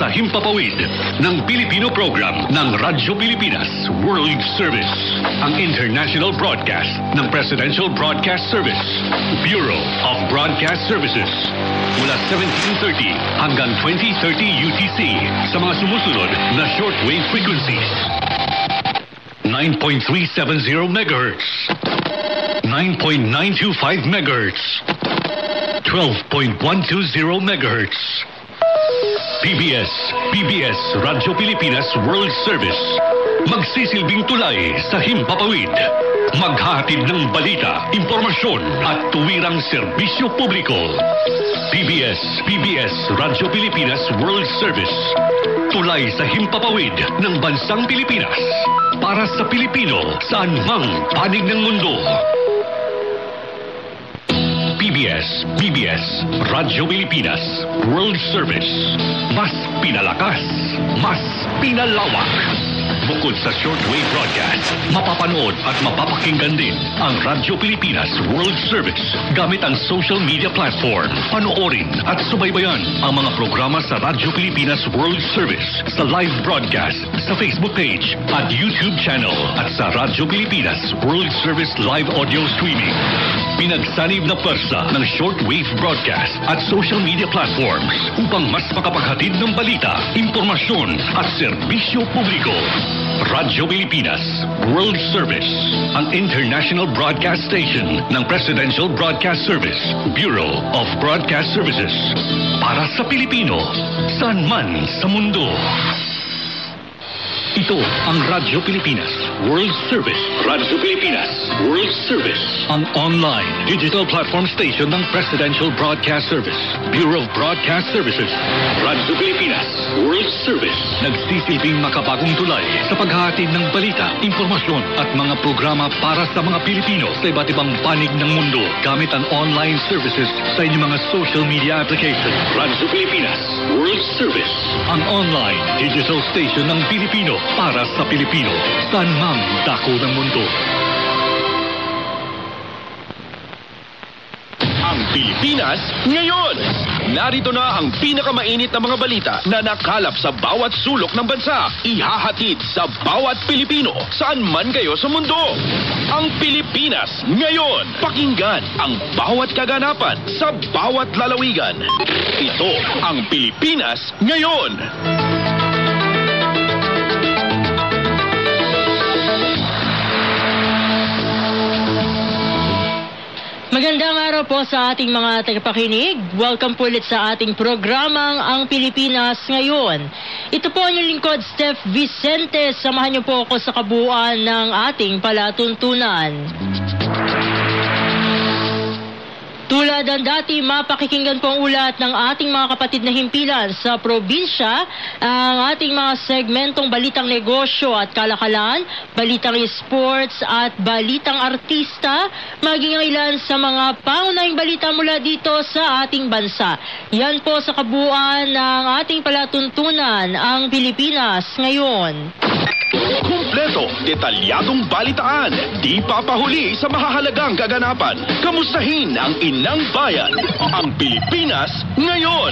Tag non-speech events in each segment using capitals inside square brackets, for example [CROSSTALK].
sa pagsasahimpapawid ng Pilipino program ng Radyo Pilipinas World Service, ang international broadcast ng Presidential Broadcast Service, Bureau of Broadcast Services. Mula 1730 hanggang 2030 UTC sa mga sumusunod na shortwave frequencies. 9.370 MHz, 9.925 MHz, 12.120 MHz. PBS, PBS Radyo Pilipinas World Service. Magsisilbing tulay sa himpapawid. Maghahatid ng balita, impormasyon at tuwirang serbisyo publiko. PBS, PBS Radyo Pilipinas World Service. Tulay sa himpapawid ng bansang Pilipinas. Para sa Pilipino, saan mang panig ng mundo. PBS, Radyo Pilipinas, World Service. Mas pinalakas, mas pinalawak. Bukod sa shortwave broadcast, mapapanood at mapapakinggan din ang Radyo Pilipinas World Service gamit ang social media platform. Panoorin at subaybayan ang mga programa sa Radyo Pilipinas World Service sa live broadcast sa Facebook page at YouTube channel at sa Radyo Pilipinas World Service live audio streaming. Pinagsanib na pwersa ng shortwave broadcast at social media platforms upang mas makapaghatid ng balita, impormasyon at serbisyo publiko. Radyo Pilipinas World Service, ang international broadcast station ng Presidential Broadcast Service, Bureau of Broadcast Services. Para sa Pilipino, saan man sa mundo. Ito ang Radyo Pilipinas World Service. Radyo Pilipinas World Service. Ang online digital platform station ng Presidential Broadcast Service, Bureau of Broadcast Services. Radyo Pilipinas World Service. Nagsisilbing makabagong tulay sa paghahatid ng balita, impormasyon at mga programa para sa mga Pilipino sa iba't ibang panig ng mundo gamit ang online services sa inyong mga social media application. Radyo Pilipinas World Service. Ang online digital station ng Pilipino para sa Pilipino. Saan mang dako ng mundo. Pilipinas ngayon! Narito na ang pinakamainit na mga balita na nakalap sa bawat sulok ng bansa. Ihahatid sa bawat Pilipino saan man kayo sa mundo. Ang Pilipinas ngayon! Pakinggan ang bawat kaganapan sa bawat lalawigan. Ito ang Pilipinas ngayon! Magandang araw po sa ating mga tagapakinig. Welcome po ulit sa ating programang Ang Pilipinas Ngayon. Ito po ang lingkod, Steph Vicente. Samahan niyo po ako sa kabuuan ng ating palatuntunan. Tulad ng dati, mapakikinggan po ang ulat ng ating mga kapatid na himpilan sa probinsya, ang ating mga segmentong balitang negosyo at kalakalan, balitang sports at balitang artista, maging ang ilan sa mga pangunahing balita mula dito sa ating bansa. Yan po sa kabuuan ng ating palatuntunan, ang Pilipinas ngayon. Kumpleto, detalyadong balitaan, di papahuli sa mahahalagang kaganapan. Kamustahin ang inang bayan, ang Pilipinas ngayon.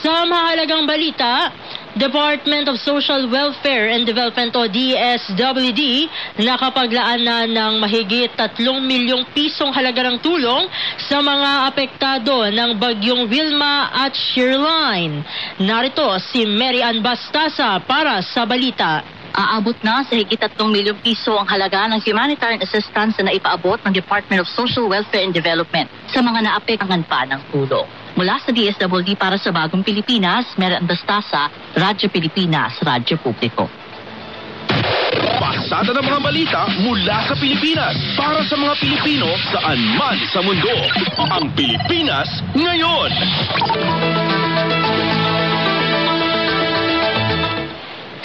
Sa mahalagang balita, Department of Social Welfare and Development o DSWD nakapaglaan na ng mahigit 3 milyong pisong halaga ng tulong sa mga apektado ng bagyong Wilma at Shearline. Narito si Mary Ann Bastasa para sa balita. Aabot na sa higit 3 milyong piso ang halaga ng humanitarian assistance na ipaabot ng Department of Social Welfare and Development sa mga naapektangan pa ng tulong. Mula sa DSWD para sa Bagong Pilipinas, Meron Bastasa, Radyo Pilipinas, Radyo Publiko. Pasada ng mga balita mula sa Pilipinas para sa mga Pilipino saan man sa mundo. Ang Pilipinas ngayon.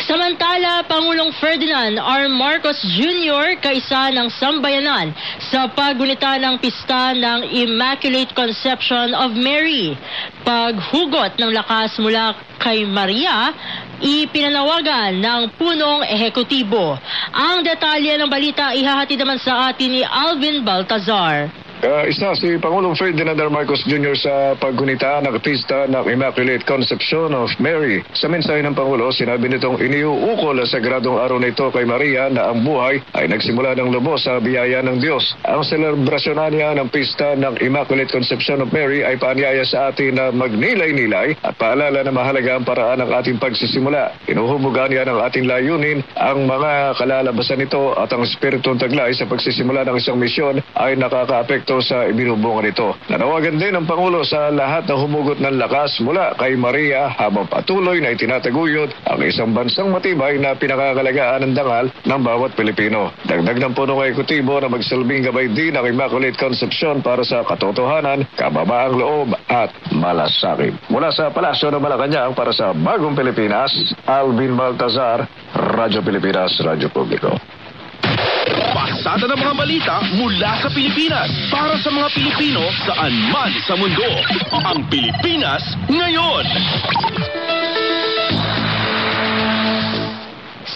Samantala, Pangulong Ferdinand R. Marcos Jr. kaisa ng sambayanan sa paggunita ng pista ng Immaculate Conception of Mary. Paghugot ng lakas mula kay Maria, ipinanawagan ng punong ehekutibo. Ang detalye ng balita ihahatid naman sa atin ni Alvin Baltazar. Ah, isa si Pangulong Ferdinand R. Marcos Jr. sa paggunita ng pista ng Immaculate Conception of Mary. Sa mensahe ng Pangulo, sinabi nitong iniuukol sa gradong araw na ito kay Maria na ang buhay ay nagsimula ng lubos sa biyaya ng Diyos. Ang selebrasyon niya ng pista ng Immaculate Conception of Mary ay paanyaya sa atin na magnilay-nilay at paalala na mahalaga ang paraan ng ating pagsisimula. Inuhumugan niya ng ating layunin ang mga kalalabasan nito at ang espiritong taglay sa pagsisimula ng isang misyon ay nakakaapekto sa ibinubungan nito. Nanawagan din ang Pangulo sa lahat na humugot ng lakas mula kay Maria habang patuloy na itinataguyod ang isang bansang matibay na pinakakalagaan ng dangal ng bawat Pilipino. Dagdag ng punong ekutibo na magsilbing gabay din ang Immaculate Conception para sa katotohanan, kababaang loob at malasakit. Mula sa Palasyo ng Malacanang para sa Bagong Pilipinas, Alvin Baltazar, Radyo Pilipinas, Radyo Publiko. Pasada ng mga balita mula sa Pilipinas para sa mga Pilipino saan man sa mundo. Ang Pilipinas ngayon.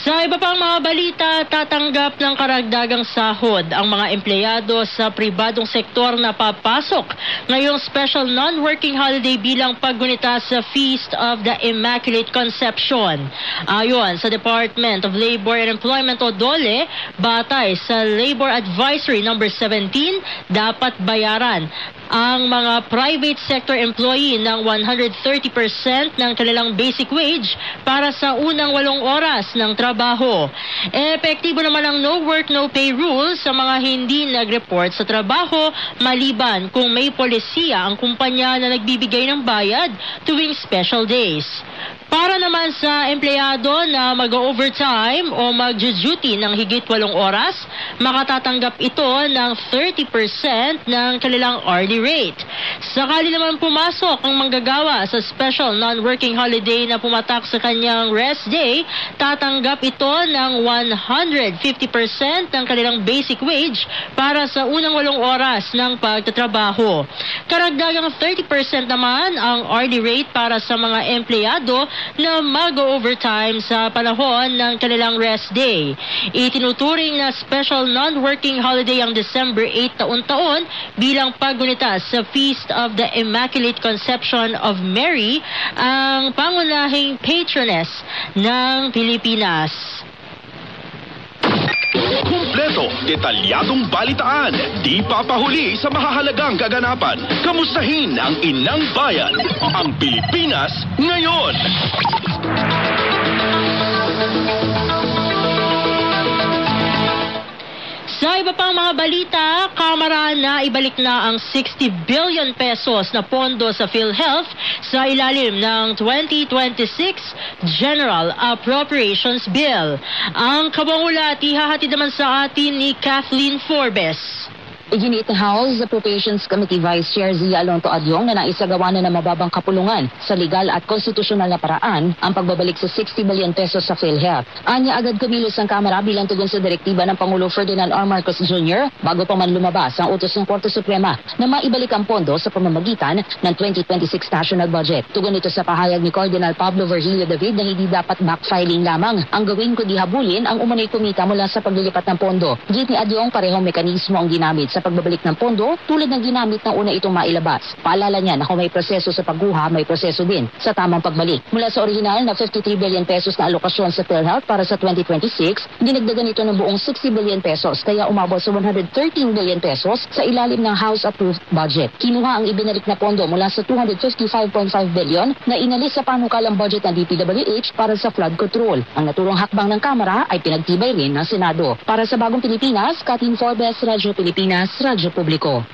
Sa iba pang mga balita, tatanggap ng karagdagang sahod ang mga empleyado sa pribadong sektor na papasok ngayong special non-working holiday bilang paggunita sa Feast of the Immaculate Conception. Ayon sa Department of Labor and Employment o DOLE, batay sa Labor Advisory number 17, dapat bayaran ang mga private sector employee ng 130% ng kanilang basic wage para sa unang walong oras ng trabaho. Epektibo naman ang no work no pay rule sa mga hindi nag-report sa trabaho maliban kung may polisiya ang kumpanya na nagbibigay ng bayad tuwing special days. Para naman sa empleyado na mag-overtime o mag-duty ng higit walong oras, makatatanggap ito ng 30% ng kanilang hourly rate. Sakali naman pumasok ang manggagawa sa special non-working holiday na pumatak sa kanyang rest day, tatanggap ito ng 150% ng kanilang basic wage para sa unang walong oras ng pagtatrabaho. Karagdagang 30% naman ang hourly rate para sa mga empleyado na mag-overtime sa panahon ng kanilang rest day. Itinuturing na special non-working holiday ang December 8 taon-taon bilang paggunita sa Feast of the Immaculate Conception of Mary, ang pangunahing patroness ng Pilipinas. Kumpleto, detalyadong balitaan, di papahuli sa mahahalagang kaganapan. Kamustahin ang inang bayan, ang Pilipinas ngayon. Sa iba pang mga balita, Kamara na ibalik na ang 60 billion pesos na pondo sa PhilHealth sa ilalim ng 2026 General Appropriations Bill. Ang kabangulat ihahatid naman sa atin ni Kathleen Forbes. Iginit ni House Appropriations Committee Vice Chair Zia Alonto Adyong na naisagawa na ng mababang kapulungan sa legal at konstitusyonal na paraan ang pagbabalik sa 60 billion pesos sa PhilHealth. Anya agad kumilos ang Kamara bilang tugon sa direktiba ng Pangulo Ferdinand R. Marcos Jr. bago pa man lumabas ang utos ng Korte Suprema na maibalik ang pondo sa pamamagitan ng 2026 national budget. Tugon ito sa pahayag ni Cardinal Pablo Virgilio David na hindi dapat backfiling lamang ang gawin kundi habulin ang umunay kumita mula sa paglilipat ng pondo. Git ni Adyong parehong mekanismo ang ginamit sa pagbabalik ng pondo tulad ng ginamit ng una itong mailabas. Paalala niya na kung may proseso sa pagguha, may proseso din sa tamang pagbalik. Mula sa original na 53 billion pesos na alokasyon sa PhilHealth para sa 2026, dinagdagan ito ng buong 60 billion pesos kaya umabot sa 113 billion pesos sa ilalim ng House-approved budget. Kinuha ang ibinalik na pondo mula sa 255.5 billion na inalis sa panukalang budget ng DPWH para sa flood control. Ang naturong hakbang ng Kamara ay pinagtibay rin ng Senado. Para sa Bagong Pilipinas, Katin Forbes, Radyo Pilipinas, Radyo Publiko.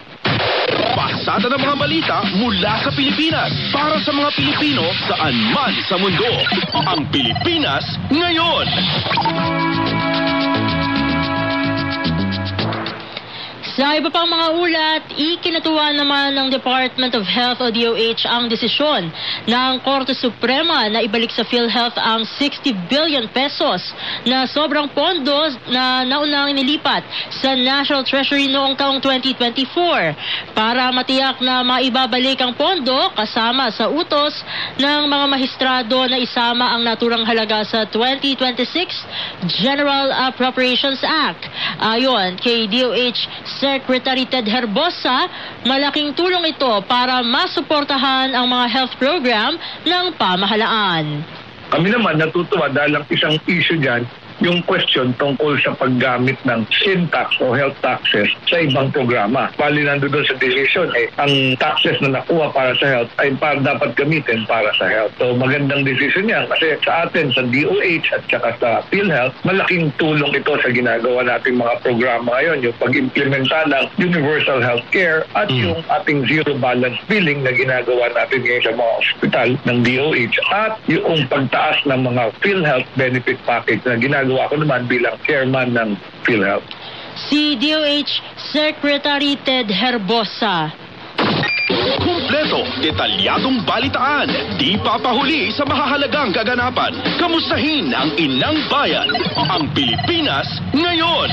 Pasada ng mga balita mula sa Pilipinas para sa mga Pilipino saan man sa mundo. Ang Pilipinas ngayon. Sa iba pang mga ulat, ikinatuwa naman ng Department of Health o DOH ang desisyon ng Korte Suprema na ibalik sa PhilHealth ang 60 billion pesos na sobrang pondo na naunang inilipat sa National Treasury noong taong 2024 para matiyak na maibabalik ang pondo kasama sa utos ng mga mahistrado na isama ang naturang halaga sa 2026 General Appropriations Act. Ayon kay DOH Secretary Ted Herbosa, malaking tulong ito para masuportahan ang mga health program ng pamahalaan. Kami naman natutuwa dahil ang isang issue dyan, yung question tungkol sa paggamit ng sin tax o health taxes sa ibang programa. Bali nando doon sa decision, eh, ang taxes na nakuha para sa health ay para dapat gamitin para sa health. So magandang decision yan kasi sa atin, sa DOH at saka sa PhilHealth, malaking tulong ito sa ginagawa nating mga programa ngayon, yung pag-implementa ng universal health care at yung ating zero balance billing na ginagawa natin ngayon sa mga ospital ng DOH at yung pagtaas ng mga PhilHealth benefit package na ginagawa ko naman bilang chairman ng PhilHealth. Si DOH Secretary Ted Herbosa. Kumpleto, detalyadong balitaan, di papahuli sa mahahalagang kaganapan. Kamustahin ang inang bayan, ang Pilipinas ngayon.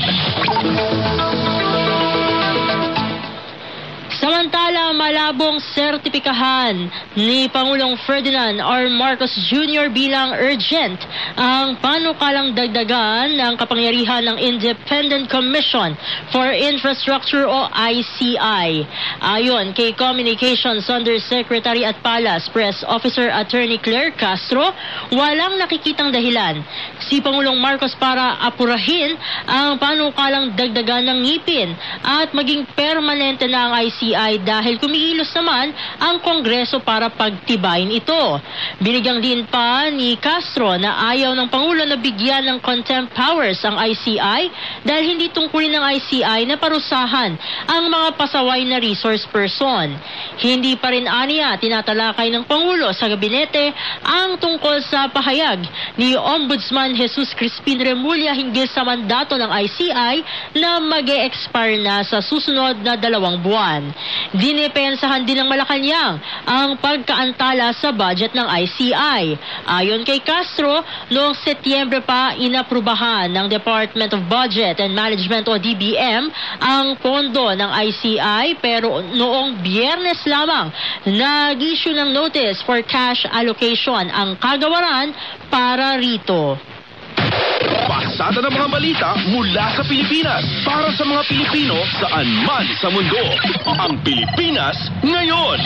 Samantala, malabong sertipikahan ni Pangulong Ferdinand R. Marcos Jr. bilang urgent ang panukalang dagdagan ng kapangyarihan ng Independent Commission for Infrastructure o ICI. Ayon kay Communications Undersecretary at Palace Press Officer Attorney Claire Castro, walang nakikitang dahilan si Pangulong Marcos para apurahin ang panukalang dagdagan ng ngipin at maging permanente na ang ICI dahil kumikilos naman ang Kongreso para pagtibayin ito. Binigyang din pa ni Castro na ayaw ng Pangulo na bigyan ng contempt powers ang ICI dahil hindi tungkulin ng ICI na parusahan ang mga pasaway na resource person. Hindi pa rin aniya tinatalakay ng Pangulo sa gabinete ang tungkol sa pahayag ni Ombudsman Jesus Crispin Remulla hinggil sa mandato ng ICI na mag expire na sa susunod na dalawang buwan. Dinipensahan din ng Malacanang ang pagkaantala sa budget ng ICI. Ayon kay Castro, noong Setyembre pa inaprubahan ng Department of Budget and Management o DBM ang pondo ng ICI pero noong biyernes lamang nag-issue ng notice for cash allocation ang kagawaran para rito. Pasada ng mga balita mula sa Pilipinas para sa mga Pilipino saan man sa mundo. Ang Pilipinas ngayon.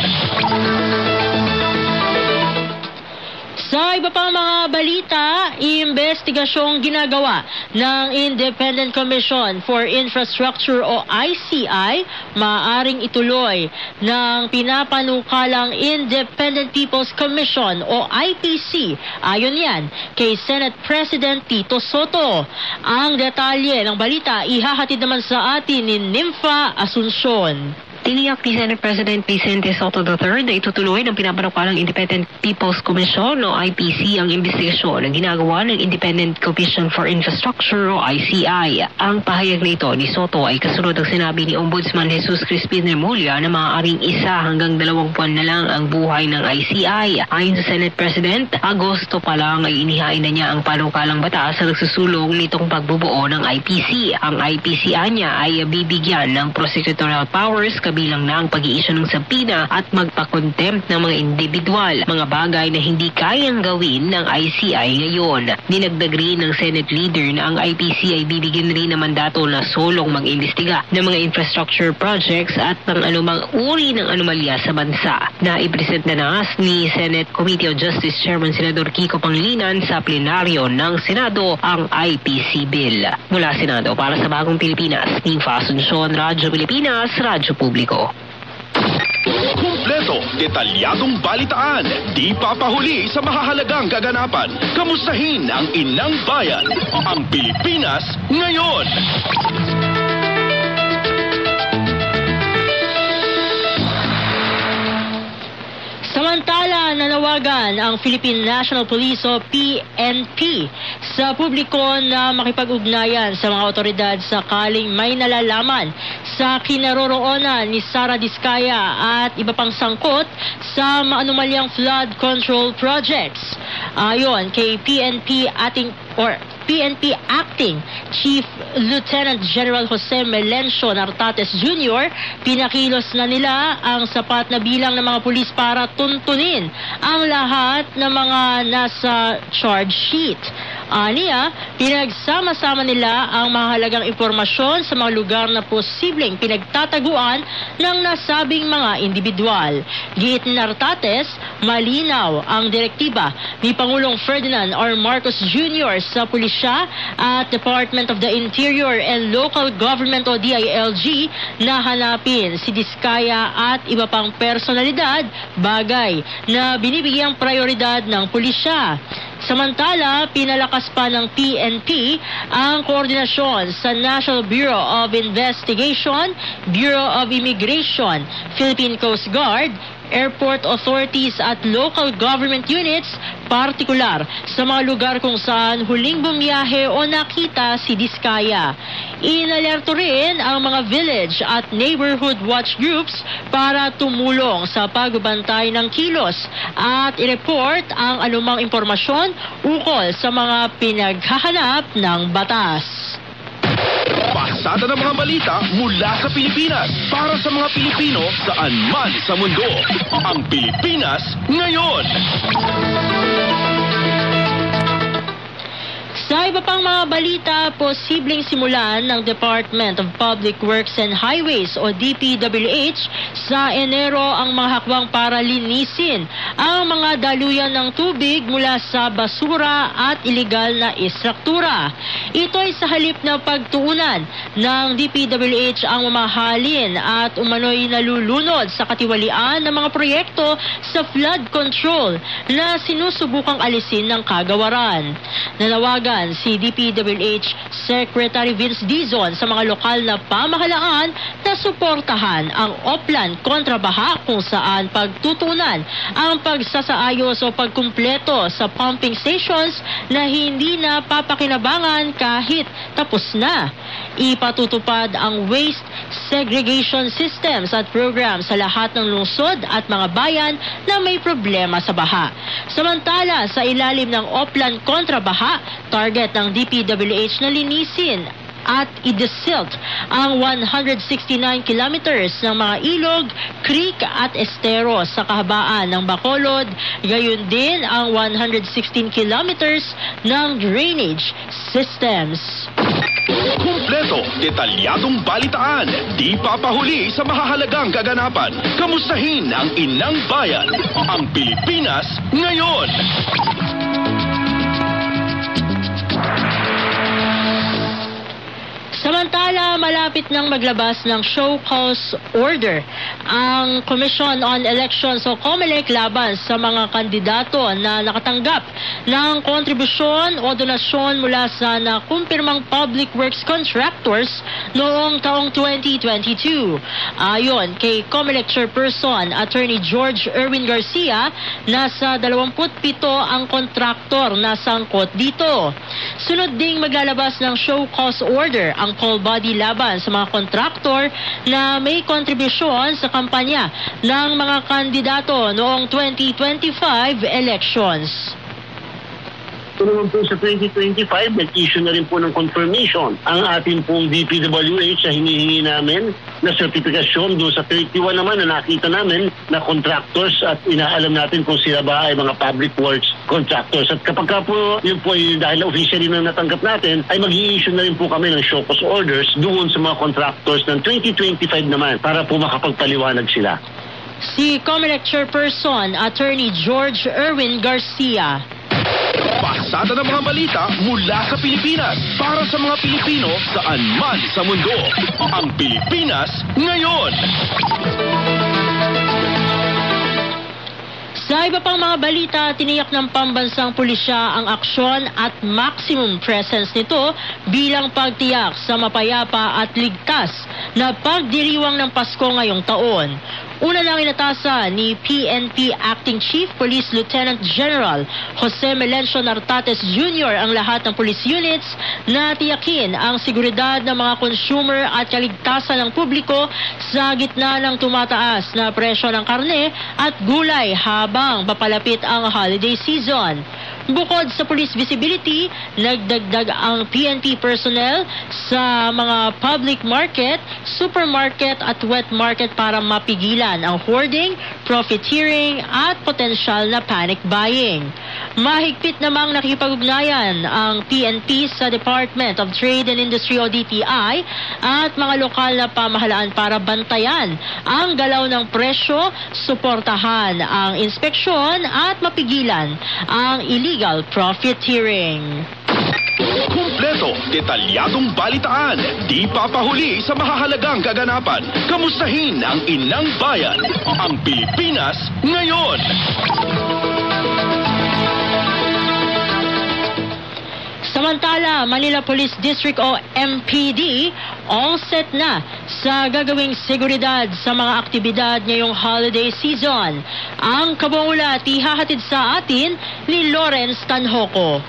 Sa iba pang mga balita, investigasyong ginagawa ng Independent Commission for Infrastructure o ICI maaring ituloy ng pinapanukalang Independent People's Commission o IPC. Ayon yan kay Senate President Tito Soto. Ang detalye ng balita ihahatid naman sa atin ni Nympha Asuncion. Tiniyak ni Senate President Vicente Soto III na itutuloy ng pinapanukalang Independent People's Commission o IPC ang investigasyon na ginagawa ng Independent Commission for Infrastructure o ICI. Ang pahayag na ito ni Soto ay kasunod ang sinabi ni Ombudsman Jesus Crispin Remulla na maaaring isa hanggang dalawang buwan na lang ang buhay ng ICI. Ayon sa Senate President, Agosto pa lang ay inihain na niya ang panukalang batas sa nagsusulong nitong pagbubuo ng IPC. Ang IPC niya ay bibigyan ng prosecutorial powers kabilang na ang pag-iisyo ng sabina at magpa-contempt ng mga individual, mga bagay na hindi kayang gawin ng ICI ngayon. Dinagdag rin ng Senate leader na ang IPC ay bibigyan rin ng mandato na solong mag-imbestiga ng mga infrastructure projects at ng anumang uri ng anomalya sa bansa. Na ipresent na na ni Senate Committee on Justice Chairman Senador Kiko Pangilinan sa plenaryo ng Senado ang IPC bill. Mula Senado para sa Bagong Pilipinas, Ninfa Asuncion, Radyo Pilipinas, Radyo Publiko. Kumpleto, detalyadong balitaan, di papahuli sa mahahalagang kaganapan. Kamustahin ang inang bayan, ang Pilipinas ngayon. Samantala, nanawagan ang Philippine National Police o PNP sa publiko na makipag-ugnayan sa mga otoridad sakaling may nalalaman sa kinaroroonan ni Sara Diskaya at iba pang sangkot sa maanumalyang flood control projects. Ayon kay PNP ating or PNP Acting Chief Lieutenant General Jose Melencio Nartates Jr., pinakilos na nila ang sapat na bilang ng mga pulis para tuntunin ang lahat ng mga nasa charge sheet. Aniya, pinagsama-sama nila ang mahalagang impormasyon sa mga lugar na posibleng pinagtataguan ng nasabing mga individual. Giit ni Nartates, malinaw ang direktiba ni Pangulong Ferdinand R. Marcos Jr. sa pulisya at Department of the Interior and Local Government o DILG na hanapin si Diskaya at iba pang personalidad bagay na binibigyang prioridad ng pulisya. Samantala, pinalakas pa ng PNP ang koordinasyon sa National Bureau of Investigation, Bureau of Immigration, Philippine Coast Guard, airport authorities at local government units, partikular sa mga lugar kung saan huling bumiyahe o nakita si Diskaya. Inalerto rin ang mga village at neighborhood watch groups para tumulong sa pagbabantay ng kilos at i-report ang anumang impormasyon ukol sa mga pinaghahanap ng batas. Pasada ng mga balita mula sa Pilipinas para sa mga Pilipino saan man sa mundo. Ang Pilipinas ngayon. Sa iba pang mga balita, posibleng simulan ng Department of Public Works and Highways o DPWH sa Enero ang mga hakbang para linisin ang mga daluyan ng tubig mula sa basura at ilegal na istruktura. Ito ay sa halip na pagtuunan ng DPWH ang mamahalin at umano'y nalulunod sa katiwalian ng mga proyekto sa flood control na sinusubukang alisin ng kagawaran. Nanawagan si DPWH Secretary Vince Dizon sa mga lokal na pamahalaan na suportahan ang Oplan kontra baha kung saan pagtutunan ang pagsasaayos o pagkumpleto sa pumping stations na hindi na papakinabangan kahit tapos na. Ipatutupad ang waste segregation systems at programs sa lahat ng lungsod at mga bayan na may problema sa baha. Samantala, sa ilalim ng Oplan kontra baha, target ng DPWH na linisin at idesilt ang 169 kilometers ng mga ilog, creek at estero sa kahabaan ng Bacolod, gayon din ang 116 kilometers ng drainage systems. Kumpleto, detalyadong balitaan, di papahuli sa mahahalagang kaganapan. Kamustahin ang inang bayan, ang Pilipinas ngayon. Samantala, malapit nang maglabas ng show cause order ang Commission on Elections o COMELEC laban sa mga kandidato na nakatanggap ng kontribusyon o donasyon mula sa nakumpirmang public works contractors noong taong 2022. Ayon kay COMELEC Chairperson Attorney George Erwin Garcia, nasa 27 ang kontraktor na sangkot dito. Sunod ding maglalabas ng show cause order ang call body laban sa mga kontraktor na may kontribusyon sa kampanya ng mga kandidato noong 2025 elections. Ito naman po sa 2025, nag-issue na rin po ng confirmation ang ating pong DPWH na hinihingi namin na sertifikasyon doon sa 31 naman na nakita namin na contractors at inaalam natin kung sila ba ay mga public works contractors. At kapag ka po yun po ay dahil officially na natanggap natin, ay mag issue na rin po kami ng show cause orders doon sa mga contractors ng 2025 naman para po makapagpaliwanag sila. Si COMELEC Chairperson Attorney George Erwin Garcia. Pasada ng mga balita mula sa Pilipinas para sa mga Pilipino saan man sa mundo. Ang Pilipinas ngayon. Sa iba pang mga balita, tiniyak ng pambansang pulisya ang aksyon at maximum presence nito bilang pagtiyak sa mapayapa at ligtas na pagdiriwang ng Pasko ngayong taon. Una lang inatasan ni PNP Acting Chief Police Lieutenant General Jose Melencio Nartates Jr. ang lahat ng police units na tiyakin ang seguridad ng mga consumer at kaligtasan ng publiko sa gitna ng tumataas na presyo ng karne at gulay habang papalapit ang holiday season. Bukod sa police visibility, nagdagdag ang PNP personnel sa mga public market, supermarket at wet market para mapigilan ang hoarding, profiteering at potensyal na panic buying. Mahigpit namang nakipag-ugnayan ang PNP sa Department of Trade and Industry o DTI at mga lokal na pamahalaan para bantayan ang galaw ng presyo, suportahan ang inspeksyon at mapigilan ang illegal profiteering. Kumpleto, detalyadong balitaan. Di papahuli sa mahahalagang kaganapan. Kamustahin ang inang bayan. Ang Pilipinas ngayon. Samantala, Manila Police District o MPD all set na sa gagawing seguridad sa mga aktibidad ngayong holiday season. Ang kabuulat ihahatid sa atin ni Lawrence Tanhoco.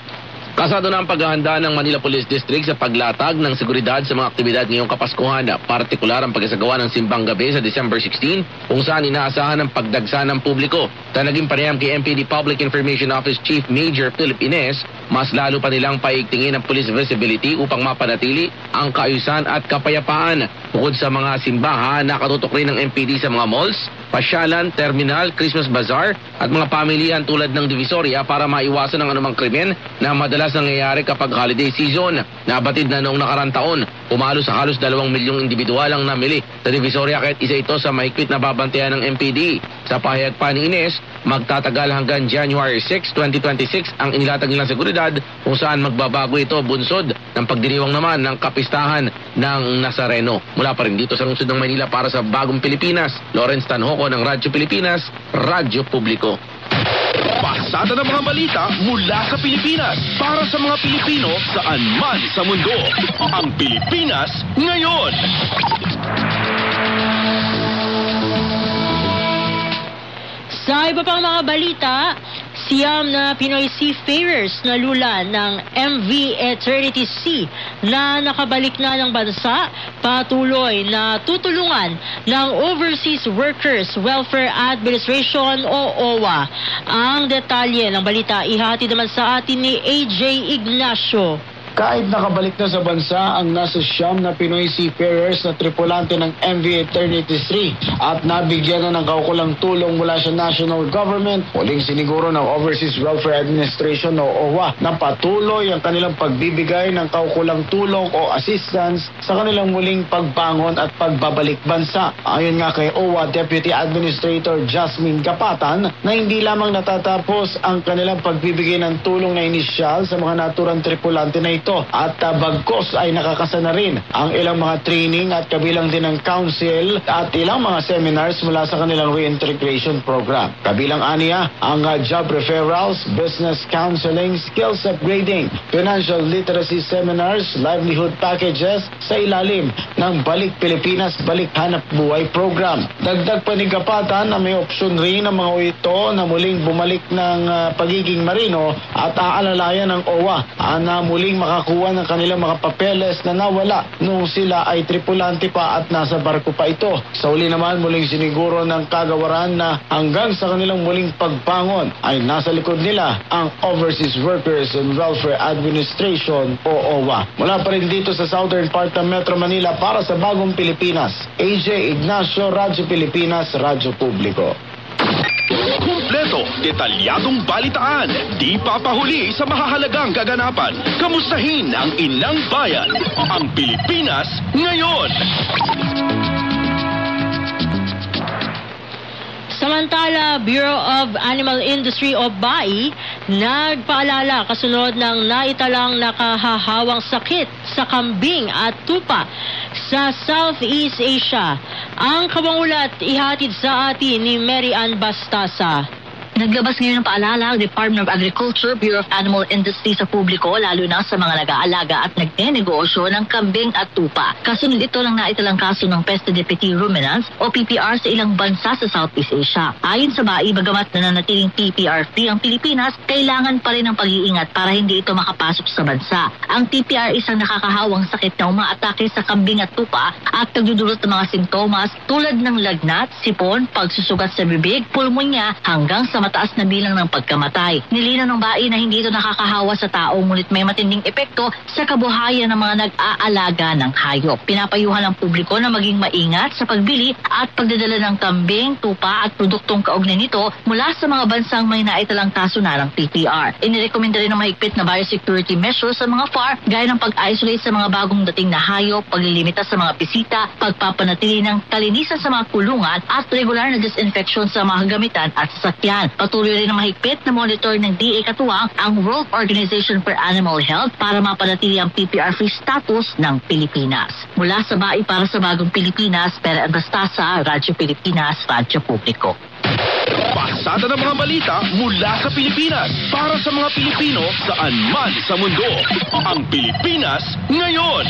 Kasado na ang paghahanda ng Manila Police District sa paglatag ng seguridad sa mga aktibidad ngayong Kapaskuhan, partikular ang pagsasagawa ng simbang gabi sa December 16 kung saan inaasahan ang pagdagsa ng publiko. Sa naging panayam kay MPD Public Information Office Chief Major Philip Ines, mas lalo pa nilang paigtingin ang police visibility upang mapanatili ang kaayusan at kapayapaan. Bukod sa mga simbahan, nakatutok rin ng MPD sa mga malls, pasyalan, terminal, Christmas bazaar at mga pamilihan tulad ng Divisoria para maiwasan ang anumang krimen na madalas nangyayari kapag holiday season. Nabatid na noong nakarang taon, umalo sa halos dalawang milyong individual ang namili sa Divisoria kahit isa ito sa mahigpit na babantayan ng MPD. Sa pahayag pa ni Ines, magtatagal hanggang January 6, 2026 ang inilatag nilang seguridad kung saan magbabago ito bunsod ng pagdiriwang naman ng kapistahan ng Nazareno. Mula pa rin dito sa lungsod ng Manila para sa Bagong Pilipinas, Lawrence Tanhoco ng Radyo Pilipinas, Radyo Publiko. Pasada ng mga balita mula sa Pilipinas para sa mga Pilipino saan man sa mundo. Ang Pilipinas ngayon. Sa iba pang mga balita, siyam na Pinoy seafarers na lula ng MV Eternity Sea na nakabalik na ng bansa patuloy na tutulungan ng Overseas Workers Welfare Administration o OWA. Ang detalye ng balita ihatid naman sa atin ni AJ Ignacio. Kahit nakabalik na sa bansa ang nasa siyam na Pinoy seafarers na tripulante ng MV Eternity 3 at nabigyan na ng kaukulang tulong mula sa national government, muling siniguro ng Overseas Welfare Administration o OWA na patuloy ang kanilang pagbibigay ng kaukulang tulong o assistance sa kanilang muling pagbangon at pagbabalik bansa. Ayon nga kay OWA Deputy Administrator Jasmine Gapatan na hindi lamang natatapos ang kanilang pagbibigay ng tulong na inisyal sa mga naturang tripulante na ito at uh, bagkos ay nakakasana rin ang ilang mga training at kabilang din ng council at ilang mga seminars mula sa kanilang reintegration program. Kabilang aniya ang uh, job referrals, business counseling, skills upgrading, financial literacy seminars, livelihood packages sa ilalim ng Balik Pilipinas Balik Hanap Buhay program. Dagdag pa ni Gapatan na may opsyon rin ang mga ito na muling bumalik ng uh, pagiging marino at aalalayan ng OWA na muling makakuha ng kanilang mga papeles na nawala nung sila ay tripulante pa at nasa barko pa ito. Sa uli naman muling siniguro ng kagawaran na hanggang sa kanilang muling pagbangon ay nasa likod nila ang Overseas Workers and Welfare Administration o OWA. Mula pa rin dito sa southern part ng Metro Manila para sa Bagong Pilipinas, AJ Ignacio, Radyo Pilipinas, Radyo Publiko. Kumpleto, detalyadong balitaan. Di papahuli sa mahahalagang kaganapan. Kamustahin ang inang bayan. Ang Pilipinas ngayon. Samantala, Bureau of Animal Industry o BAI nagpaalala kasunod ng naitalang nakahahawang sakit sa kambing at tupa sa Southeast Asia. Ang kabangulat ihatid sa atin ni Mary Ann Bastasa. Naglabas ngayon ng paalala ang Department of Agriculture, Bureau of Animal Industry sa publiko, lalo na sa mga nag-aalaga at nagnenegosyo ng kambing at tupa. Kasunod ito ng naitalang kaso ng Peste de Petit Ruminants o PPR sa ilang bansa sa Southeast Asia. Ayon sa BAI, bagamat nananatiling PPR-free ang Pilipinas, kailangan pa rin ng pag-iingat para hindi ito makapasok sa bansa. Ang PPR isang nakakahawang sakit na umaatake sa kambing at tupa at nagdudulot ng mga simptomas tulad ng lagnat, sipon, pagsusugat sa bibig, pulmonya hanggang sa mataas na bilang ng pagkamatay. Nilino ng bayi na hindi ito nakakahawa sa tao ngunit may matinding epekto sa kabuhayan ng mga nag-aalaga ng hayop. Pinapayuhan ang publiko na maging maingat sa pagbili at pagdadala ng kambing, tupa at produktong kaugnay nito mula sa mga bansang may naitalang kaso na ng TPR. Inirekomenda rin ng mahigpit na biosecurity measures sa mga FAR gaya ng pag-isolate sa mga bagong dating na hayop, paglilimita sa mga bisita, pagpapanatili ng kalinisan sa mga kulungan at regular na disinfection sa mga gamitan at sasakyan. Patuloy rin ng mahigpit na monitor ng DA Katuwang ang World Organization for Animal Health para mapanatili ang PPR-free status ng Pilipinas. Mula sa Bai para sa Bagong Pilipinas, Pera Bastasa, Radyo Pilipinas, Radyo Publiko. Pasada ng mga balita mula sa Pilipinas para sa mga Pilipino saan man sa mundo. Ang Pilipinas ngayon.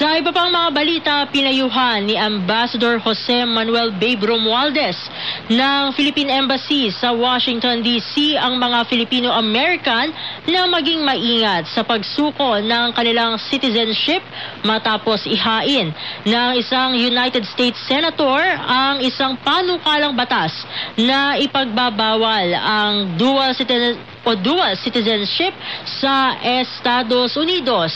Sa iba pang mga balita, pinayuhan ni Ambassador Jose Manuel Babe Romualdez ng Philippine Embassy sa Washington DC ang mga Filipino-American na maging maingat sa pagsuko ng kanilang citizenship matapos ihain ng isang United States Senator ang isang panukalang batas na ipagbabawal ang dual citizenship o dual citizenship sa Estados Unidos.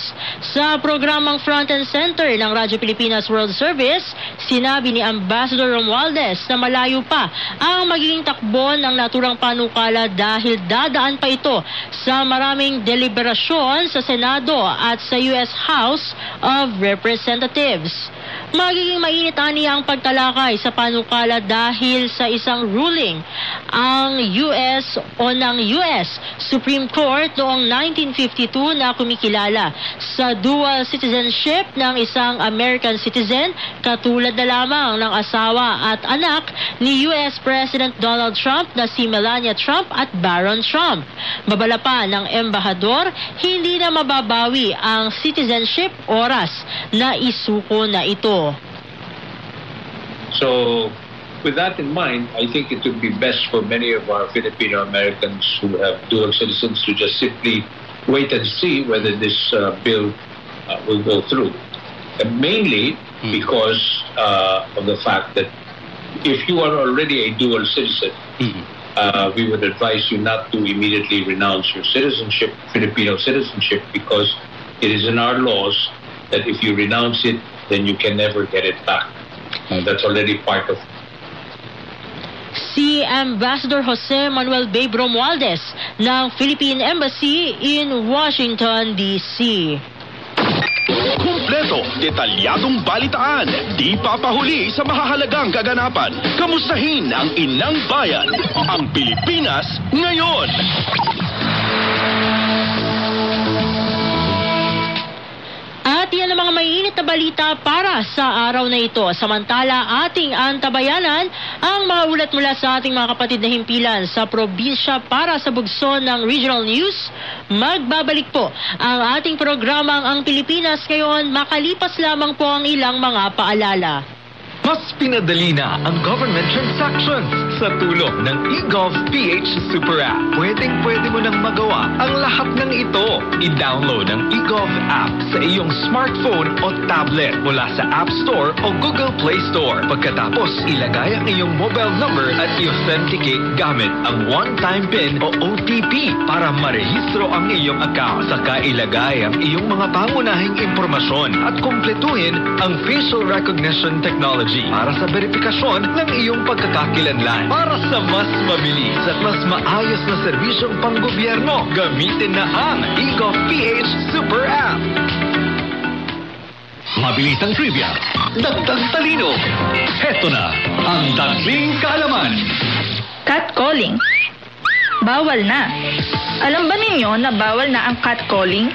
Sa programang Front and Center ng Radyo Pilipinas World Service, sinabi ni Ambassador Romualdez na malayo pa ang magiging takbo ng naturang panukala dahil dadaan pa ito sa maraming deliberasyon sa Senado at sa U.S. House of Representatives. Magiging mainit niya ang pagtalakay sa panukala dahil sa isang ruling ang US o ng US Supreme Court noong 1952 na kumikilala sa dual citizenship ng isang American citizen katulad na lamang ng asawa at anak ni US President Donald Trump na si Melania Trump at Baron Trump. Babala pa ng embahador, hindi na mababawi ang citizenship oras na isuko na ito. So, with that in mind, I think it would be best for many of our Filipino Americans who have dual citizens to just simply wait and see whether this uh, bill uh, will go through. And mainly because uh, of the fact that if you are already a dual citizen, uh, we would advise you not to immediately renounce your citizenship, Filipino citizenship, because it is in our laws that if you renounce it, then you can never get it back. Uh, that's already part of si Ambassador Jose Manuel Babe Romualdez ng Philippine Embassy in Washington, D.C. Kumpleto, detalyadong balitaan, di papahuli sa mahahalagang kaganapan. Kamustahin ang inang bayan, ang Pilipinas ngayon. At yan ang mga mainit na balita para sa araw na ito. Samantala, ating antabayanan ang mga ulat mula sa ating mga kapatid na himpilan sa probinsya para sa bugso ng Regional News. Magbabalik po ang ating programang Ang Pilipinas ngayon makalipas lamang po ang ilang mga paalala. Mas pinadali na ang government transactions sa tulong ng eGov PH Super App. Pwedeng pwede mo nang magawa ang lahat ng ito. I-download ang eGov app sa iyong smartphone o tablet mula sa App Store o Google Play Store. Pagkatapos, ilagay ang iyong mobile number at i-authenticate gamit ang one-time PIN o OTP para marehistro ang iyong account. Saka ilagay ang iyong mga pangunahing impormasyon at kumpletuhin ang facial recognition technology para sa verifikasyon ng iyong pagkakakilanlan. Para sa mas mabilis at mas maayos na serbisyong panggobyerno, gamitin na ang eGov PH Super App. Mabilis ang trivia. Dagdag talino. Heto na ang Dagling Kaalaman. Catcalling. Bawal na. Alam ba ninyo na bawal na ang catcalling?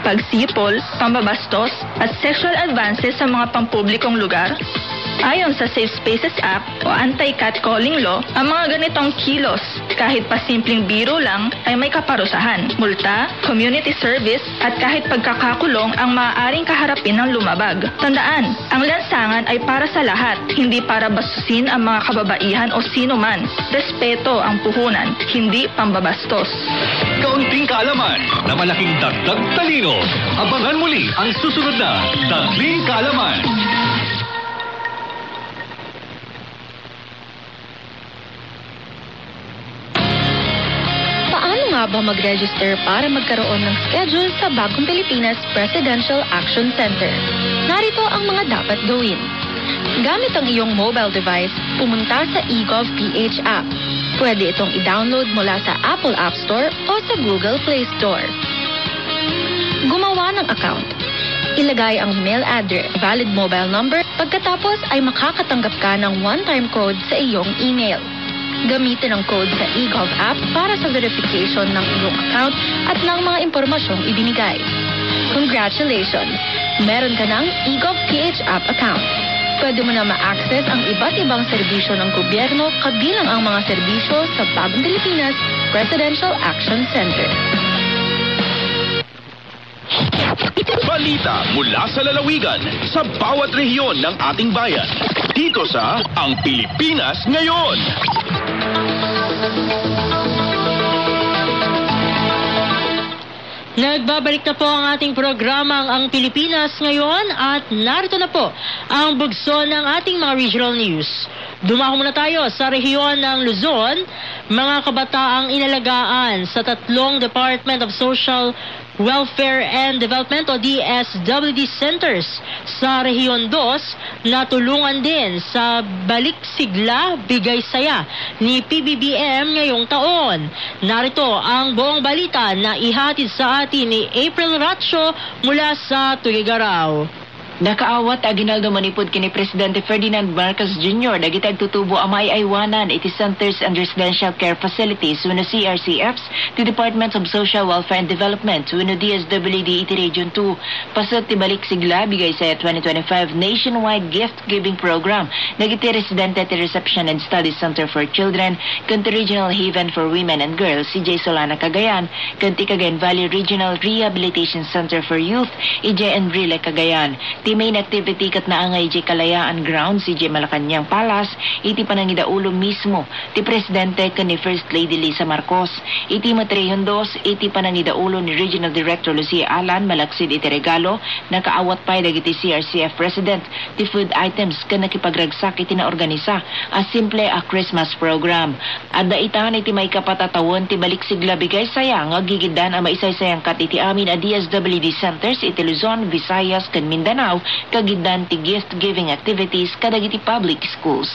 Pagsipol, pambabastos, at sexual advances sa mga pampublikong lugar? Ayon sa Safe Spaces Act o Anti-Catcalling Law, ang mga ganitong kilos, kahit pa simpleng biro lang, ay may kaparusahan, multa, community service, at kahit pagkakakulong ang maaaring kaharapin ng lumabag. Tandaan, ang lansangan ay para sa lahat, hindi para basusin ang mga kababaihan o sino man. Respeto ang puhunan, hindi pambabastos. Kaunting kaalaman na malaking dagdag talino. Abangan muli ang susunod na Dagling Kaalaman. Nga ba mag-register para magkaroon ng schedule sa Bagong Pilipinas Presidential Action Center? Narito ang mga dapat gawin. Gamit ang iyong mobile device, pumunta sa eGov PH app. Pwede itong i-download mula sa Apple App Store o sa Google Play Store. Gumawa ng account. Ilagay ang email address, valid mobile number, pagkatapos ay makakatanggap ka ng one-time code sa iyong email. Gamitin ang code sa eGov app para sa verification ng iyong account at ng mga impormasyong ibinigay. Congratulations! Meron ka ng eGov PH app account. Pwede mo na ma-access ang iba't ibang serbisyo ng gobyerno kabilang ang mga serbisyo sa Bagong Pilipinas Presidential Action Center. Balita mula sa lalawigan sa bawat rehiyon ng ating bayan. Dito sa Ang Pilipinas Ngayon. Nagbabalik na po ang ating programang Ang Pilipinas ngayon at narito na po ang bugso ng ating mga regional news. Dumako muna tayo sa rehiyon ng Luzon, mga kabataang inalagaan sa tatlong Department of Social Welfare and Development o DSWD centers sa Rehiyon 2 natulungan din sa Balik Sigla Bigay Saya ni PBBM ngayong taon. Narito ang buong balita na ihatid sa atin ni April Ratio mula sa Tugigaraw. Nakaawat aginaldo manipod kini Presidente Ferdinand Marcos Jr. dagitag tutubo ang maiaywanan iti Centers and Residential Care Facilities wano CRCFs ti Department of Social Welfare and Development wano DSWD iti Region 2 pasot ti balik sigla bigay sa 2025 nationwide gift giving program. Nagiti residente ti Reception and Study Center for Children kanti Regional Haven for Women and Girls CJ Solana Cagayan kanti Cagayan Valley Regional Rehabilitation Center for Youth IJ Enrile Cagayan Ti main activity kat na angay iti Kalayaan Ground si J. Malacanang Palace, iti panangidaulo mismo, ti Presidente ka ni First Lady Lisa Marcos. Iti matrehon dos, iti panangidaulo ni Regional Director Lucia Alan, malaksid iti regalo, nakaawat pa dagiti CRCF President, ti food items ka nakipagragsak iti na organisa, as simple a Christmas program. Adda itahan iti may kapatatawan ti balik sigla bigay saya, nga gigidan ang maisaysayang kat iti amin a DSWD Centers, iti Luzon, Visayas, kan Mindanao, kagidan ti gift-giving activities kadagiti public schools.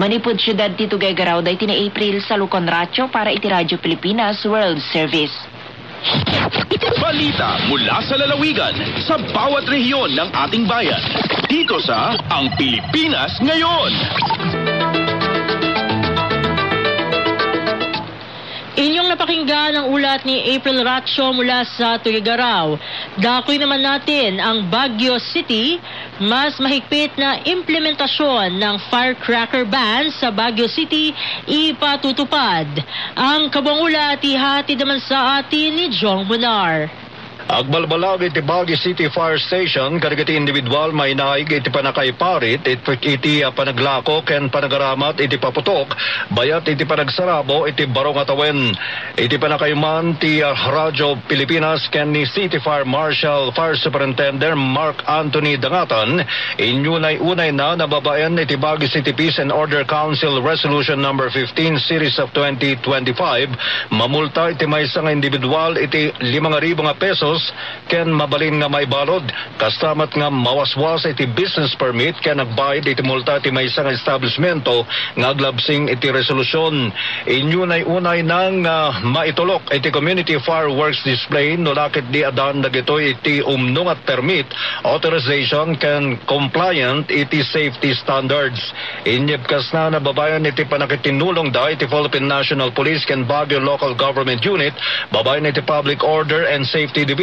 Manipod syudad ti Tugaygaraw day tina April sa Lucon Racho para iti Radyo Pilipinas World Service. Balita mula sa lalawigan sa bawat rehiyon ng ating bayan. Dito sa Ang Pilipinas Ngayon. Inyong napakinggan ang ulat ni April Ratio mula sa Tugigaraw. Dakoy naman natin ang Baguio City, mas mahigpit na implementasyon ng firecracker ban sa Baguio City ipatutupad. Ang kabang ulat ihati naman sa atin ni Jong Bunar. Agbalbalag iti Baguio City Fire Station kadagiti individual may naig iti panakay parit iti, iti uh, panaglako ken panagaramat iti paputok bayat iti panagsarabo iti barong atawen. Iti panakayman ti uh, Radyo Pilipinas ken ni City Fire Marshal Fire Superintendent Mark Anthony Dangatan inyunay unay na nababayan iti Baguio City Peace and Order Council Resolution number 15 series of 2025 mamulta iti may nga individual iti 5,000 nga pesos ken mabalin nga may balod kastamat nga mawaswas iti business permit ken nagbayad iti multa iti may nga establishmento nga aglabsing iti resolusyon. Inyunay unay nang uh, maitulok iti community fireworks display no lakit di adan dagitoy iti umnong at permit authorization ken compliant iti safety standards. Inyepkas na nababayan iti panakitinulong da iti Philippine National Police ken Baguio Local Government Unit babayan iti Public Order and Safety Division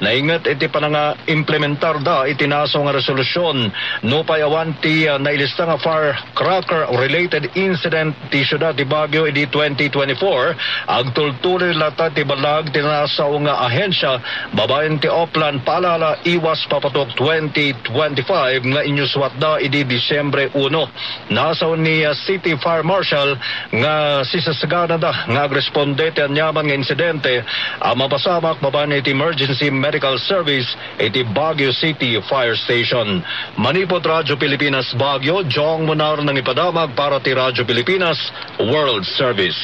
naingat iti pananga implementar da iti naso nga resolusyon. No payawan ti uh, nailista nga firecracker related incident ti syudad ti Baguio iti 2024 agtultuloy lata ti balag ti nasaw nga ahensya babayan ti Oplan palala iwas papatok 2025 nga inyuswat da iti Disyembre 1 nasaw ni uh, City Fire Marshal nga sisasagana da nga agresponde ti anyaman nga insidente. Ang mapasamak babayan iti Emergency Medical Service iti Baguio City Fire Station. Manipot Radyo Pilipinas Baguio, Jong Munar ng ipadamag para ti Radyo Pilipinas World Service.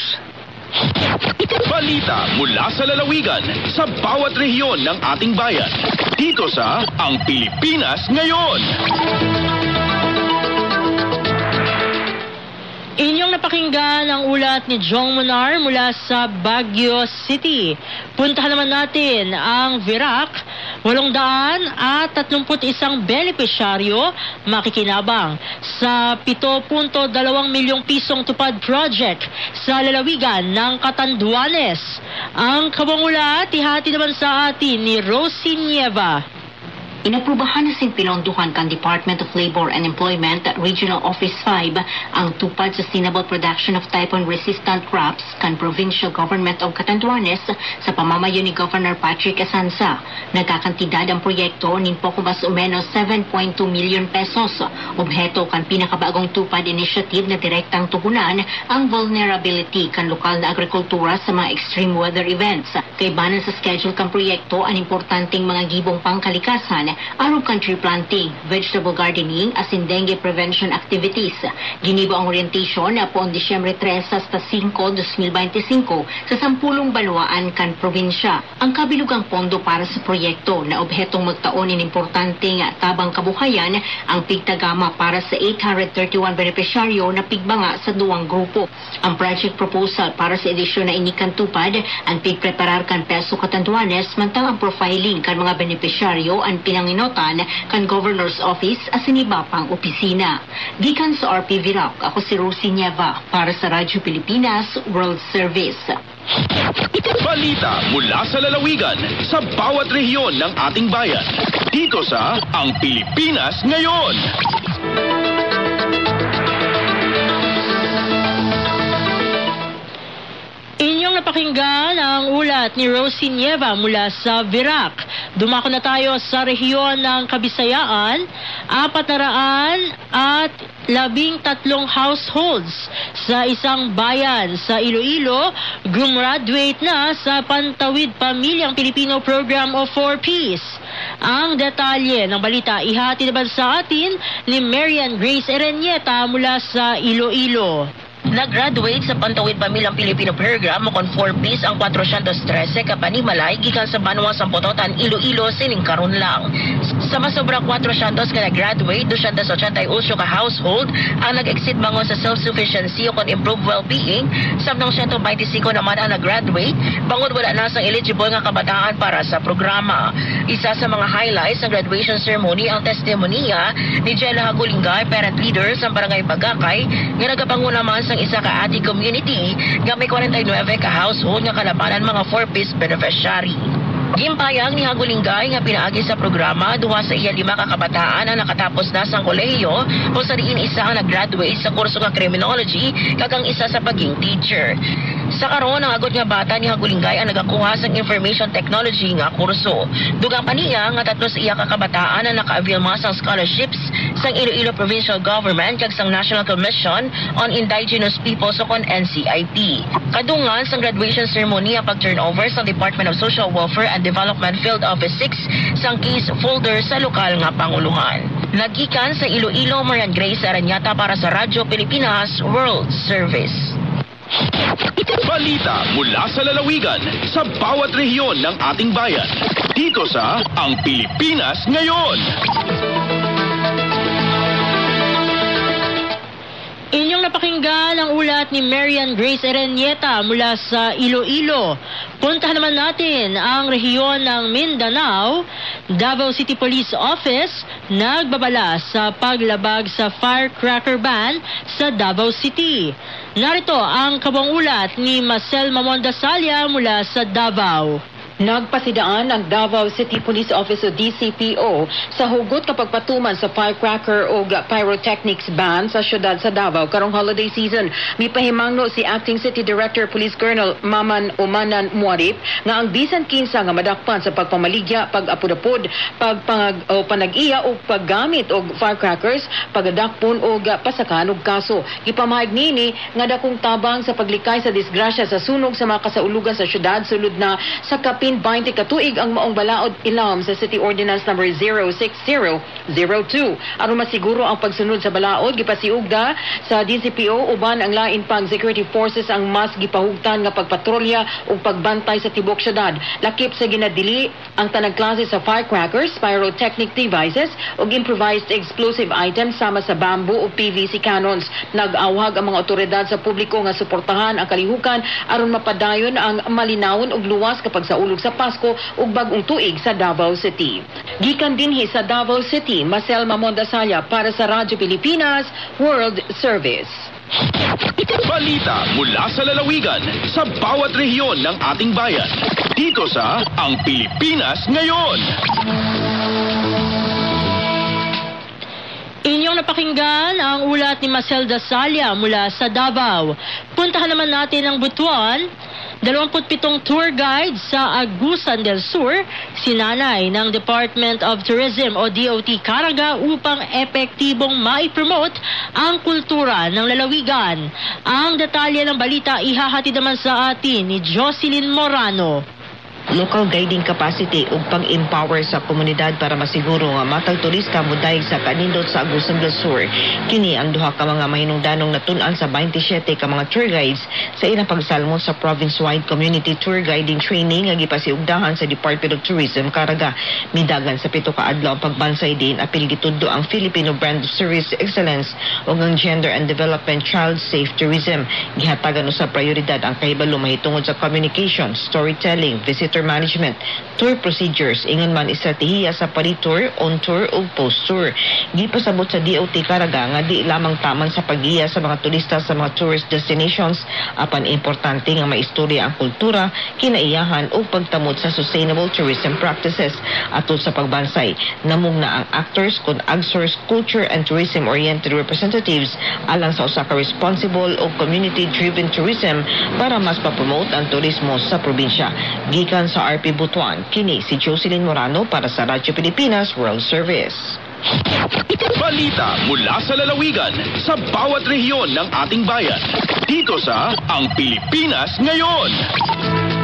Balita mula sa lalawigan sa bawat rehiyon ng ating bayan. Dito sa Ang Pilipinas Ngayon. Inyong napakinggan ang ulat ni Jong Monar mula sa Baguio City. Puntahan naman natin ang Virac. 831 benepisyaryo makikinabang sa 7.2 milyong pisong tupad project sa lalawigan ng Catanduanes. Ang kabangulat, ihati naman sa atin ni Rosie Nieva. Inaprubahan na sing pinonduhan kan Department of Labor and Employment Regional Office 5 ang tupad Sustainable Production of Typhoon-Resistant Crops kan Provincial Government of Catanduanes sa pamamayo ni Governor Patrick Asansa. Nagkakantidad ang proyekto nin poco mas o menos 7.2 million pesos. Obheto kan pinakabagong tupad initiative na direktang tugunan ang vulnerability kan lokal na agrikultura sa mga extreme weather events. Kaibanan sa schedule kan proyekto ang importanteng mga gibong pangkalikasan kan tree planting, vegetable gardening, asin dengue prevention activities. Ginibo ang orientation na poon Disyembre 3 hasta 5, 2025 sa sampulong baluaan kan probinsya. Ang kabilugang pondo para sa proyekto na obhetong magtaon in importanteng tabang kabuhayan ang pigtagama para sa 831 benepisyaryo na pigbanga sa duwang grupo. Ang project proposal para sa edisyon na inikan tupad ang pigpreparar kan peso katanduanes mantang ang profiling kan mga benepisyaryo ang pinanginotan kan Governor's Office asin iba pang opisina. Gikan sa RP Virac, ako si Rosie Nieva para sa Radyo Pilipinas World Service. Balita mula sa lalawigan sa bawat rehiyon ng ating bayan. Dito sa Ang Pilipinas Ngayon. Inyong napakinggan ang ulat ni Rosie Nieva mula sa Virac. Dumako na tayo sa rehiyon ng Kabisayaan, apat na at labing tatlong households sa isang bayan sa Iloilo gumraduate na sa Pantawid Pamilyang Pilipino Program of 4 Peace. Ang detalye ng balita ihati naman sa atin ni Marian Grace Erenieta mula sa Iloilo. Nag-graduate sa Pantawid Pamilyang Pilipino Program 4 piece ang 413 ka panimalay gikan sa Banwa Sampototan Iloilo sining karon lang. Sa masobra 400 ka nag-graduate 288 ka household ang nag-exit bangon sa self-sufficiency o kon improved well-being samtang 125 naman ang nag-graduate bangod wala na sang eligible nga kabataan para sa programa. Isa sa mga highlights ng graduation ceremony ang testimonya ni Jella Hagulingay, parent leader sa Barangay Bagakay nga nagapanguna man sa isa ka ati community nga may 49 ka household nga kalapanan mga 4-piece beneficiary. Gimpayag ni Hagulingay nga pinaagi sa programa duha sa iya lima ka kabataan ang nakatapos na sa kolehiyo o sa diin isa ang nag-graduate sa kurso nga criminology kagang isa sa paging teacher. Sa karon ang agod nga bata ni Hagulingay ang nagakuha sa information technology nga kurso. Dugang pa niya nga tatlo sa iya ka kabataan ang naka-avail mga sang scholarships sang Iloilo Provincial Government kag sang National Commission on Indigenous Peoples o kon NCIP. Kadungan sang graduation ceremony ang pag-turnover sa Department of Social Welfare and Development Field Office 6 sang case folder sa lokal nga panguluhan. Nagikan sa Iloilo, Marian Grace Aranyata para sa Radyo Pilipinas World Service. Balita mula sa lalawigan sa bawat rehiyon ng ating bayan. Dito sa Ang Pilipinas Ngayon. Inyong napakinggan ang ulat ni Marian Grace Erenieta mula sa Iloilo. Puntahan naman natin ang rehiyon ng Mindanao. Davao City Police Office nagbabala sa paglabag sa firecracker ban sa Davao City. Narito ang kabang ulat ni Marcel Mamondasalia mula sa Davao. Nagpasidaan ang Davao City Police Office o DCPO sa hugot kapag patuman sa firecracker o pyrotechnics ban sa syudad sa Davao karong holiday season. May pahimangno si Acting City Director Police Colonel Maman Umanan Muarip nga ang bisan kinsa nga madakpan sa pagpamaligya, pag-apod-apod, pagpangag o panag-iya o paggamit og firecrackers, pagadakpon o pasakan og kaso. Ipamahig nini nga dakong tabang sa paglikay sa disgrasya sa sunog sa mga kasaulugan sa syudad sulod na sa kapit Pin 20 katuig ang maong balaod ilawom sa City Ordinance number 06002. Aron masiguro ang pagsunod sa balaod, gipasiugda sa DCPO uban ang lain pang security forces ang mas gipahugtan nga pagpatrolya ug pagbantay sa tibok syudad. Lakip sa ginadili ang tanang klase sa firecrackers, pyrotechnic devices ug improvised explosive items sama sa bamboo o PVC cannons. Nag-awhag ang mga otoridad sa publiko nga suportahan ang kalihukan aron mapadayon ang malinawon ug luwas kapag sa ulog sa Pasko ug bagong tuig sa Davao City. Gikan dinhi sa Davao City, Marcel Mamondasaya para sa Radyo Pilipinas World Service. Balita mula sa lalawigan sa bawat rehiyon ng ating bayan. Dito sa Ang Pilipinas Ngayon. Inyong napakinggan ang ulat ni Marcel Dasalia mula sa Davao. Puntahan naman natin ang Butuan. 27 tour guide sa Agusan del Sur, sinanay ng Department of Tourism o DOT Caraga upang epektibong maipromote ang kultura ng lalawigan. Ang detalye ng balita ihahatid naman sa atin ni Jocelyn Morano. Local guiding capacity ug pang-empower sa komunidad para masiguro nga matag turista mudayeg sa kanindot sa Agusan del Sur. Kini ang duha ka mga mahinungdanong natun-an sa 27 ka mga tour guides sa ilang pagsalmo sa province-wide community tour guiding training nga gipasiugdahan sa Department of Tourism Caraga. Midagan sa pito ka adlaw ang pagbansay din apil gitudo ang Filipino Brand of Service Excellence ug ang Gender and Development Child Safe Tourism. Gihatagan usab prioridad ang kahibalo mahitungod sa communication, storytelling, visitor management, tour procedures, ingon man estratehiya sa pari-tour, on-tour ug post-tour. Gipasabot sa DOT Caraga nga di lamang taman sa pagiya sa mga turista sa mga tourist destinations, apan importante nga maistorya ang kultura, kinaiyahan ug pagtamod sa sustainable tourism practices atul sa pagbansay. Namong na ang actors kun agsource culture and tourism oriented representatives alang sa usa ka responsible o community driven tourism para mas pa-promote ang turismo sa probinsya. Gikan sa RP Butuan, kini si Jocelyn Morano para sa Radyo Pilipinas World Service. Balita mula sa lalawigan sa bawat rehiyon ng ating bayan. Dito sa Ang Pilipinas Ngayon.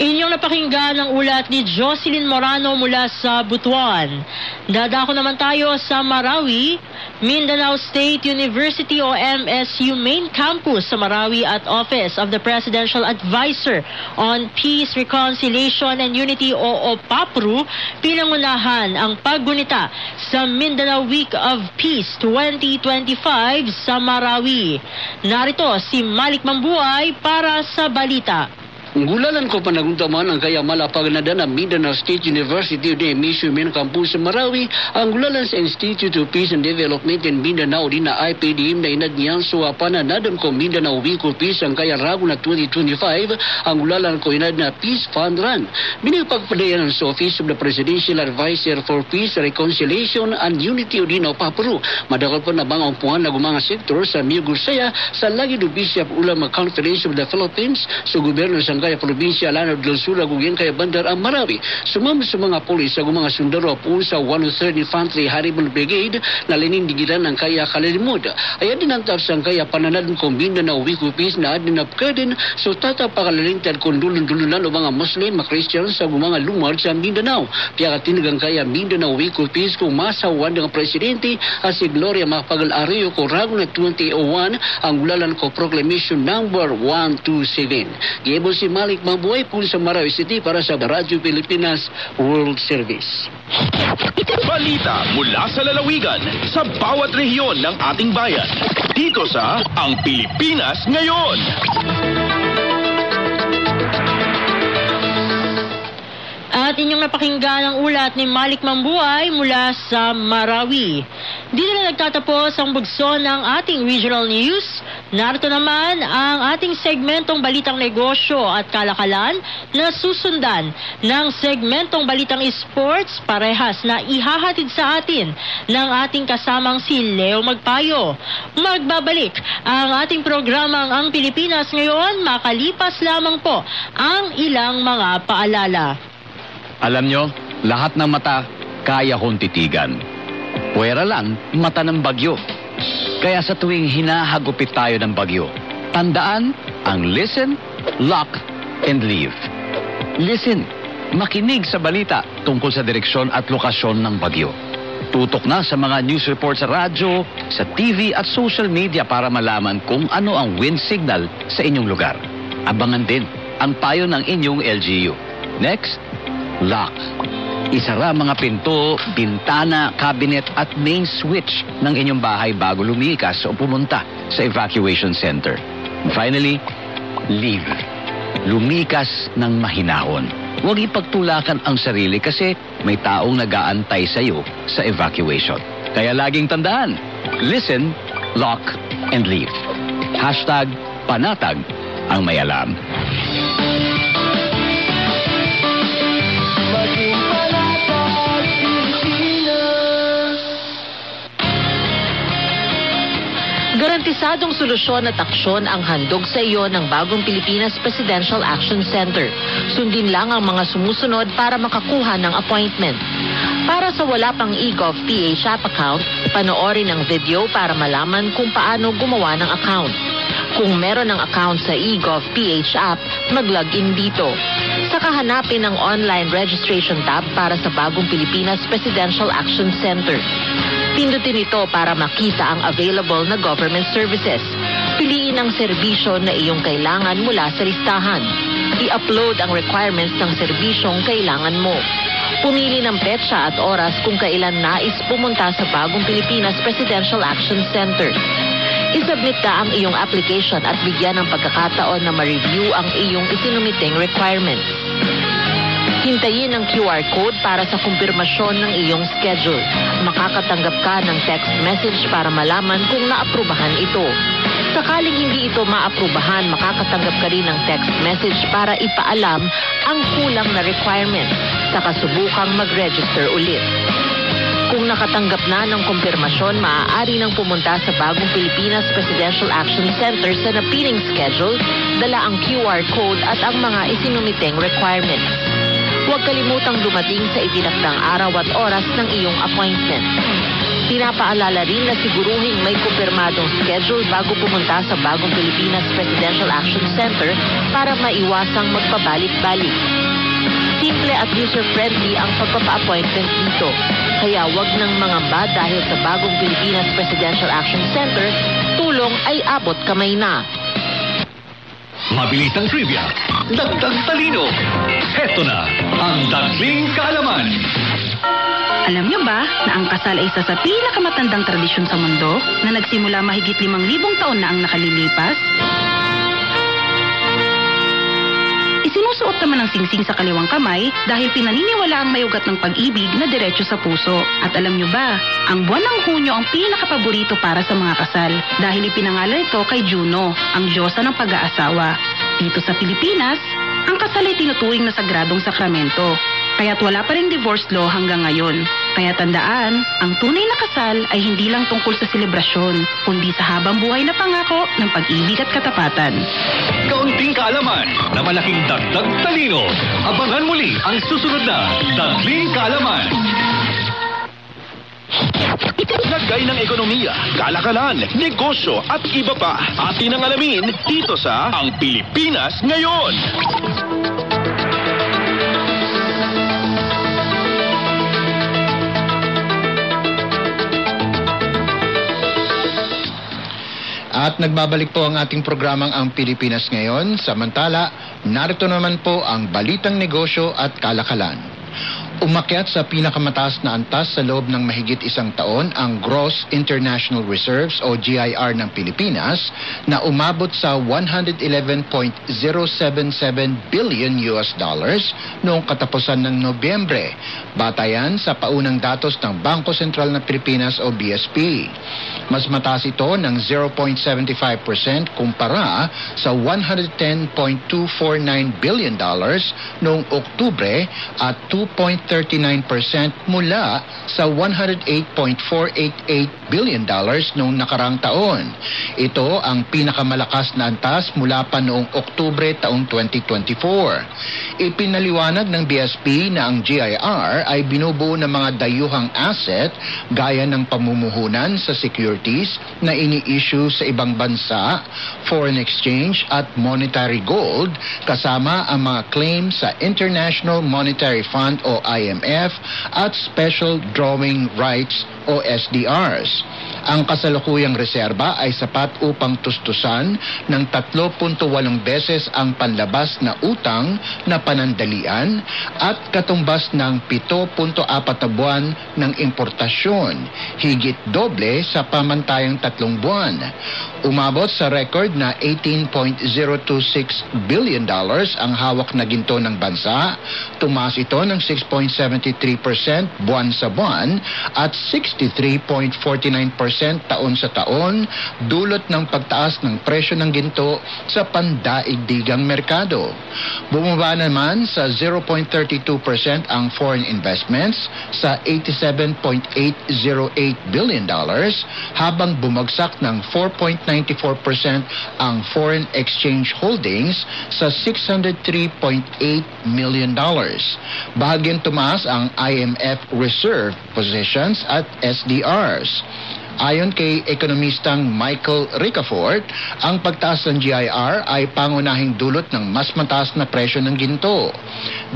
Inyong napakinggan ang ulat ni Jocelyn Morano mula sa Butuan. Dadako naman tayo sa Marawi, Mindanao State University o MSU Main Campus sa Marawi at Office of the Presidential Advisor on Peace, Reconciliation and Unity o OPAPRU pinangunahan ang paggunita sa Mindanao Week of Peace 2025 sa Marawi. Narito si Malik Mambuay para sa balita. Gulalan ko panaguntaman ang kaya malapag na na Mindanao State University de Mission Main Campus sa Marawi ang gulalan sa Institute of Peace and Development in Mindanao din na IPDM na inadniyan so pananadam ko Mindanao Week of Peace ang kaya rago na 2025 ang gulalan ko inad na Peace Fund Run. Binipagpadayan sa Office of the Presidential Advisor for Peace, Reconciliation and Unity o din Papuru. Madakal pa na mga umpuan na mga sektor sa Miyugusaya sa lagi do Bishop Ulam Conference of the Philippines sa gobyerno sa kaya probinsya Lanao del Sur ug yan kaya bandar ang Marawi. Sumam sa mga pulis ug mga sundaro po sa 103rd Infantry Haribon Brigade na linindigiran ng kaya kalalimod. Ayan din ang tapsang kaya pananad ko Mindanao Week of Peace na adin apkadin so tata pakalilintad kung dulun-dulunan o mga Muslim, mga Christian sa mga lumar sa Mindanao. Piya katinigang kaya Mindanao of Peace kung masawan ng presidente at si Gloria Mapagal-Ario ko rago na 2001 ang ulalan ko proclamation number 127. Giebol si Malik Mabuhay po sa Marawi City para sa Radyo Pilipinas World Service. Balita mula sa lalawigan sa bawat rehiyon ng ating bayan. Dito sa Ang Pilipinas Ngayon. At inyong napakinggan ang ulat ni Malik Mambuay mula sa Marawi. Dito na nagtatapos ang bugso ng ating regional news. Narito naman ang ating segmentong Balitang Negosyo at Kalakalan na susundan ng segmentong Balitang Sports parehas na ihahatid sa atin ng ating kasamang si Leo Magpayo. Magbabalik ang ating programang Ang Pilipinas ngayon makalipas lamang po ang ilang mga paalala. Alam nyo, lahat ng mata kaya kong titigan. Pwera lang, mata ng bagyo. Kaya sa tuwing hinahagupit tayo ng bagyo, Tandaan ang listen, lock, and leave. Listen, makinig sa balita tungkol sa direksyon at lokasyon ng bagyo. Tutok na sa mga news report sa radyo, sa TV at social media para malaman kung ano ang wind signal sa inyong lugar. Abangan din ang payo ng inyong LGU. Next, lock. Isara mga pinto, bintana, cabinet at main switch ng inyong bahay bago lumikas o pumunta sa evacuation center. Finally, leave. Lumikas ng mahinahon. Huwag ipagtulakan ang sarili kasi may taong nag-aantay sa iyo sa evacuation. Kaya laging tandaan, listen, lock, and leave. Hashtag panatag ang may alam. Garantisadong solusyon at aksyon ang handog sa iyo ng bagong Pilipinas Presidential Action Center. Sundin lang ang mga sumusunod para makakuha ng appointment. Para sa wala pang eGov PH account, panoorin ang video para malaman kung paano gumawa ng account. Kung meron ng account sa eGov PH app, mag-login dito. Saka hanapin ang online registration tab para sa bagong Pilipinas Presidential Action Center. Pindutin ito para makita ang available na government services. Piliin ang serbisyo na iyong kailangan mula sa listahan. I-upload ang requirements ng serbisyong kailangan mo. Pumili ng petsa at oras kung kailan nais pumunta sa bagong Pilipinas Presidential Action Center. Isubmit ka ang iyong application at bigyan ng pagkakataon na ma-review ang iyong isinumiting requirements. Hintayin ang QR code para sa kumpirmasyon ng iyong schedule. Makakatanggap ka ng text message para malaman kung naaprubahan ito. Sakaling hindi ito maaprubahan, makakatanggap ka rin ng text message para ipaalam ang kulang na requirements. Saka subukang mag-register ulit. Kung nakatanggap na ng kumpirmasyon, maaari nang pumunta sa bagong Pilipinas Presidential Action Center sa napiling schedule, dala ang QR code at ang mga isinumiteng requirements. Huwag kalimutang dumating sa itinakdang araw at oras ng iyong appointment. Pinapaalala rin na siguruhin may kumpirmadong schedule bago pumunta sa bagong Pilipinas Presidential Action Center para maiwasang magpabalik-balik. Simple at user-friendly ang pagpapa-appointment dito. Kaya wag nang mangamba dahil sa bagong Pilipinas Presidential Action Center, tulong ay abot kamay na. Mabilis ang trivia. Dagdag talino. Heto na ang Dagsing Kaalaman. Alam niyo ba na ang kasal ay isa sa pinakamatandang tradisyon sa mundo na nagsimula mahigit limang libong taon na ang nakalilipas? Isinusuot naman ang singsing sa kaliwang kamay dahil pinaniniwala ang may ugat ng pag-ibig na diretso sa puso. At alam niyo ba, ang buwan ng Hunyo ang pinakapaborito para sa mga kasal dahil ipinangalan ito kay Juno, ang diyosa ng pag-aasawa. Dito sa Pilipinas, ang kasal ay tinuturing na sagradong sakramento. Kaya't wala pa rin divorce law hanggang ngayon. Kaya tandaan, ang tunay na kasal ay hindi lang tungkol sa selebrasyon, kundi sa habang buhay na pangako ng pag-ibig at katapatan. Kaunting kaalaman na malaking dagdag talino. Abangan muli ang susunod na Dagsing Kaalaman. Lagay ng ekonomiya, kalakalan, negosyo at iba pa. Atin ang alamin dito sa Ang Pilipinas Ngayon. At nagbabalik po ang ating programang Ang Pilipinas Ngayon. Samantala, narito naman po ang balitang negosyo at kalakalan. Umakyat sa pinakamataas na antas sa loob ng mahigit isang taon ang Gross International Reserves o GIR ng Pilipinas na umabot sa 111.077 billion US dollars noong katapusan ng Nobyembre. Batayan sa paunang datos ng Bangko Sentral ng Pilipinas o BSP. Mas mataas ito ng 0.75% kumpara sa 110.249 billion dollars noong Oktubre at 2.3 39% mula sa 108.488 billion dollars noong nakarang taon. Ito ang pinakamalakas na antas mula pa noong Oktubre taong 2024. Ipinaliwanag ng BSP na ang GIR ay binubuo ng mga dayuhang asset gaya ng pamumuhunan sa securities na ini-issue sa ibang bansa, foreign exchange at monetary gold kasama ang mga claims sa International Monetary Fund o IMF at Special Drawing Rights o SDRs. Ang kasalukuyang reserba ay sapat upang tustusan ng 3.8 beses ang panlabas na utang na panandalian at katumbas ng 7.4 na buwan ng importasyon, higit doble sa pamantayang tatlong buwan. Umabot sa record na 18.026 billion dollars ang hawak na ginto ng bansa. Tumaas ito ng 6.73% buwan sa buwan at 63.49% taon sa taon dulot ng pagtaas ng presyo ng ginto sa pandaigdigang merkado. Bumaba naman sa 0.32% ang foreign investments sa 87.808 billion dollars habang bumagsak ng 4.94% ang foreign exchange holdings sa 603.8 million dollars. Bahagyang tumaas ang IMF reserve positions at SDRs. Ayon kay ekonomistang Michael Ricafort, ang pagtaas ng GIR ay pangunahing dulot ng mas mataas na presyo ng ginto.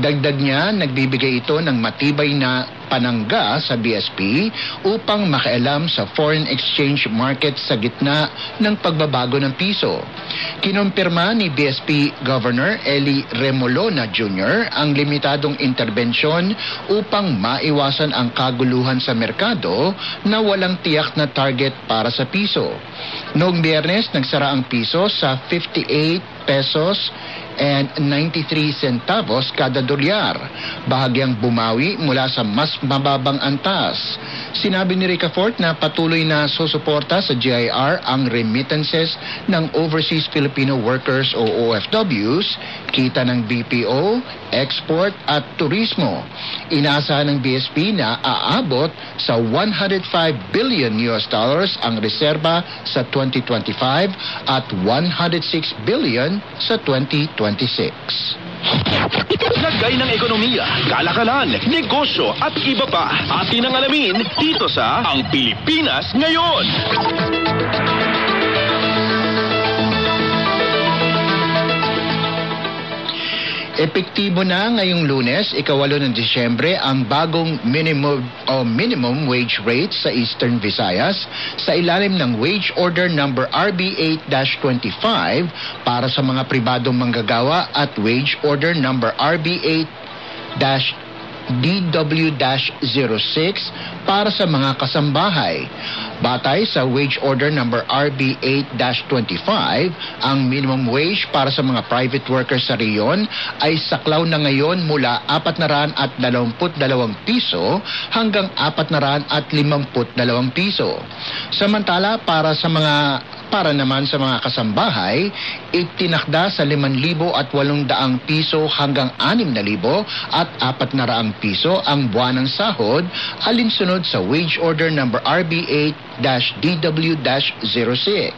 Dagdag niya, nagbibigay ito ng matibay na panangga sa BSP upang makialam sa foreign exchange market sa gitna ng pagbabago ng piso. Kinumpirma ni BSP Governor Eli Remolona Jr. ang limitadong interbensyon upang maiwasan ang kaguluhan sa merkado na walang tiyak na target para sa piso. Noong biyernes, nagsara ang piso sa 58 pesos and 93 centavos kada dolyar, bahagyang bumawi mula sa mas mababang antas. Sinabi ni Ricafort na patuloy na susuporta sa GIR ang remittances ng Overseas Filipino Workers o OFWs, kita ng BPO, export at turismo. Inaasahan ng BSP na aabot sa 105 billion US dollars ang reserba sa 2025 at 106 billion sa 2026. Lagay ng ekonomiya, kalakalan, negosyo at iba pa. Atin ang alamin dito sa Ang Pilipinas Ngayon. Epektibo na ngayong lunes, ikawalo ng Disyembre, ang bagong minimum o minimum wage rate sa Eastern Visayas sa ilalim ng Wage Order number RB 8-25 para sa mga pribadong manggagawa at Wage Order number RB 8 DW-06 para sa mga kasambahay. Batay sa Wage Order number RB 8-25, ang minimum wage para sa mga private workers sa riyon ay saklaw na ngayon mula 422 piso hanggang 452 piso. Samantala, para sa mga para naman sa mga kasambahay, itinakda sa 5,800 piso hanggang 6,000 at 400 piso ang buwanang sahod alinsunod sa Wage Order Number. RB8 DW-06.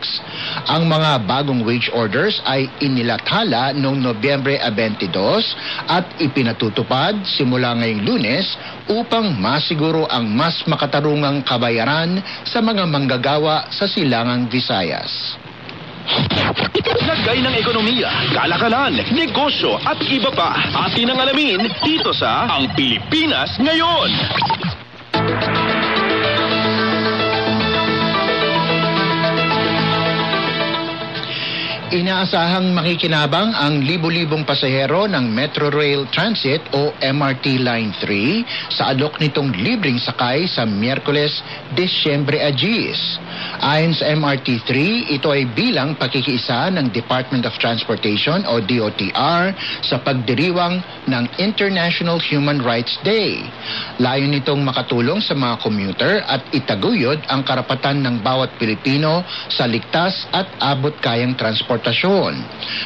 Ang mga bagong wage orders ay inilathala noong Nobyembre 22 at ipinatutupad simula ngayong lunes upang masiguro ang mas makatarungang kabayaran sa mga manggagawa sa Silangang Visayas. Lagay ng ekonomiya, kalakalan, negosyo at iba pa. Atin ang alamin dito sa Ang Pilipinas Ngayon. Inaasahang makikinabang ang libu-libong pasahero ng Metro Rail Transit o MRT Line 3 sa alok nitong libreng sakay sa Miyerkules, Desyembre Agis. Ayon sa MRT 3, ito ay bilang pakikiisa ng Department of Transportation o DOTR sa pagdiriwang ng International Human Rights Day. Layo nitong makatulong sa mga commuter at itaguyod ang karapatan ng bawat Pilipino sa ligtas at abot kayang transportasyon.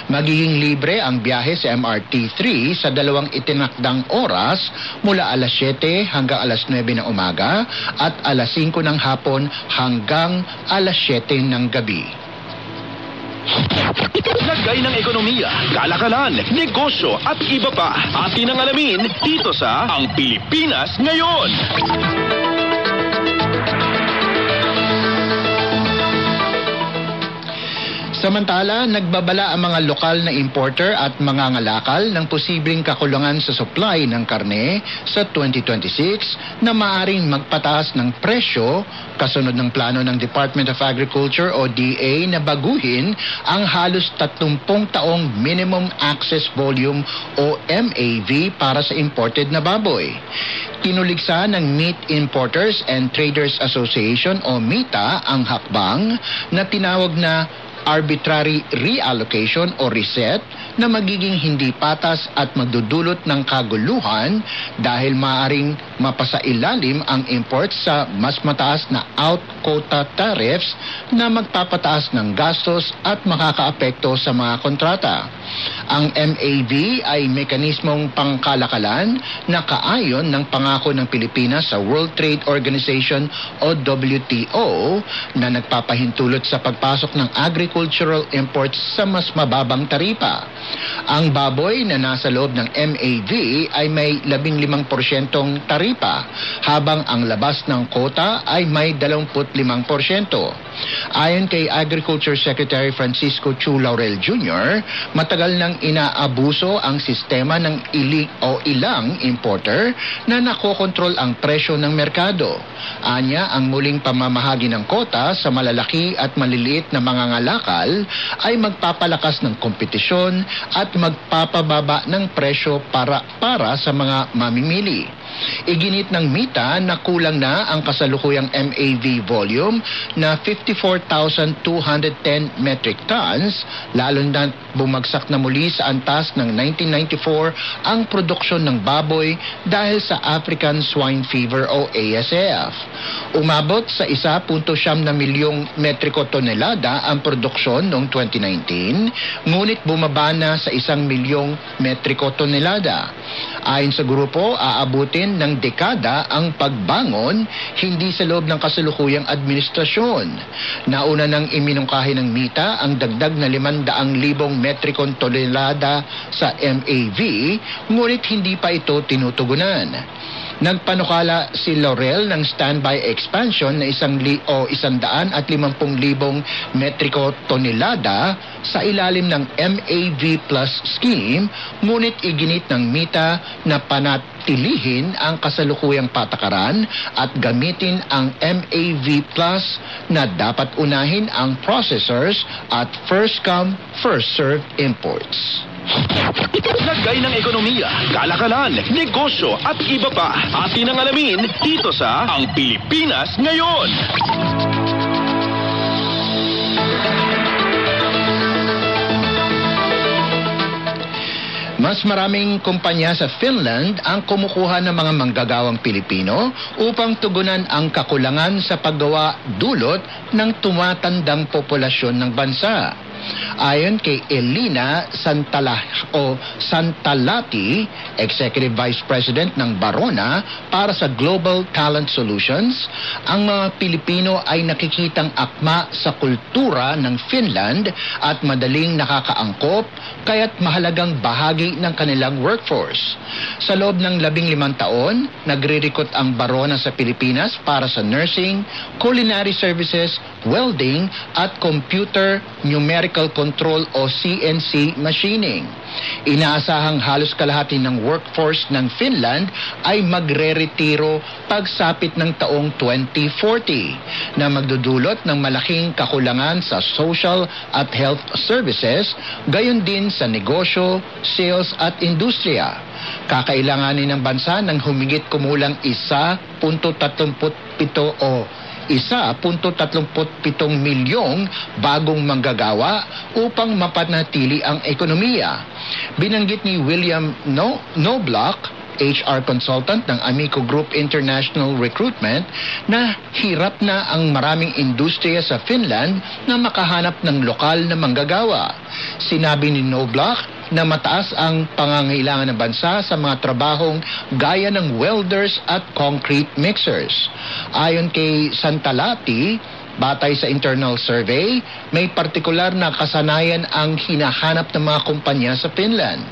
Magiging libre ang biyahe sa MRT 3 sa dalawang itinakdang oras mula alas 7 hanggang alas 9 ng umaga at alas 5 ng hapon hanggang alas 7 ng gabi. Lagay ng ekonomiya, kalakalan, negosyo at iba pa. Atin ang alamin dito sa Ang Pilipinas Ngayon. Samantala, nagbabala ang mga lokal na importer at mga ngalakal ng posibleng kakulangan sa supply ng karne sa 2026 na maaring magpataas ng presyo kasunod ng plano ng Department of Agriculture o DA na baguhin ang halos 30 taong minimum access volume o MAV para sa imported na baboy. Tinuligsa ng Meat Importers and Traders Association o MITA ang hakbang na tinawag na arbitrary reallocation o reset na magiging hindi patas at magdudulot ng kaguluhan dahil maaring mapasailalim ang imports sa mas mataas na out quota tariffs na magpapataas ng gastos at makakaapekto sa mga kontrata. Ang MAV ay mekanismong pangkalakalan na kaayon ng pangako ng Pilipinas sa World Trade Organization o WTO na nagpapahintulot sa pagpasok ng agricultural imports sa mas mababang taripa. Ang baboy na nasa loob ng MAV ay may 15% taripa habang ang labas ng kota ay may 25%. Ayon kay Agriculture Secretary Francisco Chu Laurel Jr., matagal nang inaabuso ang sistema ng ili o ilang importer na nakokontrol ang presyo ng merkado. Anya, ang muling pamamahagi ng kota sa malalaki at maliliit na mga ngalakal ay magpapalakas ng kompetisyon at magpapababa ng presyo para para sa mga mamimili. Iginit ng MITA na kulang na ang kasalukuyang MAV volume na 54,210 metric tons, lalo na bumagsak na muli sa antas ng 1994 ang produksyon ng baboy dahil sa African Swine Fever o ASF. Umabot sa 1.7 na milyong metriko tonelada ang produksyon noong 2019, ngunit bumaba na sa isang milyong metriko tonelada. Ayon sa grupo, aabutin ng dekada ang pagbangon hindi sa loob ng kasalukuyang administrasyon. Nauna nang iminungkahi ng MITA ang dagdag na 500,000 metrikon tonelada sa MAV, ngunit hindi pa ito tinutugunan. Nagpanukala si Laurel ng standby expansion na isang li o isandaan at limampung libong metriko tonelada sa ilalim ng MAV Plus scheme, ngunit iginit ng MITA na panatilihin ang kasalukuyang patakaran at gamitin ang MAV Plus na dapat unahin ang processors at first come, first served imports. Lagay ng ekonomiya, kalakalan, negosyo at iba pa. Atin ang alamin dito sa Ang Pilipinas Ngayon. Mas maraming kumpanya sa Finland ang kumukuha ng mga manggagawang Pilipino upang tugunan ang kakulangan sa paggawa dulot ng tumatandang populasyon ng bansa. Ayon kay Elina Santala o Santalati, Executive Vice President ng Barona para sa Global Talent Solutions, ang mga Pilipino ay nakikitang akma sa kultura ng Finland at madaling nakakaangkop kaya't mahalagang bahagi ng kanilang workforce. Sa loob ng labing limang taon, nagre-recruit ang Barona sa Pilipinas para sa nursing, culinary services, welding at computer numerical control o CNC machining. Inaasahang halos kalahati ng workforce ng Finland ay magre-retiro pagsapit ng taong 2040 na magdudulot ng malaking kakulangan sa social at health services, gayon din sa negosyo, sales at industriya. Kakailanganin ng bansa ng humigit kumulang 1.37 o 1.37 milyong bagong manggagawa upang mapanatili ang ekonomiya. Binanggit ni William no Noblock, HR consultant ng Amico Group International Recruitment na hirap na ang maraming industriya sa Finland na makahanap ng lokal na manggagawa. Sinabi ni Noblock na mataas ang pangangailangan ng bansa sa mga trabahong gaya ng welders at concrete mixers. Ayon kay Santalati, Batay sa internal survey, may partikular na kasanayan ang hinahanap ng mga kumpanya sa Finland.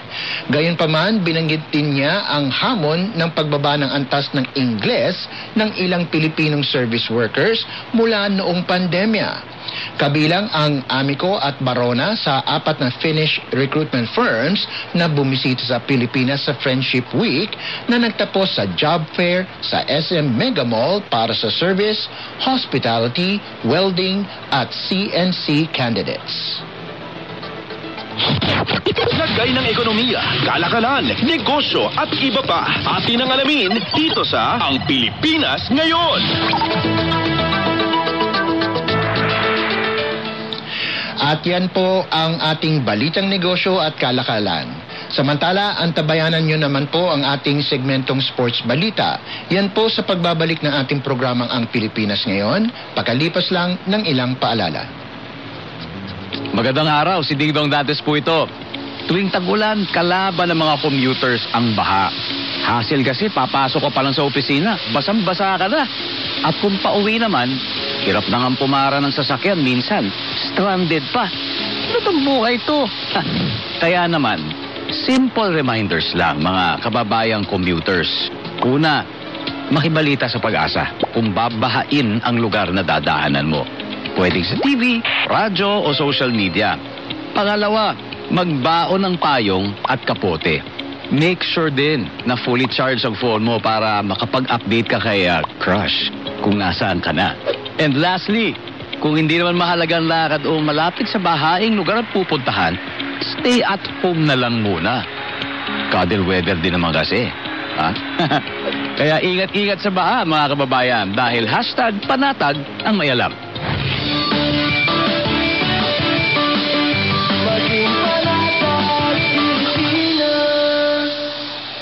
Gayunpaman, binanggit din niya ang hamon ng pagbaba ng antas ng Ingles ng ilang Pilipinong service workers mula noong pandemya. Kabilang ang Amico at Barona sa apat na Finnish recruitment firms na bumisita sa Pilipinas sa Friendship Week na nagtapos sa job fair sa SM Mega Mall para sa service, hospitality, welding at CNC candidates. Lagay ng ekonomiya, kalakalan, negosyo at iba pa. Atin ang alamin dito sa Ang Pilipinas Ngayon. At yan po ang ating balitang negosyo at kalakalan. Samantala, antabayanan nyo naman po ang ating segmentong sports balita. Yan po sa pagbabalik ng ating programang Ang Pilipinas Ngayon, pakalipas lang ng ilang paalala. Magandang araw, si Ding Dong Dantes po ito. Tuwing tagulan, kalaban ng mga commuters ang baha. Hassle kasi, papasok ka pa lang sa opisina, basang-basa ka na. At kung pauwi naman, hirap na nga pumara ng sasakyan minsan. Stranded pa. Ano buhay to? [LAUGHS] Kaya naman, simple reminders lang mga kababayang commuters. Una, makibalita sa pag-asa kung babahain ang lugar na dadaanan mo. Pwedeng sa TV, radyo o social media. Pangalawa, magbaon ng payong at kapote. Make sure din na fully charged ang phone mo para makapag-update ka kay uh, crush kung nasaan ka na. And lastly, kung hindi naman mahalagang lakad o malapit sa bahaing lugar at pupuntahan, stay at home na lang muna. Cuddle weather din naman kasi. Ha? [LAUGHS] Kaya ingat-ingat sa baha mga kababayan dahil hashtag panatag ang may alam.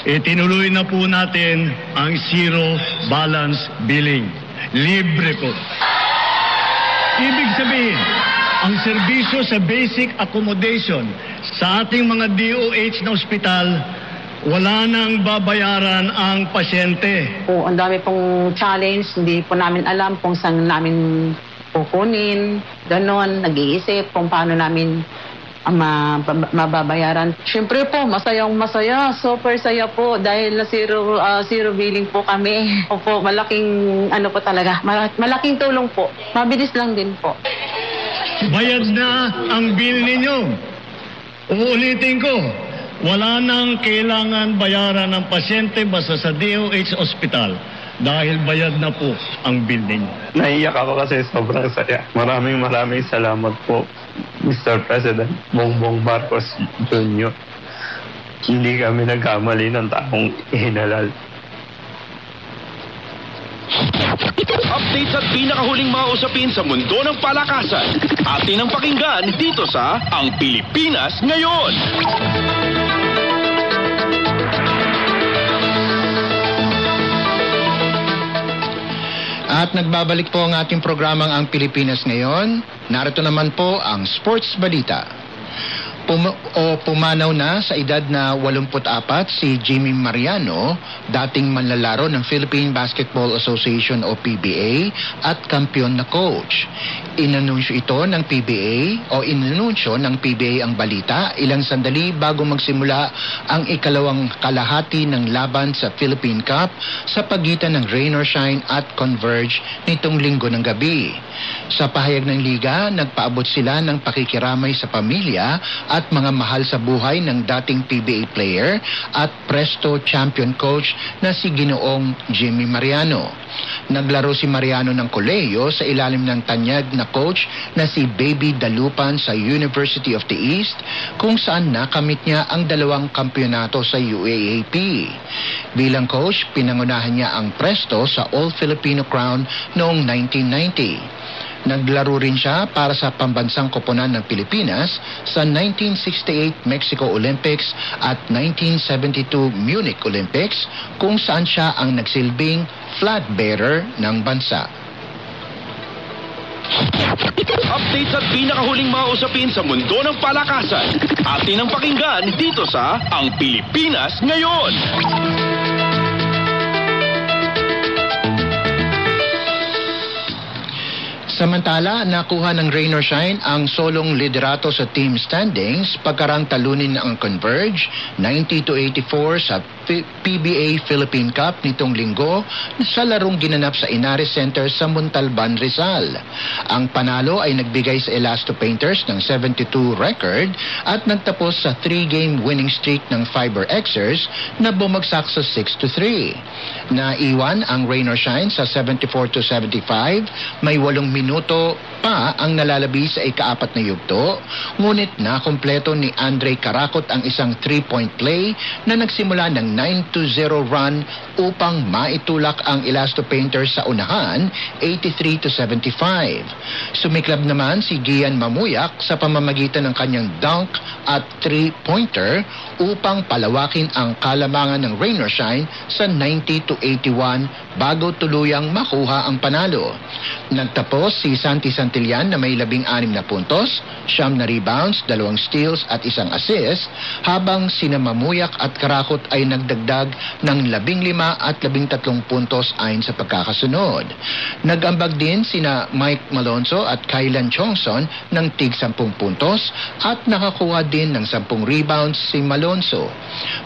Itinuloy na po natin ang zero balance billing. Libre po. Ibig sabihin, ang serbisyo sa basic accommodation sa ating mga DOH na ospital, wala nang babayaran ang pasyente. po, ang dami pong challenge, hindi po namin alam kung saan namin kukunin, ganon, nag-iisip kung paano namin ma- mababayaran. Siyempre po, masayang masaya, super saya po dahil na zero, ah, zero billing po kami. [LAUGHS] Opo, malaking ano po talaga, mala- malaking tulong po. Mabilis lang din po. Bayad na ang bill ninyo. Uulitin ko, wala nang kailangan bayaran ng pasyente basta sa DOH Hospital dahil bayad na po ang bill ninyo. Naiyak ako kasi sobrang saya. Maraming maraming salamat po, Mr. President Bongbong Marcos Jr. Hindi kami nagkamali ng taong ihinalal. Updates at pinakahuling mga usapin sa mundo ng palakasan. Atin ang pakinggan dito sa Ang Pilipinas Ngayon. At nagbabalik po ang ating programang Ang Pilipinas Ngayon. Narito naman po ang Sports Balita. Pum- o pumanaw na sa edad na 84 si Jimmy Mariano, dating manlalaro ng Philippine Basketball Association o PBA at kampiyon na coach. Inanunsyo ito ng PBA o inanunsyo ng PBA ang balita ilang sandali bago magsimula ang ikalawang kalahati ng laban sa Philippine Cup sa pagitan ng Rain or Shine at Converge nitong linggo ng gabi. Sa pahayag ng liga, nagpaabot sila ng pakikiramay sa pamilya at mga mahal sa buhay ng dating PBA player at Presto champion coach na si Ginoong Jimmy Mariano. Naglaro si Mariano ng koleyo sa ilalim ng tanyag na coach na si Baby Dalupan sa University of the East kung saan nakamit niya ang dalawang kampyonato sa UAAP. Bilang coach, pinangunahan niya ang Presto sa All-Filipino Crown noong 1990. Naglaro rin siya para sa pambansang koponan ng Pilipinas sa 1968 Mexico Olympics at 1972 Munich Olympics kung saan siya ang nagsilbing flag bearer ng bansa. Updates at pinakahuling mga usapin sa mundo ng palakasan. Atin ang pakinggan dito sa Ang Pilipinas Ngayon. Samantala, nakuha ng Rain or Shine ang solong liderato sa team standings pagkarang talunin ang Converge 90 to 84 sa PBA Philippine Cup nitong linggo sa larong ginanap sa Inares Center sa Montalban, Rizal. Ang panalo ay nagbigay sa Elasto Painters ng 72 record at nagtapos sa 3-game winning streak ng Fiber Xers na bumagsak sa 6 to 3. Naiwan ang Rain or Shine sa 74 to 75, may walong minuto pa ang nalalabi sa ikaapat na yugto, ngunit nakompleto ni Andre Karakot ang isang three-point play na nagsimula ng 9 to 0 run upang maitulak ang Elasto Painters sa unahan, 83 to 75. Sumiklab naman si Gian Mamuyak sa pamamagitan ng kanyang dunk at three-pointer upang palawakin ang kalamangan ng Rain or Shine sa 90 to 81 bago tuluyang makuha ang panalo. Nagtapos si Santi Santillan na may labing anim na puntos, siyam na rebounds, dalawang steals at isang assist, habang sina Mamuyak at Karakot ay nagdagdag ng labing lima at labing tatlong puntos ayon sa pagkakasunod. Nagambag din sina Mike Malonzo at Kylan Chongson ng tig 10 puntos at nakakuha din ng 10 rebounds si Malonzo.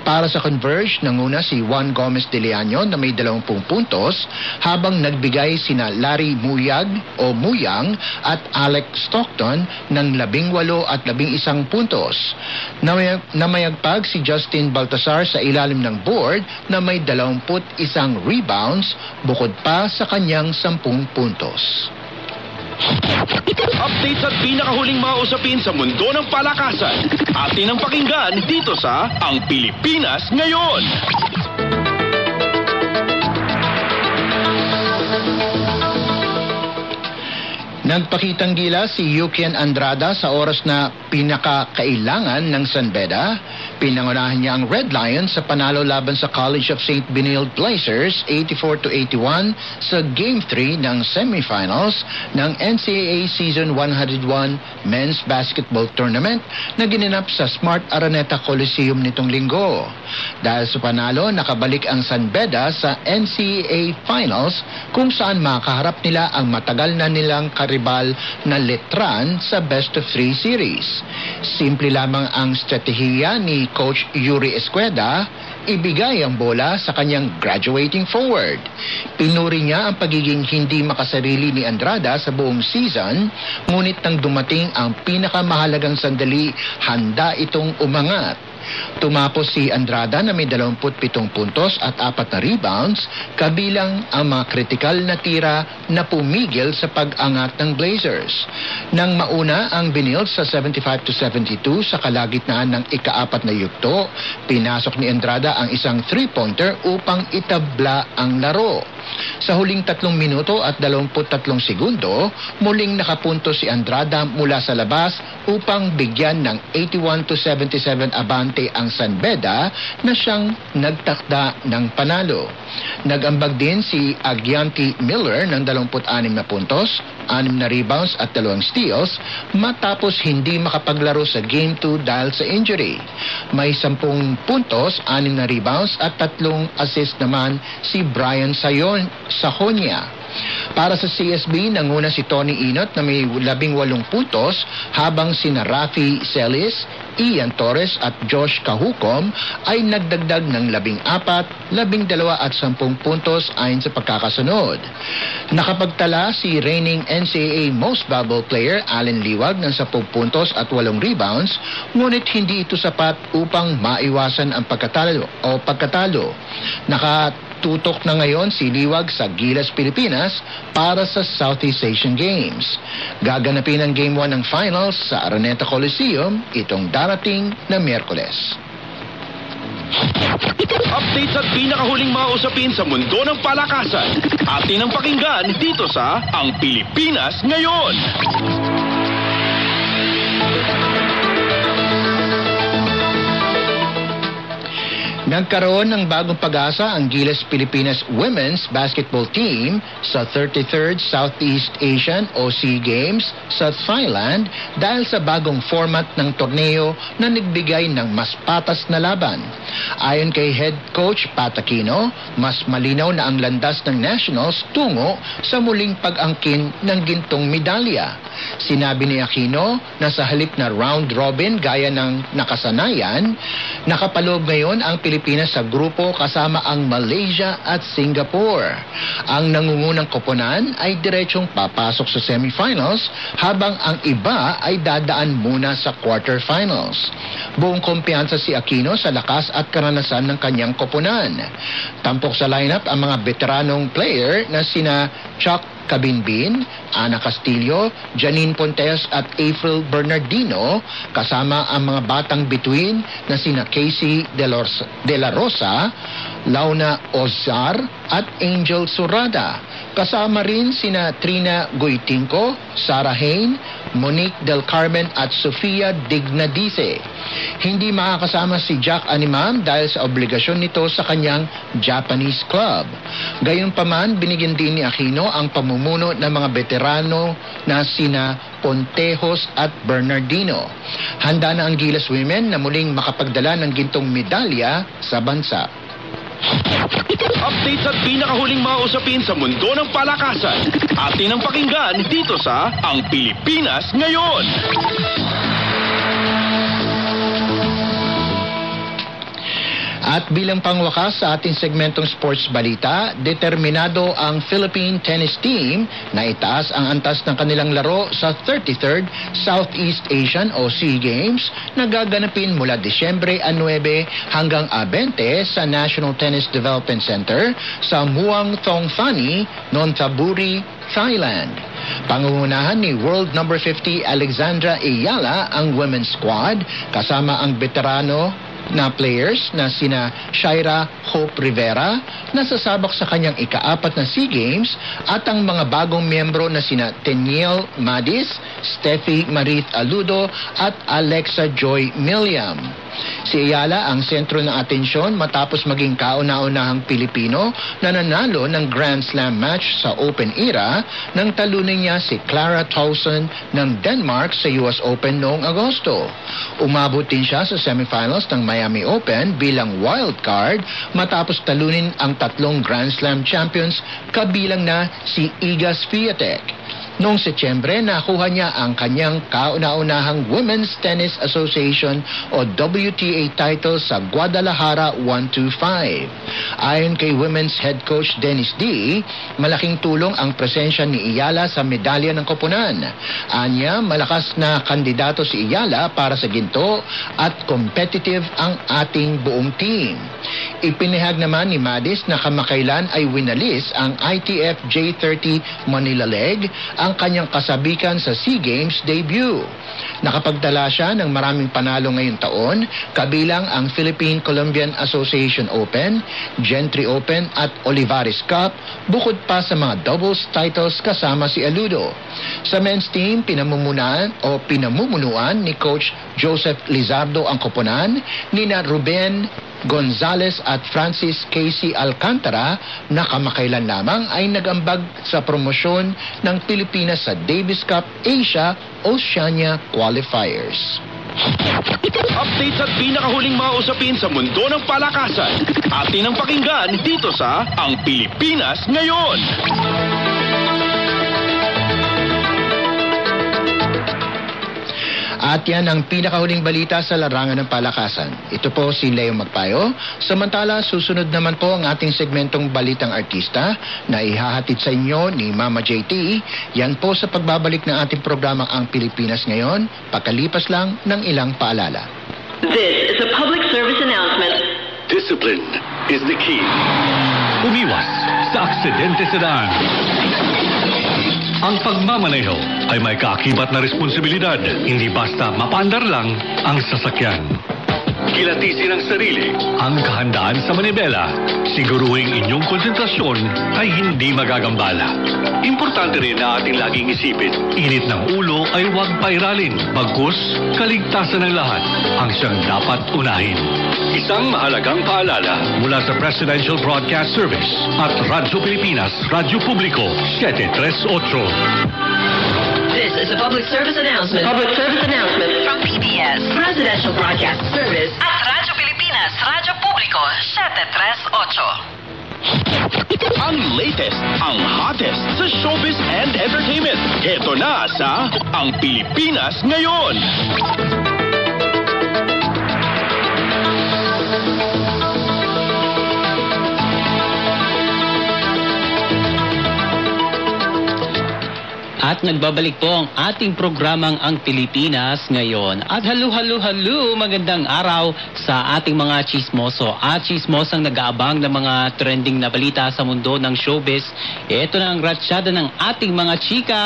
Para sa Converge, nanguna si Juan Gomez de Leaño na may 20 puntos habang nagbigay sina Larry Muyag o Muyang at Alec Stockton ng 18 at 11 puntos. Namayag, namayagpag si Justin Baltasar sa ilalim ng board na may 21 rebounds bukod pa sa kanyang 10 puntos. Updates at pinakahuling mga usapin sa mundo ng palakasan. Atin ang pakinggan dito sa Ang Pilipinas Ngayon. Nagpakitang gila si Yukian Andrada sa oras na pinakakailangan ng San Beda. Pinangunahan niya ang Red Lions sa panalo laban sa College of St. Benilde Blazers 84 to 81 sa Game 3 ng semifinals ng NCAA Season 101 Men's Basketball Tournament na ginanap sa Smart Araneta Coliseum nitong linggo. Dahil sa panalo, nakabalik ang San Beda sa NCAA Finals kung saan makaharap nila ang matagal na nilang karibal na Letran sa Best of Three Series. Simple lamang ang strategiya ni Coach Yuri Esqueda, ibigay ang bola sa kanyang graduating forward. Pinuri niya ang pagiging hindi makasarili ni Andrada sa buong season, ngunit nang dumating ang pinakamahalagang sandali, handa itong umangat. Tumapos si Andrada na may 27 puntos at 4 na rebounds, kabilang ang mga kritikal na tira na pumigil sa pag-angat ng Blazers. Nang mauna ang Benil sa 75 to 72 sa kalagitnaan ng ikaapat na yugto, pinasok ni Andrada ang isang three-pointer upang itabla ang laro. Sa huling tatlong minuto at 23 segundo, muling nakapunto si Andrada mula sa labas upang bigyan ng 81 to 77 abante ang San Beda na siyang nagtakda ng panalo. Nagambag din si Agyanti Miller ng 26 na puntos, 6 na rebounds at 2 steals matapos hindi makapaglaro sa Game 2 dahil sa injury. May 10 puntos, 6 na rebounds at 3 assist naman si Brian Sayon Sahonia. Para sa CSB, nanguna si Tony Inot na may labing walong puntos habang sina Rafi Celis, Ian Torres at Josh Kahukom ay nagdagdag ng labing apat, labing dalawa at sampung puntos ayon sa pagkakasunod. Nakapagtala si reigning NCAA Most Valuable Player Allen Liwag ng 10 puntos at 8 rebounds, ngunit hindi ito sapat upang maiwasan ang pagkatalo o pagkatalo. Nakatutok na ngayon si Liwag sa Gilas, Pilipinas para sa Southeast Asian Games. Gaganapin ang Game 1 ng finals sa Araneta Coliseum itong darating na Miyerkules. Updates at pinakahuling mga usapin sa mundo ng palakasan. Atin ang pakinggan dito sa Ang Pilipinas Ngayon. Nagkaroon ng bagong pag-asa ang Gilas Pilipinas Women's Basketball Team sa 33rd Southeast Asian o SEA Games sa Thailand dahil sa bagong format ng torneo na nagbigay ng mas patas na laban. Ayon kay Head Coach Pat Aquino, mas malinaw na ang landas ng Nationals tungo sa muling pag-angkin ng gintong medalya. Sinabi ni Aquino na sa halip na round robin gaya ng nakasanayan, nakapaloob ngayon ang Pilipinas sa grupo kasama ang Malaysia at Singapore. Ang nangungunang koponan ay diretsong papasok sa semifinals habang ang iba ay dadaan muna sa quarterfinals. Buong kumpiyansa si Aquino sa lakas at karanasan ng kanyang koponan. Tampok sa lineup ang mga veteranong player na sina Chuck Kabinbin, Ana Castillo, Janine Pontes at April Bernardino kasama ang mga batang bituin na sina Casey De, Lors- De La Rosa, Launa Ozar at Angel Surada. Kasama rin sina Trina Goitinco, Sarah Hain, Monique Del Carmen at Sofia Dignadice. Hindi makakasama si Jack Animam dahil sa obligasyon nito sa kanyang Japanese club. Gayunpaman, binigyan din ni Aquino ang pamumuno ng mga veterano na sina Pontejos at Bernardino. Handa na ang Gilas Women na muling makapagdala ng gintong medalya sa bansa. Updates at pinakahuling mga usapin sa mundo ng palakasan. Atin ang pakinggan dito sa Ang Pilipinas Ngayon. At bilang pangwakas sa ating segmentong sports balita, determinado ang Philippine tennis team na itaas ang antas ng kanilang laro sa 33rd Southeast Asian o SEA Games na gaganapin mula Disyembre 9 hanggang 20 sa National Tennis Development Center sa Muang Thong Thani, Nonthaburi, Thailand. Pangungunahan ni World Number 50 Alexandra Ayala ang women's squad kasama ang veterano na players na sina Shaira Hope Rivera na sasabak sa kanyang ikaapat na SEA Games at ang mga bagong miyembro na sina Teniel Madis, Steffi Marith Aludo at Alexa Joy Milliam. Si Ayala ang sentro ng atensyon matapos maging kauna-unahang Pilipino na nanalo ng Grand Slam match sa Open era nang talunin niya si Clara Towson ng Denmark sa US Open noong Agosto. Umabot din siya sa semifinals ng Miami Open bilang wild card matapos talunin ang tatlong Grand Slam champions kabilang na si Iga Swiatek. Noong Setyembre, nakuha niya ang kanyang kauna-unahang Women's Tennis Association o WTA title sa Guadalajara 125. Ayon kay Women's Head Coach Dennis D, malaking tulong ang presensya ni Iyala sa medalya ng koponan. Anya, malakas na kandidato si Iyala para sa ginto at competitive ang ating buong team. Ipinahag naman ni Madis na kamakailan ay winalis ang ITF J30 Manila Leg ang kanyang kasabikan sa SEA Games debut. Nakapagdala siya ng maraming panalo ngayong taon, kabilang ang Philippine-Colombian Association Open, Gentry Open at Olivares Cup, bukod pa sa mga doubles titles kasama si Aludo. Sa men's team, pinamumunan o pinamumunuan ni Coach Joseph Lizardo ang koponan, nina Ruben Gonzales at Francis Casey Alcantara na kamakailan lamang ay nagambag sa promosyon ng Pilipinas sa Davis Cup Asia Oceania Qualifiers. Updates at pinakahuling mga usapin sa mundo ng palakasan. Atin ang pakinggan dito sa Ang Pilipinas Ngayon. At yan ang pinakahuling balita sa larangan ng palakasan. Ito po si Leo Magpayo. Samantala, susunod naman po ang ating segmentong Balitang Artista na ihahatid sa inyo ni Mama JT. Yan po sa pagbabalik ng ating programang Ang Pilipinas Ngayon, pagkalipas lang ng ilang paalala. This is a public service announcement. Discipline is the key. Umiwas sa aksidente sa daan. Ang pagmamaneho ay may kaakibat na responsibilidad. Hindi basta mapaandar lang ang sasakyan. Kilatisin ang sarili, ang kahandaan sa manibela. Siguruhing inyong konsentrasyon ay hindi magagambala. Importante rin na ating laging isipin, init ng ulo ay huwag pairalin. Bagkus, kaligtasan ng lahat ang siyang dapat unahin. Isang mahalagang paalala mula sa Presidential Broadcast Service at Radyo Pilipinas, Radyo Publiko, 738. This is a public service announcement. Public service announcement from PBS, Presidential Broadcast Service at Radyo Pilipinas, Radyo Publiko, 738. Ang latest, ang hottest sa showbiz and entertainment. Heto na sa Ang Pilipinas Ngayon. At nagbabalik po ang ating programang Ang Pilipinas ngayon. At halo, magandang araw sa ating mga chismoso at chismosang nag-aabang ng mga trending na balita sa mundo ng showbiz. Ito na ang ratsyada ng ating mga chika.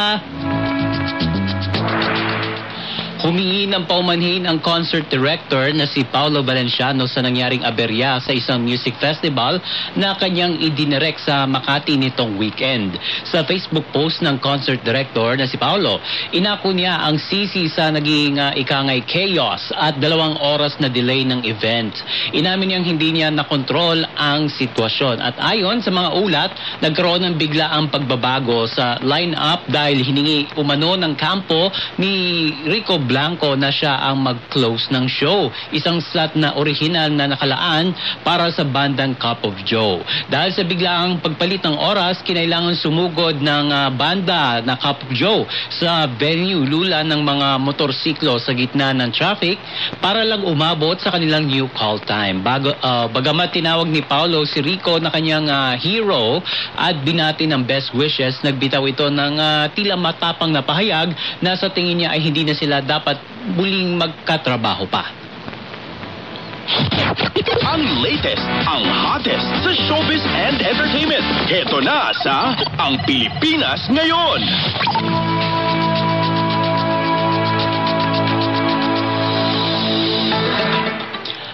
Humingi ng paumanhin ang concert director na si Paolo Valenciano sa nangyaring aberya sa isang music festival na kanyang idinirect sa Makati nitong weekend. Sa Facebook post ng concert director na si Paolo, inako niya ang sisi sa naging uh, ikangay chaos at dalawang oras na delay ng event. Inamin niyang hindi niya nakontrol ang sitwasyon at ayon sa mga ulat, nagkaroon ng bigla ang pagbabago sa line-up dahil hiningi umano ng kampo ni Rico Blanco na siya ang mag-close ng show. Isang slot na original na nakalaan para sa bandang Cup of Joe. Dahil sa biglaang pagpalit ng oras, kinailangan sumugod ng ah, banda na Cup of Joe sa venue lula ng mga motorsiklo sa gitna ng traffic para lang umabot sa kanilang new call time. Bago, ah, bagamat tinawag ni Paolo si Rico na kanyang ah, hero at binati ng best wishes, nagbitaw ito ng ah, tila matapang na pahayag na sa tingin niya ay hindi na sila dapat muling magkatrabaho pa. Ang latest, ang hottest sa showbiz and entertainment. Heto na sa Ang Pilipinas Ngayon.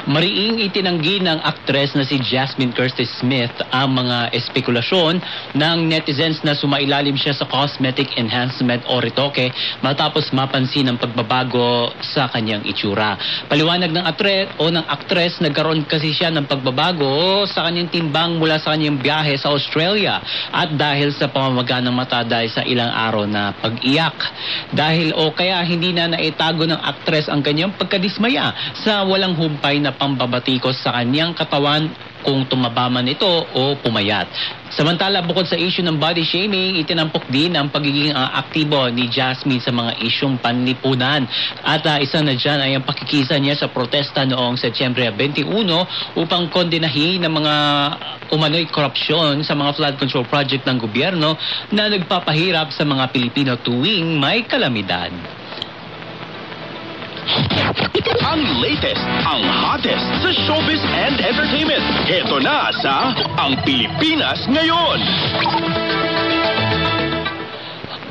Mariing itinanggi ng aktres na si Jasmine Curtis Smith ang mga espekulasyon ng netizens na sumailalim siya sa cosmetic enhancement o retoke matapos mapansin ang pagbabago sa kanyang itsura. Paliwanag ng atre o ng aktres, nagkaroon kasi siya ng pagbabago sa kanyang timbang mula sa kanyang biyahe sa Australia at dahil sa pamamaga ng mata dahil sa ilang araw na pag-iyak. Dahil o kaya hindi na naitago ng aktres ang kanyang pagkadismaya sa walang humpay na pambabatikos sa kanyang katawan kung tumaba man ito o pumayat. Samantala, bukod sa issue ng body shaming, itinampok din ang pagiging ah, aktibo ni Jasmine sa mga isyong panlipunan. At ah, isa na dyan ay ang pakikisa niya sa protesta noong Setyembre 21 upang kondenahin ng mga umano'y korupsyon sa mga flood control project ng gobyerno na nagpapahirap sa mga Pilipino tuwing may kalamidad. Ang latest, ang hottest sa showbiz and entertainment. Heto na sa Ang Pilipinas Ngayon.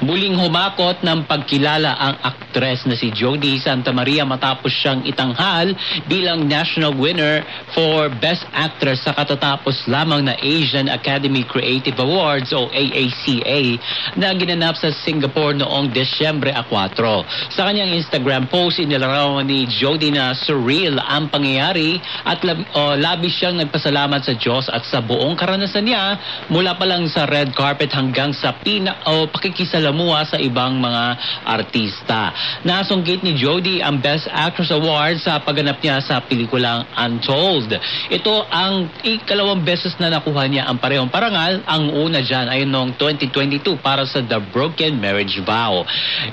Muling humakot ng pagkilala ang aktres na si Jodie Santa Maria matapos siyang itanghal bilang national winner for Best Actress sa katatapos lamang na Asian Academy Creative Awards o AACA na ginanap sa Singapore noong Desyembre 4. Sa kanyang Instagram post, inilarawan ni Jodie na surreal ang pangyayari at lab, o, labis siyang nagpasalamat sa Diyos at sa buong karanasan niya mula pa lang sa red carpet hanggang sa pina o pakikisalamuha pakikisalamuha sa ibang mga artista. Nasunggit ni Jody ang Best Actress Award sa pagganap niya sa pelikulang Untold. Ito ang ikalawang beses na nakuha niya ang parehong parangal. Ang una dyan ay noong 2022 para sa The Broken Marriage Vow.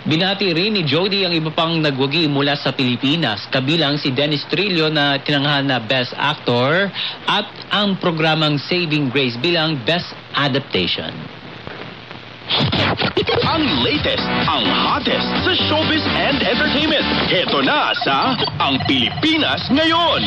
Binati rin ni Jody ang iba pang nagwagi mula sa Pilipinas, kabilang si Dennis Trillo na tinanghal na Best Actor at ang programang Saving Grace bilang Best Adaptation. Ang latest, ang hottest sa showbiz and entertainment. Heto na sa Ang Pilipinas Ngayon.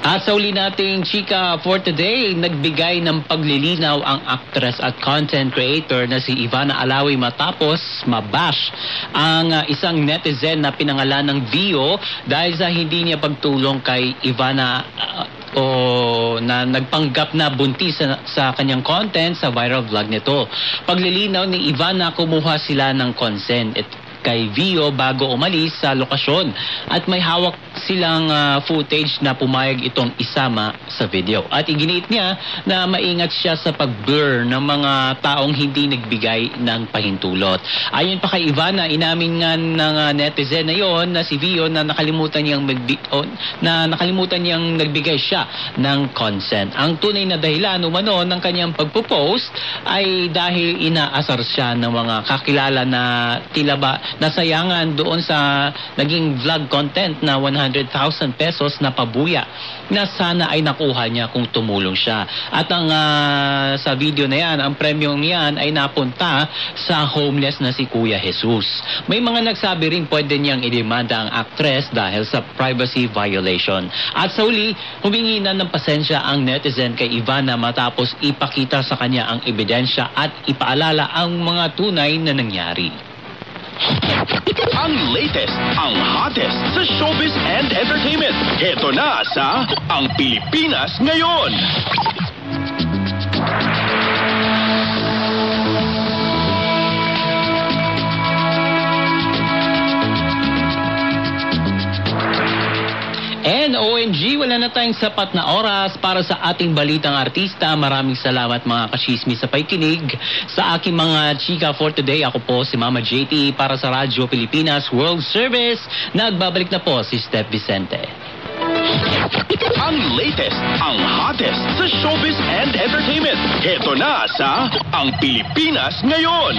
At sa uli nating chika for today, nagbigay ng paglilinaw ang actress at content creator na si Ivana Alawi matapos mabash ang uh, isang netizen na pinangalan ng Vio dahil sa hindi niya pagtulong kay Ivana uh, o na nagpanggap na buntis sa, sa kanyang content sa viral vlog nito. Paglilinaw ni Ivana, kumuha sila ng consent. Kay Vio bago umalis sa lokasyon at may hawak silang uh, footage na pumayag itong isama sa video. At iginiit niya na maingat siya sa pag-blur ng mga taong hindi nagbigay ng pahintulot. Ayon pa kay Ivana, inamin nga ng uh, netizen na yon na si Vio na nakalimutan niyang magbi- oh, na nakalimutan niyang nagbigay siya ng consent. Ang tunay na dahilan umano ng kanyang pagpo-post ay dahil inaasar siya ng mga kakilala na tila ba nasayangan doon sa naging vlog content na 100,000 pesos na pabuya na sana ay nakuha niya kung tumulong siya. At ang uh, sa video na yan, ang premyong yan ay napunta sa homeless na si Kuya Jesus. May mga nagsabi rin pwede niyang idemanda ang actress dahil sa privacy violation. At sa uli, humingi na ng pasensya ang netizen kay Ivana matapos ipakita sa kanya ang ebidensya at ipaalala ang mga tunay na nangyari. Ang latest, ang hottest sa showbiz and entertainment. Heto na sa Ang Pilipinas Ngayon. And OMG, wala na tayong sapat na oras para sa ating balitang artista. Maraming salamat mga kasismi sa paikinig. Sa aking mga chika for today, ako po si Mama JT para sa Radyo Pilipinas World Service. Nagbabalik na po si Steph Vicente. Ang latest, ang hottest sa showbiz and entertainment. Heto na sa Ang Pilipinas Ngayon.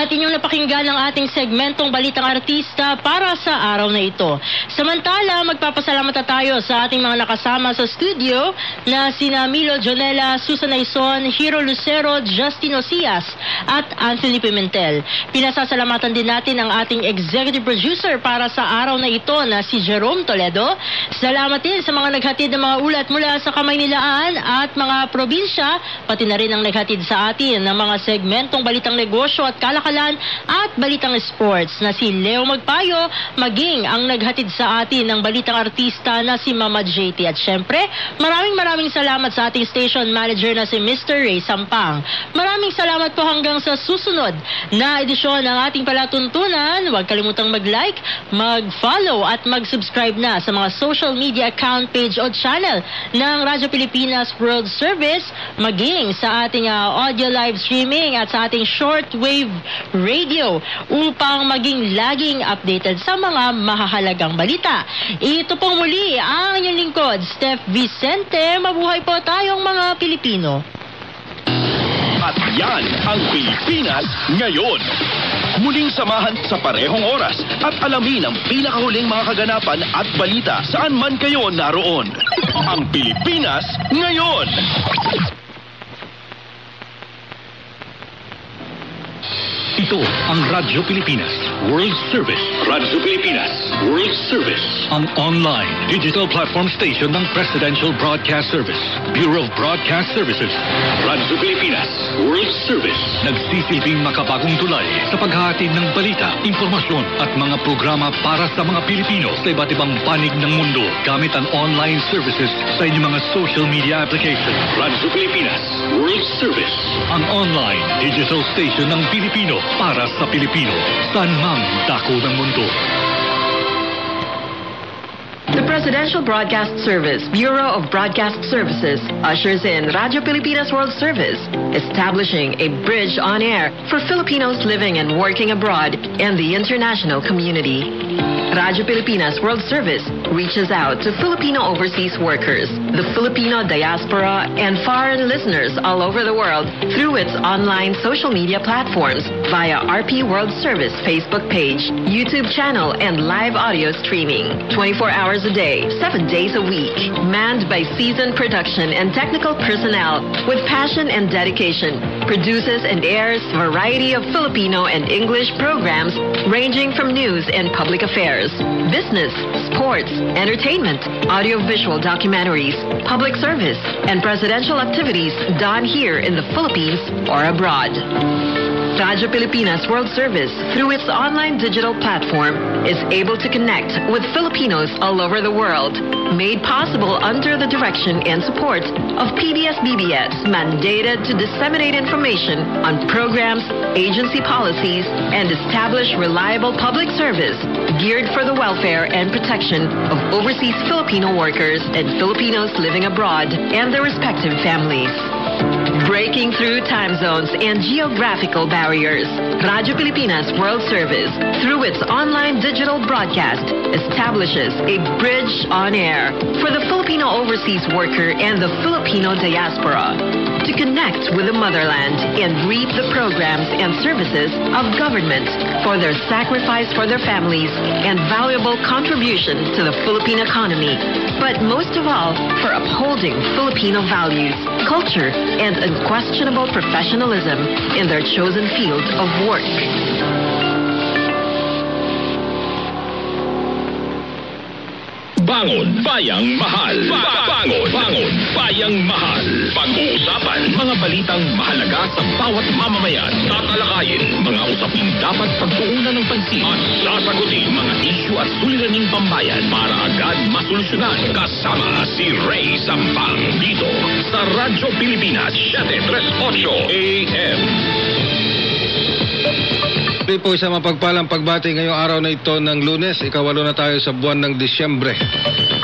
At inyong napakinggan ang ating segmentong Balitang Artista para sa araw na ito. Samantala, magpapasalamat na tayo sa ating mga nakasama sa studio na sina Milo Jonela, Susan Aison, Hiro Lucero, Justin Ocias at Anthony Pimentel. Pinasasalamatan din natin ang ating executive producer para sa araw na ito na si Jerome Toledo. Salamat din sa mga naghatid ng mga ulat mula sa Kamaynilaan at mga probinsya, pati na rin ang naghatid sa atin ng mga segmentong Balitang Negosyo at kalakalan at balitang sports na si Leo Magpayo maging ang naghatid sa atin ng balitang artista na si Mama JT. At syempre, maraming maraming salamat sa ating station manager na si Mr. Ray Sampang. Maraming salamat po hanggang sa susunod na edisyon ng ating palatuntunan. Huwag kalimutang mag-like, mag-follow at mag-subscribe na sa mga social media account page o channel ng Radyo Pilipinas World Service maging sa ating uh, audio live streaming at sa ating shortwave radio upang maging laging updated sa mga mahahalagang balita. Ito pong muli ang inyong lingkod, Steph Vicente. Mabuhay po tayong mga Pilipino. At yan ang Pilipinas ngayon. Muling samahan sa parehong oras at alamin ang pinakahuling mga kaganapan at balita saan man kayo naroon. Ang Pilipinas ngayon. Ito ang Radyo Pilipinas World Service. Radyo Pilipinas World Service. Ang online digital platform station ng Presidential Broadcast Service. Bureau of Broadcast Services. Radyo Pilipinas World Service. Nagsisilbing makabagong tulay sa paghahatid ng balita, impormasyon at mga programa para sa mga Pilipino sa iba't ibang panig ng mundo gamit ang online services sa inyong mga social media application. Radyo Pilipinas World Service. Ang online digital station ng Pilipino para sa Pilipino. Dako ng mundo. The Presidential Broadcast Service, Bureau of Broadcast Services, ushers in Radio Pilipinas World Service, establishing a bridge on air for Filipinos living and working abroad and the international community. Radio Pilipinas World Service reaches out to Filipino overseas workers, the Filipino diaspora, and foreign listeners all over the world through its online social media platforms via RP World Service Facebook page, YouTube channel, and live audio streaming. 24 hours a day, 7 days a week. Manned by seasoned production and technical personnel with passion and dedication. Produces and airs variety of Filipino and English programs ranging from news and public affairs, business, sports, entertainment, audiovisual documentaries, public service, and presidential activities done here in the Philippines or abroad. Radyo Pilipinas World Service, through its online digital platform, is able to connect with Filipinos all over the world, made possible under the direction and support of PBS-BBS, mandated to disseminate information on programs, agency policies, and establish reliable public service geared for the welfare and protection of overseas Filipino workers and Filipinos living abroad and their respective families. Breaking through time zones and geographical barriers, Radio Pilipinas World Service, through its online digital broadcast, establishes a bridge on air for the Filipino overseas worker and the Filipino diaspora to connect with the motherland and reap the programs and services of government for their sacrifice for their families and valuable contribution to the Philippine economy. But most of all, for upholding Filipino values, culture, and unquestionable professionalism in their chosen field of work. Bangon, Bayang Mahal. Ba- Bangon, Bangon, Bayang Mahal. Pag-uusapan mga balitang mahalaga sa bawat mamamayan. Tatalakayin mga usaping dapat pagtuunan ng pansin. At sasagutin mga isyu at suliraning pambayan para agad masolusyonan. Kasama si Ray Sampang dito sa Radyo Pilipinas 738 AM. Tuloy po isang mapagpalang pagbati ngayong araw na ito ng lunes. Ikawalo na tayo sa buwan ng Disyembre.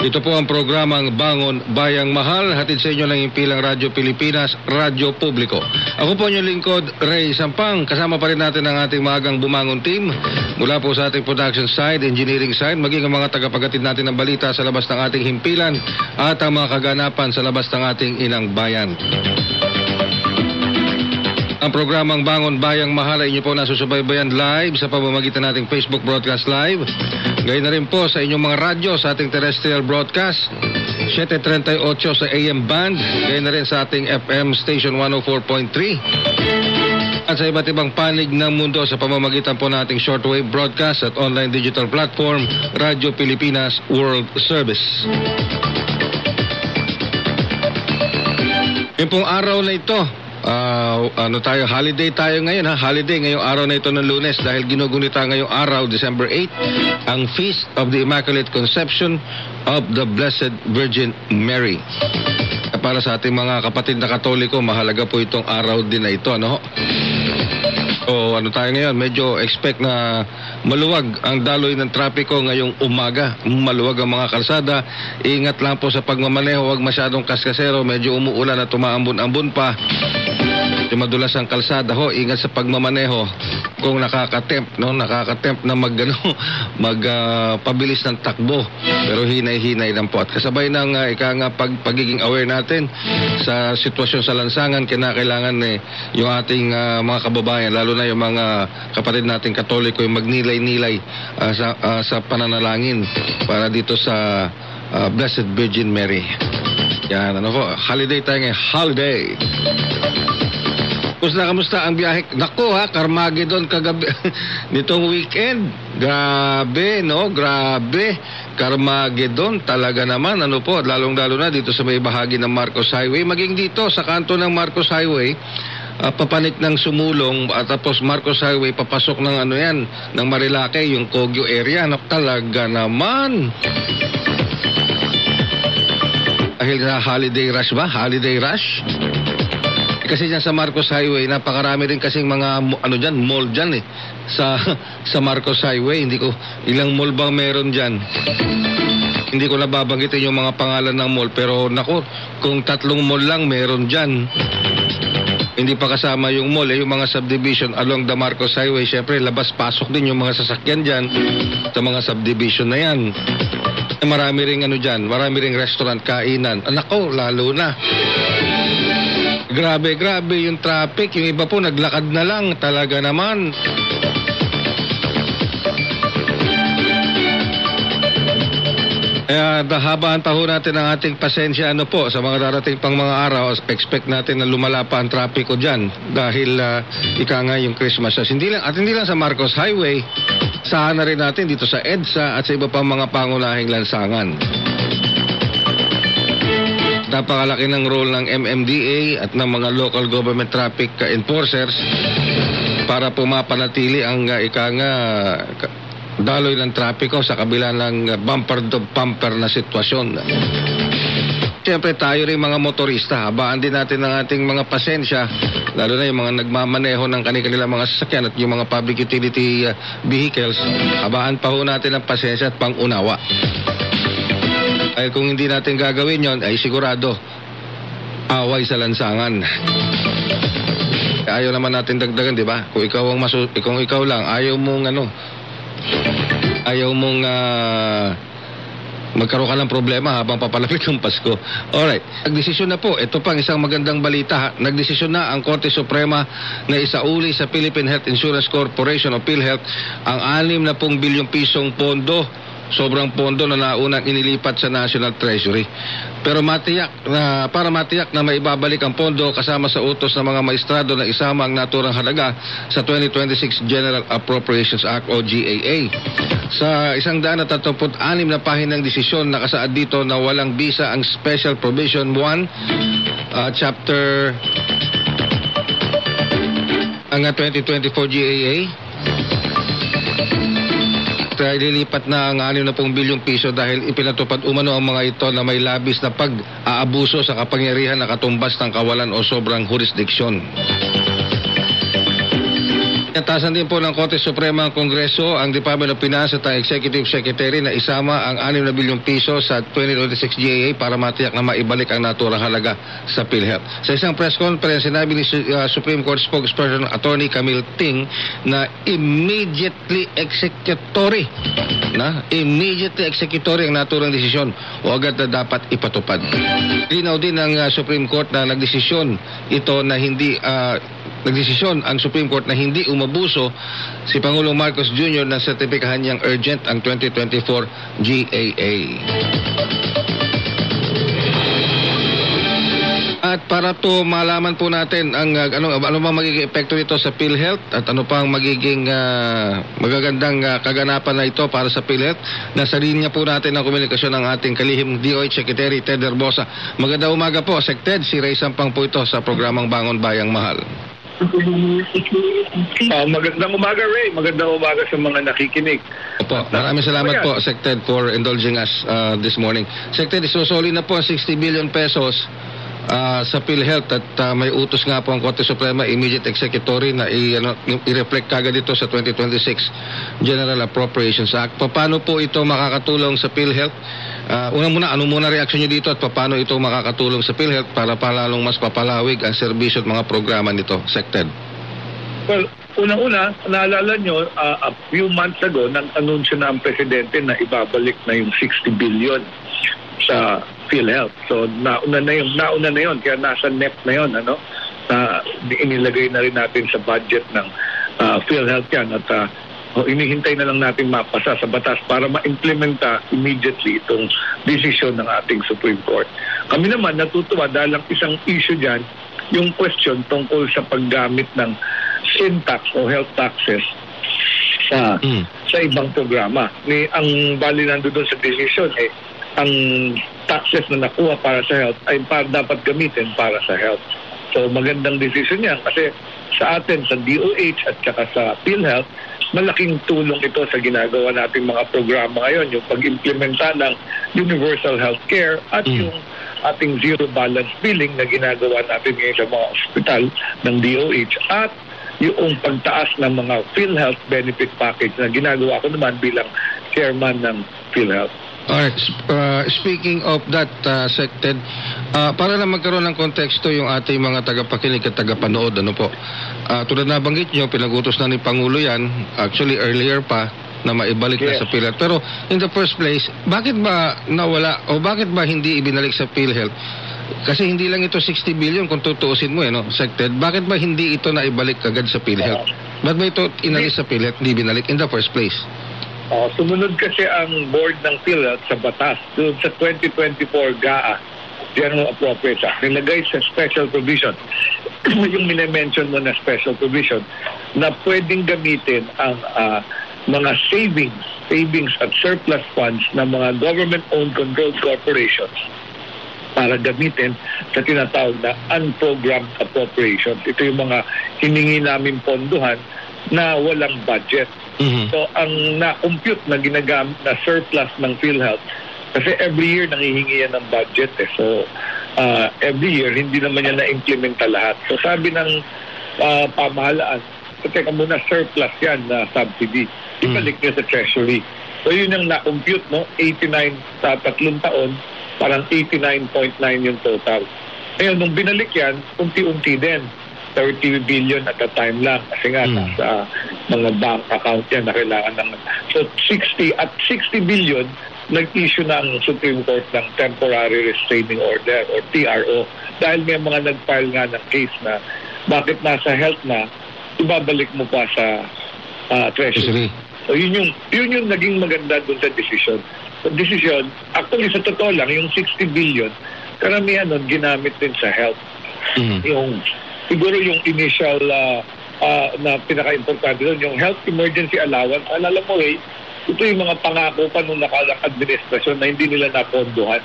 Ito po ang programang Bangon Bayang Mahal. Hatid sa inyo ng Impilang Radyo Pilipinas, Radyo Publiko. Ako po inyong lingkod, Ray Sampang. Kasama pa rin natin ang ating maagang bumangon team. Mula po sa ating production side, engineering side, maging ang mga tagapagatid natin ng balita sa labas ng ating himpilan at ang mga kaganapan sa labas ng ating inang bayan. Ang programang Bangon Bayang Mahal ay inyo po nasusubaybayan live sa pamamagitan nating Facebook Broadcast Live. Gayun na rin po sa inyong mga radyo sa ating terrestrial broadcast. 738 sa AM band. Gayun na rin sa ating FM station 104.3 at sa iba't ibang panig ng mundo sa pamamagitan po nating shortwave broadcast at online digital platform Radyo Pilipinas World Service. Yung pong araw na ito, ah, ano tayo, holiday tayo ngayon ha, holiday ngayong araw na ito ng lunes dahil ginugunita ngayong araw, December 8, ang Feast of the Immaculate Conception of the Blessed Virgin Mary. Para sa ating mga kapatid na katoliko, mahalaga po itong araw din na ito, ano ho? O ano tayo ngayon, medyo expect na maluwag ang daloy ng trapiko ngayong umaga. Maluwag ang mga kalsada. Ingat lang po sa pagmamaneho, huwag masyadong kaskasero, medyo umuulan at tumaambon-ambon pa. Medyo madulas ang kalsada ho, ingat sa pagmamaneho. Kung nakakatempt, no, nakakatempt na mag [LAUGHS] ano, mag ah, pabilis ng takbo. Pero hinay-hinay lang po. At kasabay ng uh, ika nga pag, pagiging aware natin sa sitwasyon sa lansangan, kinakailangan eh, yung ating ah, mga kababayan, lalo na yung mga kapatid nating katoliko, yung magnilay-nilay ah, sa, ah, sa pananalangin para dito sa ah, Blessed Virgin Mary. Yan, ano po, holiday tayo ngayon, holiday. Kamusta, kamusta ang biyahe? Nako ha, Carmageddon kagabi. [LAUGHS] Nitong weekend. Grabe, no? Grabe. Carmageddon talaga naman. Ano po, lalong-lalo na dito sa may bahagi ng Marcos Highway. Maging dito sa kanto ng Marcos Highway, ah, papanik ng sumulong at tapos Marcos Highway papasok ng ano yan ng Marilake yung Kogyo area no, talaga naman dahil sa holiday rush ba holiday rush kasi dyan sa Marcos Highway, napakarami rin kasing mga ano dyan, mall dyan eh. Sa, [LAUGHS] sa Marcos Highway, hindi ko, ilang mall bang meron dyan? Hindi ko nababanggitin yung mga pangalan ng mall, pero nako, kung tatlong mall lang meron dyan. Hindi pa kasama yung mall, eh, yung mga subdivision along the Marcos Highway. Siyempre, labas-pasok din yung mga sasakyan dyan sa mga subdivision na yan. Marami ring ano dyan, marami ring restaurant, kainan. Ah, Nako, lalo na. Grabe, grabe yung traffic. Yung iba po naglakad na lang. Talaga naman. Kaya dahabaan pa ho natin ang ating pasensya ano po sa mga darating pang mga araw. Expect natin na lumala pa ang trapiko dyan dahil ah, ika nga yung Christmas. At hindi lang, at hindi lang sa Marcos Highway, saan na rin natin dito sa EDSA at sa iba pang mga pangunahing lansangan. Napakalaki ng role ng MMDA at ng mga local government traffic uh, enforcers para pumapanatili ang uh, ika nga ka- daloy ng trapiko sa kabila ng uh, bumper to bumper na sitwasyon. Siyempre tayo rin mga motorista, habaan din natin ng ating mga pasensya, lalo na yung mga nagmamaneho ng kanilang mga sasakyan at yung mga public utility uh, vehicles, habaan pa ho natin ang pasensya at pangunawa. Dahil kung hindi natin gagawin yon ay sigurado away sa lansangan. Ayaw naman natin dagdagan, di ba? Kung ikaw ang masu kung ikaw lang, ayaw mong ano, ayaw mong ah, magkaroon ka ng problema habang papalapit ng Pasko. Alright, nagdesisyon na po. Ito pang isang magandang balita. Nagdesisyon na ang Korte Suprema na isauli sa Philippine Health Insurance Corporation o PhilHealth ang 6 na pong bilyong pisong pondo sobrang pondo na naunang inilipat sa National Treasury. Pero matiyak na para matiyak na maibabalik ang pondo kasama sa utos ng mga maestrado na isama ang naturang halaga sa 2026 General Appropriations Act o GAA. Sa isang daan at anim na pahinang desisyon nakasaad dito na walang bisa ang Special Provision 1 uh, Chapter ang uh, 2024 GAA kaya lilipat na ang 60 bilyong piso dahil ipinatupad umano ang mga ito na may labis na pag-aabuso sa kapangyarihan na katumbas ng kawalan o sobrang jurisdiksyon. Natasan din po ng Korte Suprema ang Kongreso ang Department of Finance at ang Executive Secretary na isama ang 6 na bilyong piso sa 2026 GAA para matiyak na maibalik ang naturang halaga sa PhilHealth. Sa isang press conference, sinabi ni uh, Supreme Court spokesperson Attorney Camille Ting na immediately executory na immediately executory ang naturang desisyon o agad na dapat ipatupad. Linaw din ng uh, Supreme Court na nagdesisyon ito na hindi uh, nagdesisyon ang Supreme Court na hindi umabuso si Pangulong Marcos Jr. na sertipikahan niyang urgent ang 2024 GAA. At para to malaman po natin ang uh, ano ano bang magiging epekto nito sa PhilHealth at ano pang magiging uh, magagandang uh, kaganapan na ito para sa PhilHealth. Nasa linya po natin ang komunikasyon ng ating kalihim DOH Secretary Ted Herbosa. Magandang umaga po, Sec Ted. Si Ray Sampang po ito sa programang Bangon Bayang Mahal. Ah, magandang umaga, Ray. Magandang umaga sa mga nakikinig. Opo, maraming salamat po, Sec Ted, for indulging us uh, this morning. Sec Ted, isusuli na po ang 60 billion pesos uh, sa PhilHealth at uh, may utos nga po ang Korte Suprema immediate executory na i, ano, i-reflect kagad dito sa 2026 General Appropriations Act. Paano po ito makakatulong sa PhilHealth? Uh, una muna, ano muna reaksyon nyo dito at paano ito makakatulong sa PhilHealth para palalong mas papalawig ang serbisyo at mga programa nito, Sec Ted? Well, unang-una, naalala nyo, ah, a few months ago, nang anunsyo na ang presidente na ibabalik na yung 60 billion sa PhilHealth. So, nauna na yun, nauna na yun, kaya nasa NEP na yun, ano, na inilagay na rin natin sa budget ng ah, PhilHealth yan. At O inihintay na lang natin mapasa sa batas para ma-implementa immediately itong desisyon ng ating Supreme Court. Kami naman natutuwa dahil ang isang issue dyan, yung question tungkol sa paggamit ng sin tax o health taxes sa sa ibang programa. Ni ang bali nando doon sa decision eh ang taxes na nakuha para sa health ay para dapat gamitin para sa health. So magandang decision yan kasi sa atin sa DOH at saka sa PhilHealth malaking tulong ito sa ginagawa nating mga programa ngayon yung pag-implementa ng universal health care at yung ating zero balance billing na ginagawa natin ngayon sa mga ospital ng DOH at yung pagtaas ng mga PhilHealth benefit package na ginagawa ko naman bilang chairman ng PhilHealth. Alright, uh, speaking of that, uh, Sected, uh, para lang magkaroon ng konteksto yung ating mga tagapakinig at tagapanood, ano po, uh, tulad na banggit nyo, pinagutos na ni Pangulo yan, actually earlier pa, na maibalik na sa PhilHealth. Pero in the first place, bakit ba nawala o bakit ba hindi ibinalik sa PhilHealth? Kasi hindi lang ito 60 billion kung tutuusin mo, eh, no, Sected. Bakit ba hindi ito naibalik agad sa PhilHealth? Ba't ba ito inalis sa PhilHealth, hindi binalik in the first place? Uh, sumunod kasi ang board ng PhilHealth sa batas doon sa 2024 GAA, General Appropriates Act, nilagay sa special provision, [CLEARS THROAT] yung minimension mo na special provision, na pwedeng gamitin ang ah, mga savings, savings at surplus funds ng mga government-owned controlled corporations para gamitin sa tinatawag na unprogrammed appropriations. Ito yung mga hiningi namin ponduhan na walang budget. So, ang na-compute na ginagamit na surplus ng PhilHealth, kasi every year nangihingi yan ng budget eh. So, uh, every year, hindi naman yan na-implementa lahat. So, sabi ng uh, pamahalaan, so, teka muna, surplus yan na subsidy. Ibalik niyo sa treasury. So, yun yung na-compute, no? 89 sa tatlong taon, parang 89.9 yung total. Ngayon, nung binalik yan, unti-unti din. 30 billion at a time lang kasi nga sa mga bank account yan na kailangan ng so 60 at 60 billion nag-issue na ang Supreme Court ng Temporary Restraining Order or TRO dahil may mga nag-file nga ng case na bakit nasa health na ibabalik mo pa sa ah, treasury. So yun yung yun yung naging maganda doon sa decision. So decision, actually sa totoo lang yung 60 billion karamihan nun ginamit din sa health. Yung siguro yung initial ah, ah, na pinaka-importante doon, yung health emergency allowance. Alala mo eh, ito yung mga pangako pa nung nakalang administrasyon na hindi nila napondohan.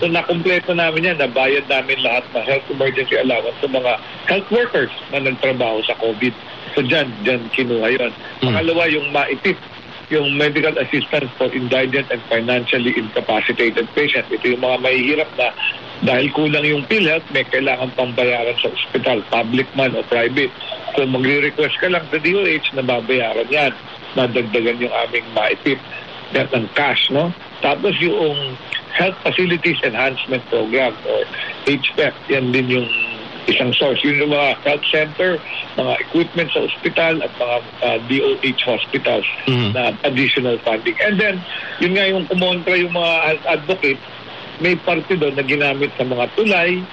So nakumpleto namin yan, nabayad namin lahat ng health emergency allowance sa mga health workers na nagtrabaho sa COVID. So dyan, dyan kinuha yun. Pangalawa, yung maitip, yung medical assistance for indigent and financially incapacitated patients. Ito yung mga mahihirap na dahil kulang yung PhilHealth, may kailangan pang bayaran sa ospital, public man o private. So magre-request ka lang sa DOH na babayaran yan. Nadagdagan yung aming maitip ng cash, no? Tapos yung Health Facilities Enhancement Program or HPEP, yan din yung isang source. Yun yung mga health center, mga equipment sa ospital at mga uh, DOH hospitals na additional funding. And then, yun nga yung kumontra yung mga health advocate, may parte doon na ginamit sa mga tulay,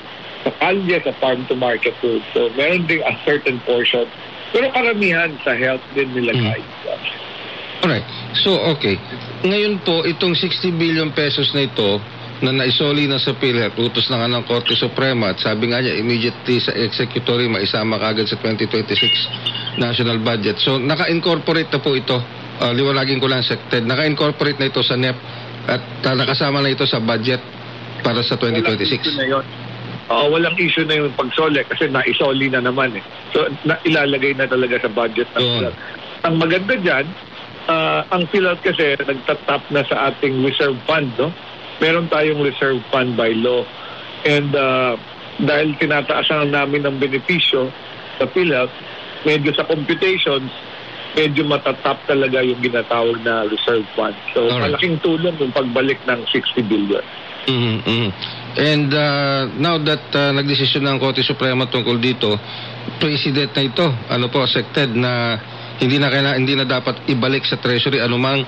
sa kalye, sa farm to market road. So, meron ding a certain portion. Pero karamihan sa health din nilagay. Alright. So, okay. Ngayon po, itong 60 billion pesos na ito, na naisoli na sa PhilHealth, utos na nga ng Korte Suprema at sabi nga niya, immediately sa executory, maisama kagad sa 2026 national budget. So, naka-incorporate na po ito. Uh, liwanagin ko lang, Sected. Naka-incorporate na ito sa NEP at uh, nakasama na ito sa budget para sa 2026. Yun. Oo, walang issue na yung pagsole kasi naisoli na naman eh. So, na, ilalagay na talaga sa budget ng PhilHealth. Ang maganda dyan, ah, ang PhilHealth kasi nagtatap na sa ating reserve fund, no? Meron tayong reserve fund by law. And ah, dahil tinataasan namin ng benepisyo sa PhilHealth, medyo sa computations, medyo matatap talaga yung ginatawag na reserve fund. So, malaking tulong yung pagbalik ng 60 billion. Mhm, mhm. And uh, now that uh, nagdesisyon ng Korte Suprema tungkol dito, president na ito, ano po, sected na hindi na kailangan, hindi na dapat ibalik sa treasury anumang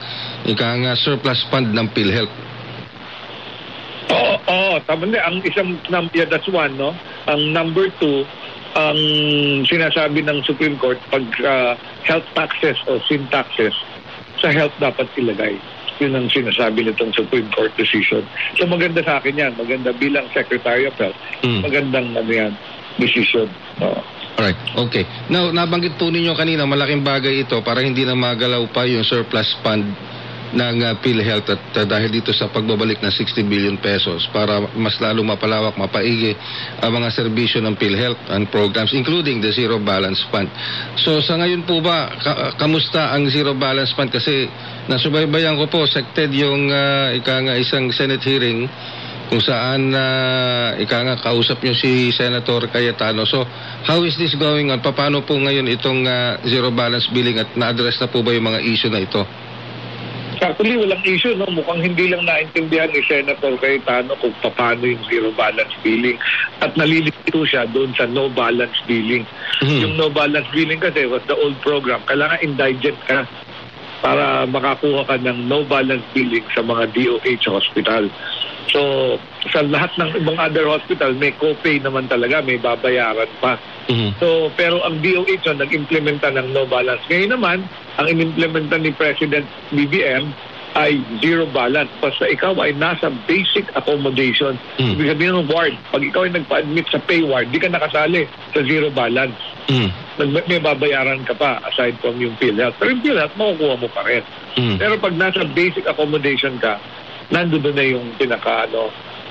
ika nga surplus fund ng PhilHealth. Oo, oo, tama na. Ang isang, num- yeah, that's one, no? Ang number two, ang sinasabi ng Supreme Court pag ah, health taxes o sin taxes sa health dapat ilagay. Yun ang sinasabi nitong Supreme Court decision. So maganda sa akin yan. Maganda bilang Secretary of Health. Mm. Magandang ano yan, decision. Oo. Alright, okay. Now, nabanggit po ninyo kanina, malaking bagay ito para hindi na magalaw pa yung surplus fund ng uh, PhilHealth at uh, dahil dito sa pagbabalik ng 60 billion pesos para mas lalo mapalawak, mapaigi ang mga serbisyo ng PhilHealth and programs including the Zero Balance Fund. So sa ngayon po ba, ka- kamusta ang Zero Balance Fund? Kasi nasubaybayan ko po, sected yung uh, ika nga isang Senate hearing kung saan uh, ika nga kausap nyo si Senator Cayetano. So, how is this going on? Paano po ngayon itong uh, zero balance billing at na-address na po ba yung mga issue na ito? Actually, walang issue, no? Mukhang hindi lang naintindihan ni Senator Cayetano kung paano yung zero balance billing. At nalilito siya doon sa no balance billing. Yung no balance billing kasi was the old program. Kailangan indigent ka para makakuha ka ng no balance billing sa mga DOH hospital. So, sa lahat ng ibang other hospital, may copay naman talaga, may babayaran pa. So, pero ang DOH na nag-implementa ng no balance. Ngayon naman, ang inimplementa ni President BBM ay zero balance. Basta ikaw ay nasa basic accommodation. Ibig sabihin ng ward, pag ikaw ay nagpa-admit sa pay ward, di ka nakasali sa zero balance. Nag- may babayaran ka pa aside from yung PhilHealth. Pero yung PhilHealth, makukuha mo pa rin. Pero pag nasa basic accommodation ka, nandoon na yung pinaka, ano,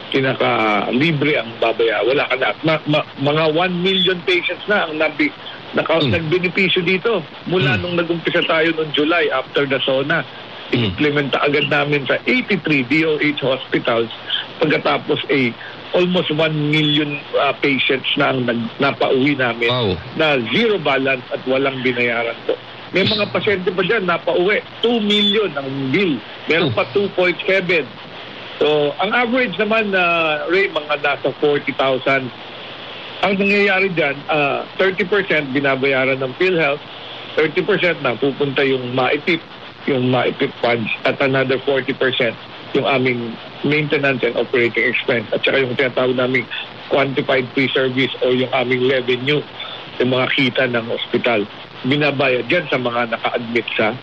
pinaka libre ang babaya. Wala ka na. Ma- ma- mga 1 million patients na ang nabi, naka, nagbenepisyo dito. Mula nung nag-umpisa tayo noong July after the SONA. Implementa agad namin sa 83 DOH hospitals pagkatapos ay almost 1 million uh, patients na ang nag, napauwi namin na zero balance at walang binayaran po. May mga pasyente pa dyan napauwi. 2 million ang bill. Meron pa 2.7. So, ang average naman na Ray, mga nasa 40,000. Ang nangyayari dyan, ah, 30% binabayaran ng PhilHealth, 30% na pupunta yung maitip, yung maitip funds, at another 40% yung aming maintenance and operating expense, at saka yung tinatawag naming quantified pre-service o yung aming revenue, yung mga kita ng hospital. Binabayad dyan sa mga naka-admit sa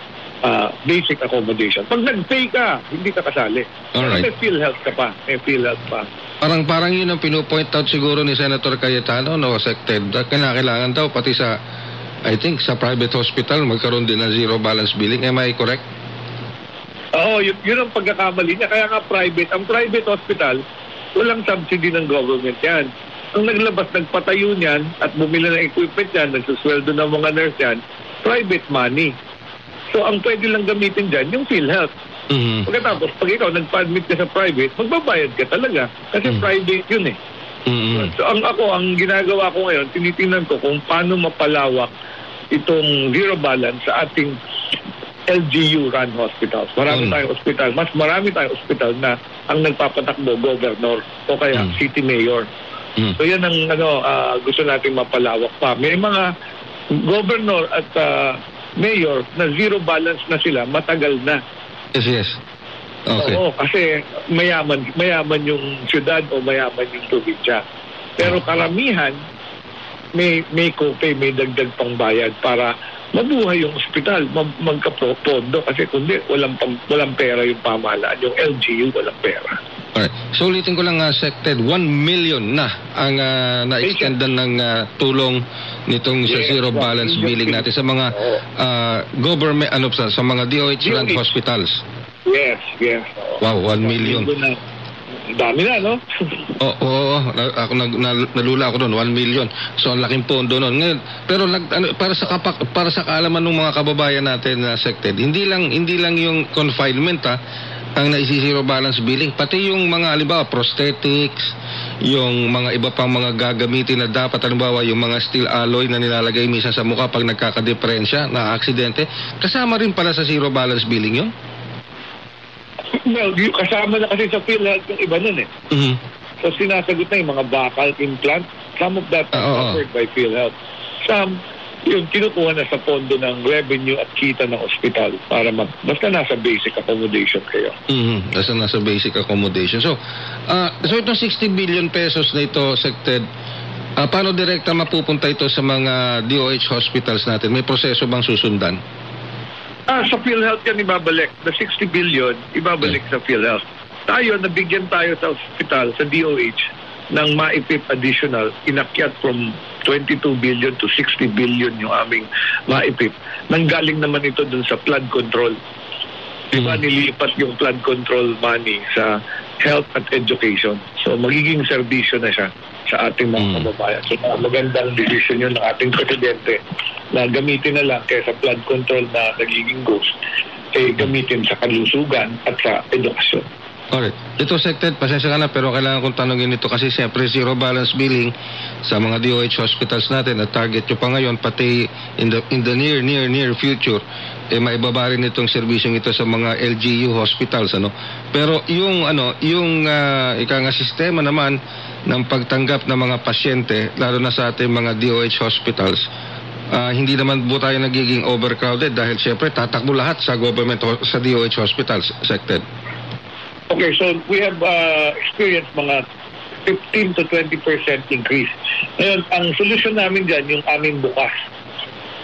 ah, basic accommodation. Pag nag-pay ka, hindi ka kasali. Alright. May PhilHealth ka pa. May PhilHealth pa. Parang parang yun ang pinupoint out siguro ni Senator Cayetano, no, sected. Kinakailangan daw pati sa, I think, sa private hospital, magkaroon din ng zero balance billing. Am I correct? Oo, yun, yun ang pagkakamali niya. Kaya nga private, ang private hospital, walang subsidy ng government yan. Ang naglabas, nagpatayo niyan at bumili ng equipment yan, nagsusweldo ng mga nurse yan, private money. So, ang pwede lang gamitin dyan, yung PhilHealth. Pagkatapos, pag ikaw nagpa-admit ka sa private, magbabayad ka talaga. Kasi private yun eh. So, ang ako, ang ginagawa ko ngayon, tinitingnan ko kung paano mapalawak itong zero balance sa ating LGU run hospitals. Marami tayong hospital. Mas marami tayong hospital na ang nagpapatakbo governor o kaya city mayor. So yan ang ano ah, gusto nating mapalawak pa. May mga governor at ah, mayor na zero balance na sila matagal na. Yes, yes. Okay. Oo, kasi mayaman mayaman yung syudad o mayaman yung probinsya. Pero karamihan may may copay, may dagdag pang bayad para mabuhay yung ospital, mag- magkapondo kasi kundi walang pang, walang pera yung pamahalaan, yung LGU walang pera. Alright. So ulitin ko lang, uh, sected, 1 million na ang uh, na-extendan ng uh, tulong nitong sa Yes, zero one balance billing natin sa mga uh, government, ano sa, sa mga DOH DOH. hospitals. Yes, yes. Wow, 1 million. Dami na, no? Oo, oo. Na- ako nag, nal- nalula ako doon, 1 million. So ang laking pondo noon. Ngayon, pero nag, ano, para sa kapak, para sa kaalaman ng mga kababayan natin na sected, hindi lang hindi lang yung confinement ha, ang naisisiro balance billing, pati yung mga halimbawa prosthetics, yung mga iba pang mga gagamitin na dapat halimbawa yung mga steel alloy na nilalagay minsan sa mukha pag nagkakadeferensya na aksidente, kasama rin pala sa zero balance billing yun? Well, kasama na kasi sa PhilHealth yung iba nun eh. Mhm. So sinasagot na yung mga bakal implant. Some of that oo. are covered by PhilHealth. Some, yung kinukuha na sa pondo ng revenue at kita ng ospital para mag, basta nasa basic accommodation kayo. Mhm. Nasa nasa basic accommodation. So, ah so itong 60 billion pesos na ito, sected, Ah, paano direkta mapupunta ito sa mga DOH hospitals natin? May proseso bang susundan? Ah, sa PhilHealth yan ibabalik. The 60 billion, ibabalik sa PhilHealth. Tayo, nabigyan tayo sa hospital, sa DOH, ng maipip additional, inakyat from 22 billion to 60 billion yung aming maipip. Nanggaling naman ito dun sa flood control. Di ba nilipat yung flood control money sa health at education. So magiging serbisyo na siya sa ating mga kababayan. So mga magandang decision yun ng ating presidente na gamitin na lang kaysa flood control na nagiging ghost, eh gamitin sa kalusugan at sa edukasyon. Alright. Ito, Sected, pasensya ka na, pero kailangan kong tanongin ito kasi siyempre zero balance billing sa mga DOH hospitals natin at target nyo pa ngayon, pati in the, in the near, near, near future, eh maibaba rin itong serbisyong ito sa mga LGU hospitals, ano? Pero yung, ano, yung, uh, ika nga sistema naman ng pagtanggap ng mga pasyente, lalo na sa ating mga DOH hospitals, Ah, hindi naman po tayo nagiging overcrowded dahil siyempre tatakbo lahat sa government sa DOH hospitals, Sected. Okay, so we have uh, experienced mga 15 to 20 percent increase. Ngayon, ang solusyon namin dyan, yung aming bukas.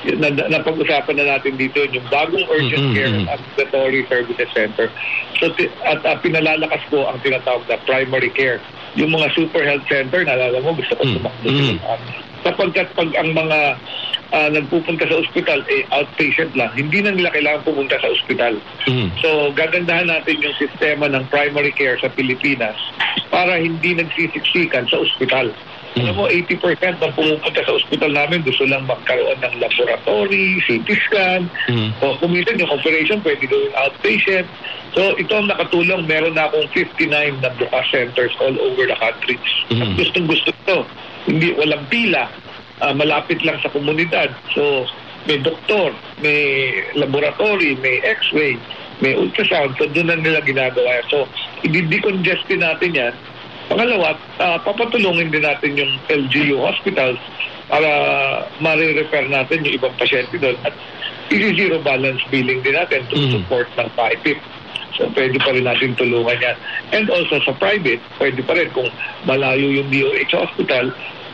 Yun, Na, napag-usapan na natin dito yung bagong urgent Mhm, care mhm. ambulatory services center. So, at uh, pinalalakas ko ang tinatawag na primary care. Yung mga super health center, naalala mo, gusto ko tumakbo sila. Sapagkat pag ang mga ah, nagpupunta sa ospital, eh, outpatient lang, hindi na nila kailangan pumunta sa ospital. So, gagandahan natin yung sistema ng primary care sa Pilipinas para hindi nagsisiksikan sa ospital. Alam mo, 80% ng pumupunta sa ospital namin gusto lang magkaroon ng laboratory, CT scan, o kumitan yung operation, pwede gawin outpatient. So, ito ang nakatulong. Meron na akong 59 na bukas centers all over the country. At gustong gusto ito. Hindi, walang pila. Ah, malapit lang sa komunidad. So, may doktor, may laboratory, may x-ray, may ultrasound. So, doon na nila ginagawa. So, i-decongest natin yan. Pangalawa, ah, papatulungin din natin yung LGU hospitals para ma-refer natin yung ibang pasyente doon. At i-zero balance billing din natin to support ng PIPIP. So, pwede pa rin natin tulungan yan. And also sa private, pwede pa rin kung malayo yung DOH hospital,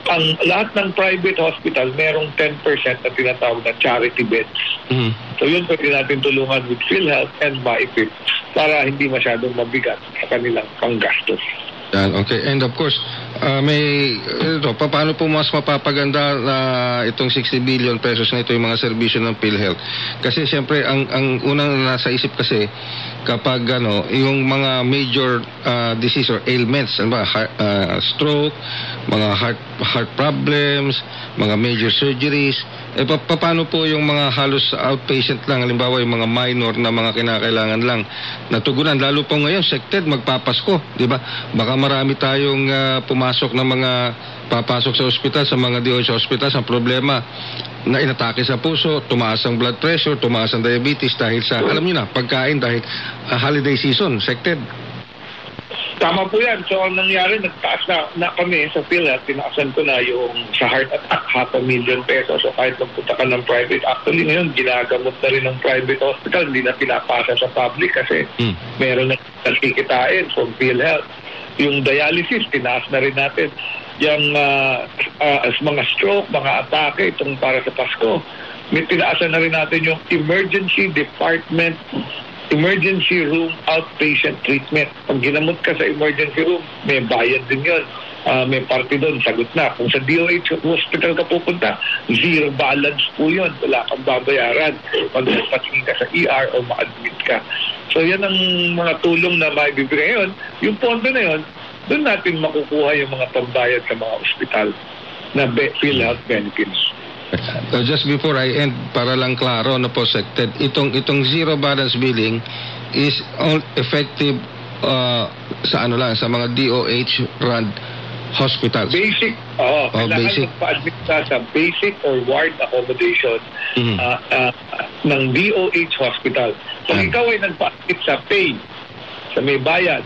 ang lahat ng private hospital, merong 10% na tinatawag na charity beds. So yun pwede natin tulungan with PhilHealth and MyPip para hindi masyadong mabigat sa kanilang panggastos. Yan, okay. And of course, ah, may, ito, pa- paano po mas mapapaganda na itong 60 billion pesos na ito yung mga serbisyo ng PhilHealth? Kasi siyempre, ang, ang unang nasa isip kasi, kapag ano, yung mga major ah, disease or ailments, ano ba, heart, ah, stroke, mga heart, heart problems, mga major surgeries, eh pa- paano po yung mga halos outpatient lang, halimbawa yung mga minor na mga kinakailangan lang natugunan, lalo po ngayon, sected, magpapasko, di ba? Baka marami tayong ah, pumasok na mga papasok sa ospital, sa mga DOH hospitals, ang problema na inatake sa puso, tumaas ang blood pressure, tumaas ang diabetes dahil sa, alam niyo na, pagkain dahil ah, holiday season, sected. Tama po yan. So, ang nangyari, nagtaas na, na kami sa PhilHealth, tinaasan ko na yung sa heart attack, half a million pesos. So, kahit magpunta ka ng private, actually ngayon, ginagamot na rin ng private hospital, hindi na pinapasa sa public kasi meron na nakikitain from PhilHealth. Yung dialysis, tinaas na rin natin. Yung ah, ah, as mga stroke, mga atake, itong para sa Pasko, may tinaasan na rin natin yung emergency department emergency room outpatient treatment. Pag ginamot ka sa emergency room, may bayad din yun. Ah, may party doon, sagot na. Kung sa DOH hospital ka pupunta, zero balance po yun. Wala kang babayaran pag nagpatingin ka sa ER o ma-admit ka. So yan ang mga tulong na maibibigay ngayon. Yung pondo na yun, doon natin makukuha yung mga pambayad sa mga ospital na be- PhilHealth benefits. So just before I end, para lang klaro na po, sected, itong, itong zero balance billing is all effective uh, sa ano lang, sa mga DOH run hospitals. Basic. Oh, kailangan basic. magpa-admit ka sa basic or ward accommodation Mhm. ah, ah, ng DOH hospital. Kung ikaw ay nagpa-admit sa pay, sa may bayad,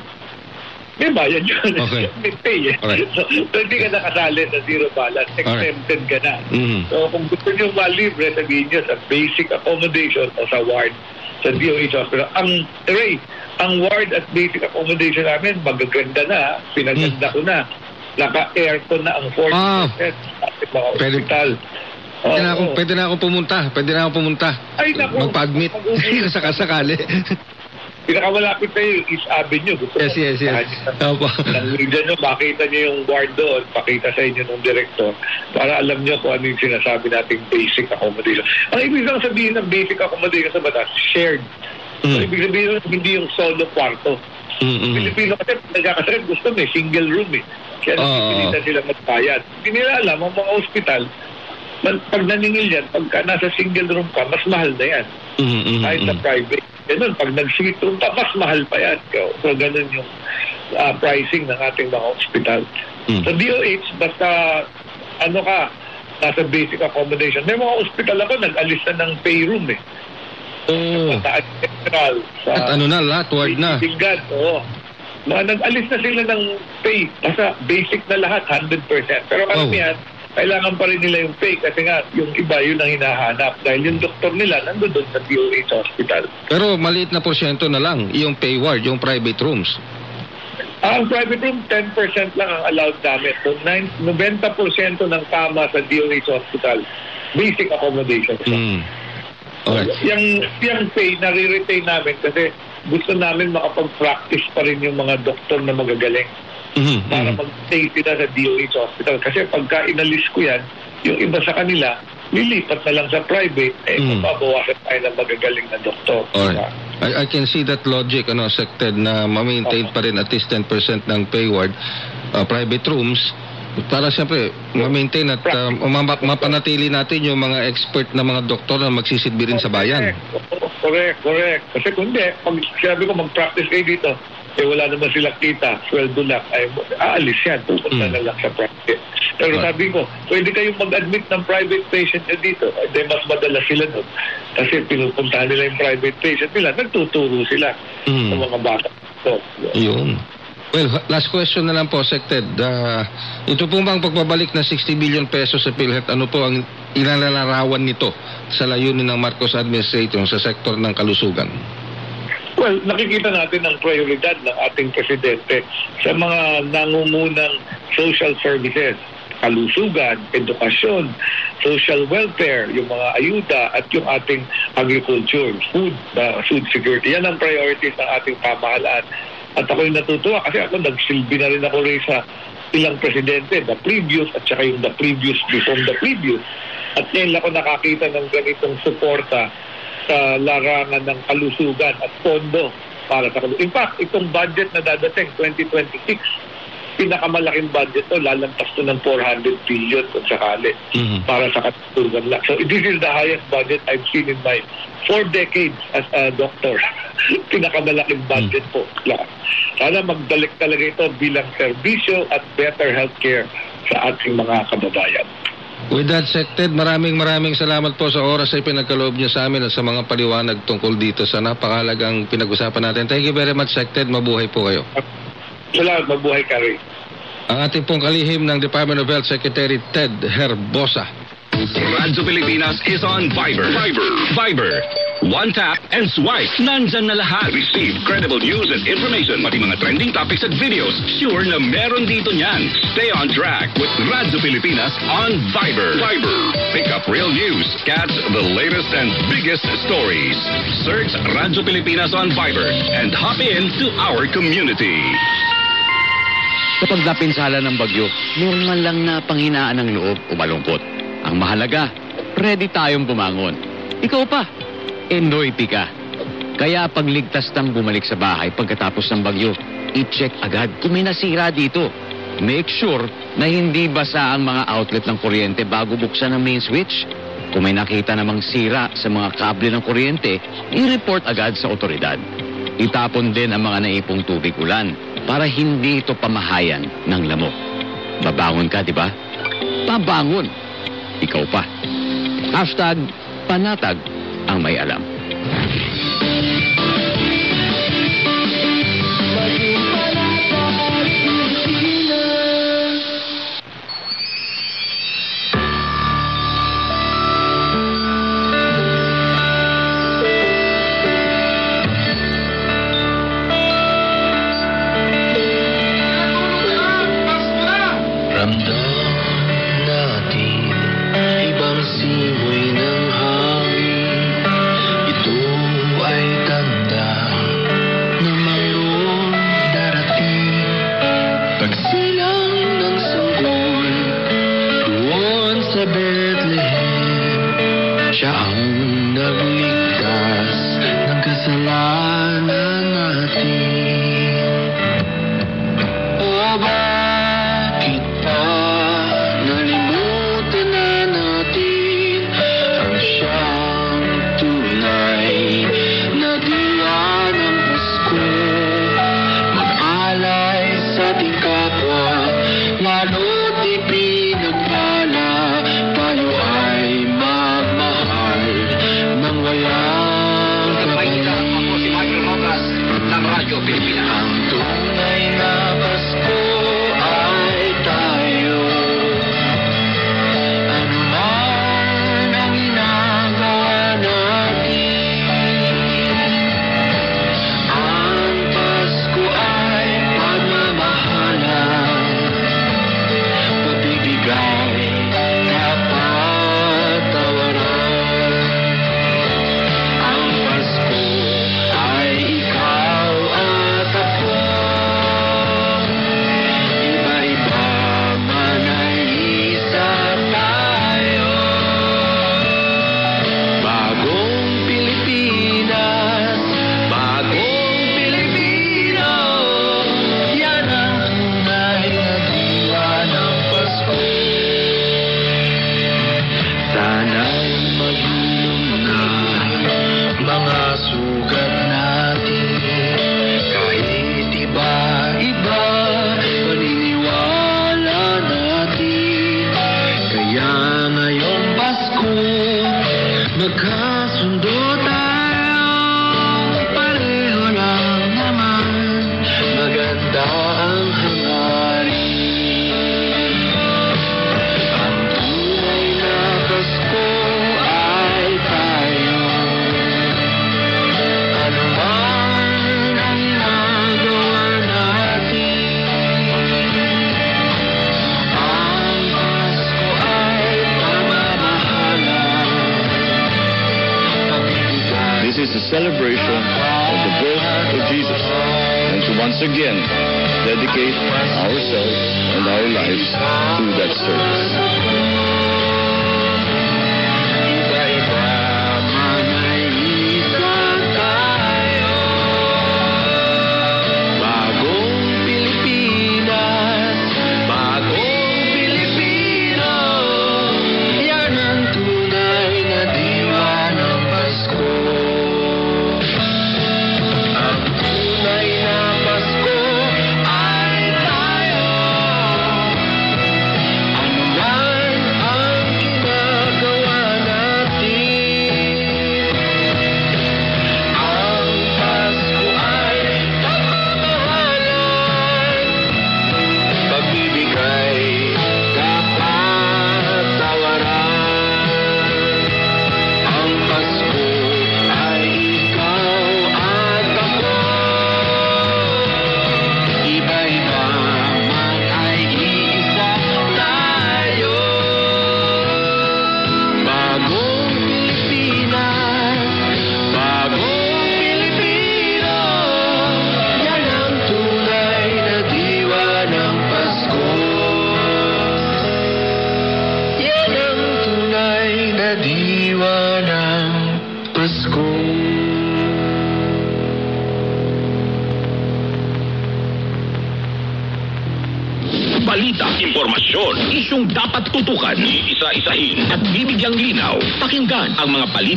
may bayad yun. Okay. [LAUGHS] may pay eh. Alright. So, [LAUGHS] so, hindi ka nakasali sa zero balance. Alright. Exempted ka na. Mhm. So, kung gusto nyo malibre, sabihin nyo sa basic accommodation o sa ward sa DOH hospital. Ang, Ray, ang ward at basic accommodation namin, magaganda na, pinaganda ko na. Naka-aircon na ang 40% Ah. ating mga ospital. Pwede na Oo. akong, pwede na akong pumunta. Pwede na akong pumunta. Ay, naku. Magpa-admit. [LAUGHS] Sakasakali. Pinakamalapit na yung East Avenue. Gusto yes, yes, yes. Opo. Nandiyan nyo, makita nyo yung ward doon, pakita sa inyo ng director para alam nyo kung ano yung sinasabi nating basic accommodation. Ang ibig lang sabihin ng basic accommodation sa batas, shared. So, ibig sabihin hindi yung solo kwarto. Mm-mm. Pilipino kasi nagkakasakit gusto may single room eh. Kaya Oo. napipilitan sila magbayad. Hindi nila alam, ang mga ospital, man- pag naningil yan, pagka nasa single room ka, mas mahal na yan. Mm-mm. Kahit sa private. Ganun, pag nag-suite room ka, mas mahal pa yan. So, so ganun yung ah, pricing ng ating mga hospital. Mm. Sa DOH, basta ano ka, nasa basic accommodation. May mga hospital ako, nag-alis na ng pay room eh. Oh. Sa Central, sa At ano na, lahat, word na. Tinggan, oo. Mga nag-alis na sila ng pay. Basta basic na lahat, 100%. Pero karamihan, kailangan pa rin nila yung pay kasi nga, yung iba, yun ang hinahanap. Dahil yung doktor nila, nandun doon sa DOH hospital. Pero maliit na porsyento na lang, yung pay ward, yung private rooms. Ang private room, 10% lang ang allowed namin. So, nine- 90% ng kama sa DOH hospital, basic accommodation. Mm. Okay. Yung, yung pay, nare-retain namin kasi gusto namin makapag-practice pa rin yung mga doktor na magagaling Mhm, para mhm. mag-stay sila sa DOH hospital. Kasi pagka inalis ko yan, yung iba sa kanila, lilipat na lang sa private, eh, Mm. mababawasan tayo ng magagaling na doktor. Alright. I, I can see that logic, ano, sected na ma-maintain pa rin at least 10% ng pay ward, uh, private rooms, para siyempre ma-maintain at uh, mapanatili natin yung mga expert na mga doktor na magsisilbi rin sa bayan. Correct, correct. Kasi kung hindi, pag sabi ko mag-practice kayo dito, eh wala naman silang kita, sweldo lang, ay aalis yan, pupunta na lang sa practice. Pero Right. sabi ko, pwede kayong mag-admit ng private patient nyo dito. Eh, di mas madala sila doon. Kasi pinupuntahan nila yung private patient nila, nagtuturo sila Mm. sa mga bata. So, Yun. Well, last question na lang po, Sected. Uh, ito po bang pagbabalik ng 60 billion pesos sa PhilHealth, ano po ang ilalarawan nito sa layunin ng Marcos administration sa sektor ng kalusugan? Well, nakikita natin ang prioridad ng ating presidente sa mga nangungunang social services, kalusugan, edukasyon, social welfare, yung mga ayuda at yung ating agriculture, food, uh, food security. Yan ang priorities ng ating pamahalaan. At ako'y natutuwa kasi ako nagsilbi na rin ako rin sa ilang presidente, the previous at saka yung the previous before the previous. At ngayon ako nakakita ng ganitong suporta sa larangan ng kalusugan at pondo para sa kalusugan. In fact, itong budget na dadating, 2026, pinakamalaking budget to, lalampas to ng 400 billion kung sakali para sa kalusugan lang. So this is the highest budget I've seen in my four decades as a doctor. [LAUGHS] pinakamalaking budget po. Lang. Sana magdalik talaga ito bilang serbisyo at better healthcare sa ating mga kababayan. With that, Sected, maraming maraming salamat po sa oras ay pinagkaloob niyo sa amin at sa mga paliwanag tungkol dito sa napakahalagang pinag-usapan natin. Thank you very much, Sected. Mabuhay po kayo. Salamat, mabuhay ka rin. Ang ating pong kalihim ng Department of Health Secretary Ted Herbosa. Radyo Pilipinas is on Viber. Viber. Viber. One tap and swipe. Nandyan na lahat. Receive credible news and information. Pati mga trending topics at videos. Sure na meron dito niyan. Stay on track with Radyo Pilipinas on Viber. Viber. Pick up real news. Catch the latest and biggest stories. Search Radyo Pilipinas on Viber and hop in to our community. Kapag napinsala ng bagyo, man lang na panghinaan ng loob o malungkot. Ang mahalaga, ready tayong bumangon. Ikaw pa, Endoy ka. Kaya pagligtas ng bumalik sa bahay pagkatapos ng bagyo, i-check agad kung may nasira dito. Make sure na hindi basa ang mga outlet ng kuryente bago buksan ang main switch. Kung may nakita namang sira sa mga kable ng kuryente, i-report agad sa otoridad. Itapon din ang mga naipong tubig ulan para hindi ito pamahayan ng lamok. Babangon ka, di ba? Pabangon. Ikaw pa. Hashtag panatag ang may alam.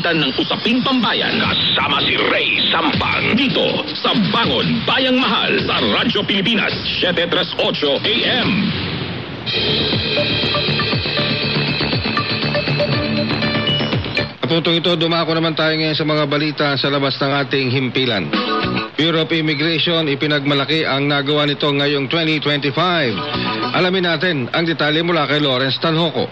Balitan ng usaping pambayan kasama si Ray Sampang dito sa Bangon Bayang Mahal sa Radyo Pilipinas 738 AM. Puntong ito, dumako naman tayo ngayon sa mga balita sa labas ng ating himpilan. Bureau of Immigration ipinagmalaki ang nagawa nito ngayong 2025. Alamin natin ang detalye mula kay Lawrence Tanhoco.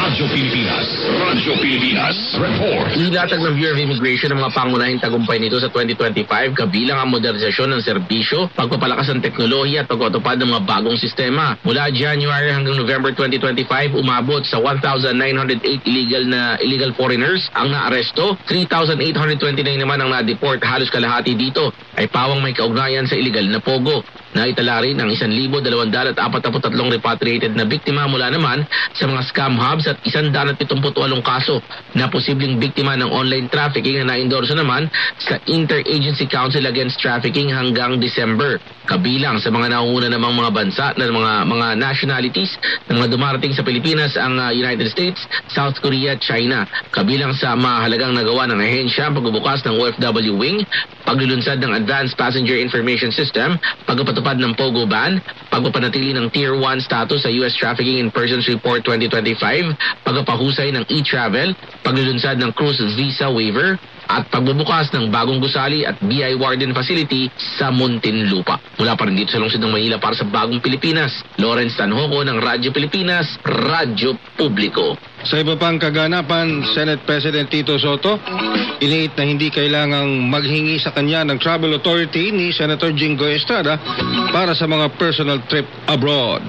Radyo Pilipinas, Radyo Pilipinas, report. Ilatag ng Bureau of Immigration ang mga pangunahing tagumpay nito sa 2025 kabilang ang modernisasyon ng serbisyo, pagpapalakas ng teknolohiya at pagpatupad ng mga bagong sistema. Mula January hanggang November 2025, umabot sa 1,908 illegal na illegal foreigners ang naaresto, 3,829 naman ang na-deport. Halos kalahati dito ay pawang may kaugnayan sa illegal na pogo. Naitala rin ang 1,243 repatriated na biktima mula naman sa mga scam hubs at 178 kaso na posibleng biktima ng online trafficking na naendorso naman sa Interagency Council Against Trafficking hanggang December. Kabilang sa mga naunguna namang mga bansa na mga mga nationalities na mga dumarating sa Pilipinas ang uh, United States, South Korea, China. Kabilang sa mahalagang nagawa ng ahensya ang pagbubukas ng OFW Wing, paglulunsad ng Advanced Passenger Information System, pagpapatupad ng POGO ban, pagpapanatili ng Tier 1 status sa U.S. Trafficking in Persons Report 2025, pagpapahusay ng e-travel, paglulunsad ng cruise visa waiver, at pagbubukas ng bagong gusali at BI Warden Facility sa Muntinlupa. Mula pa rin dito sa lungsod ng Manila para sa Bagong Pilipinas, Lawrence Tanhoco ng Radyo Pilipinas, Radyo Publiko. Sa iba pang kaganapan, Senate President Tito Soto, iniit na hindi kailangang maghingi sa kanya ng travel authority ni Senator Jingo Estrada para sa mga personal trip abroad.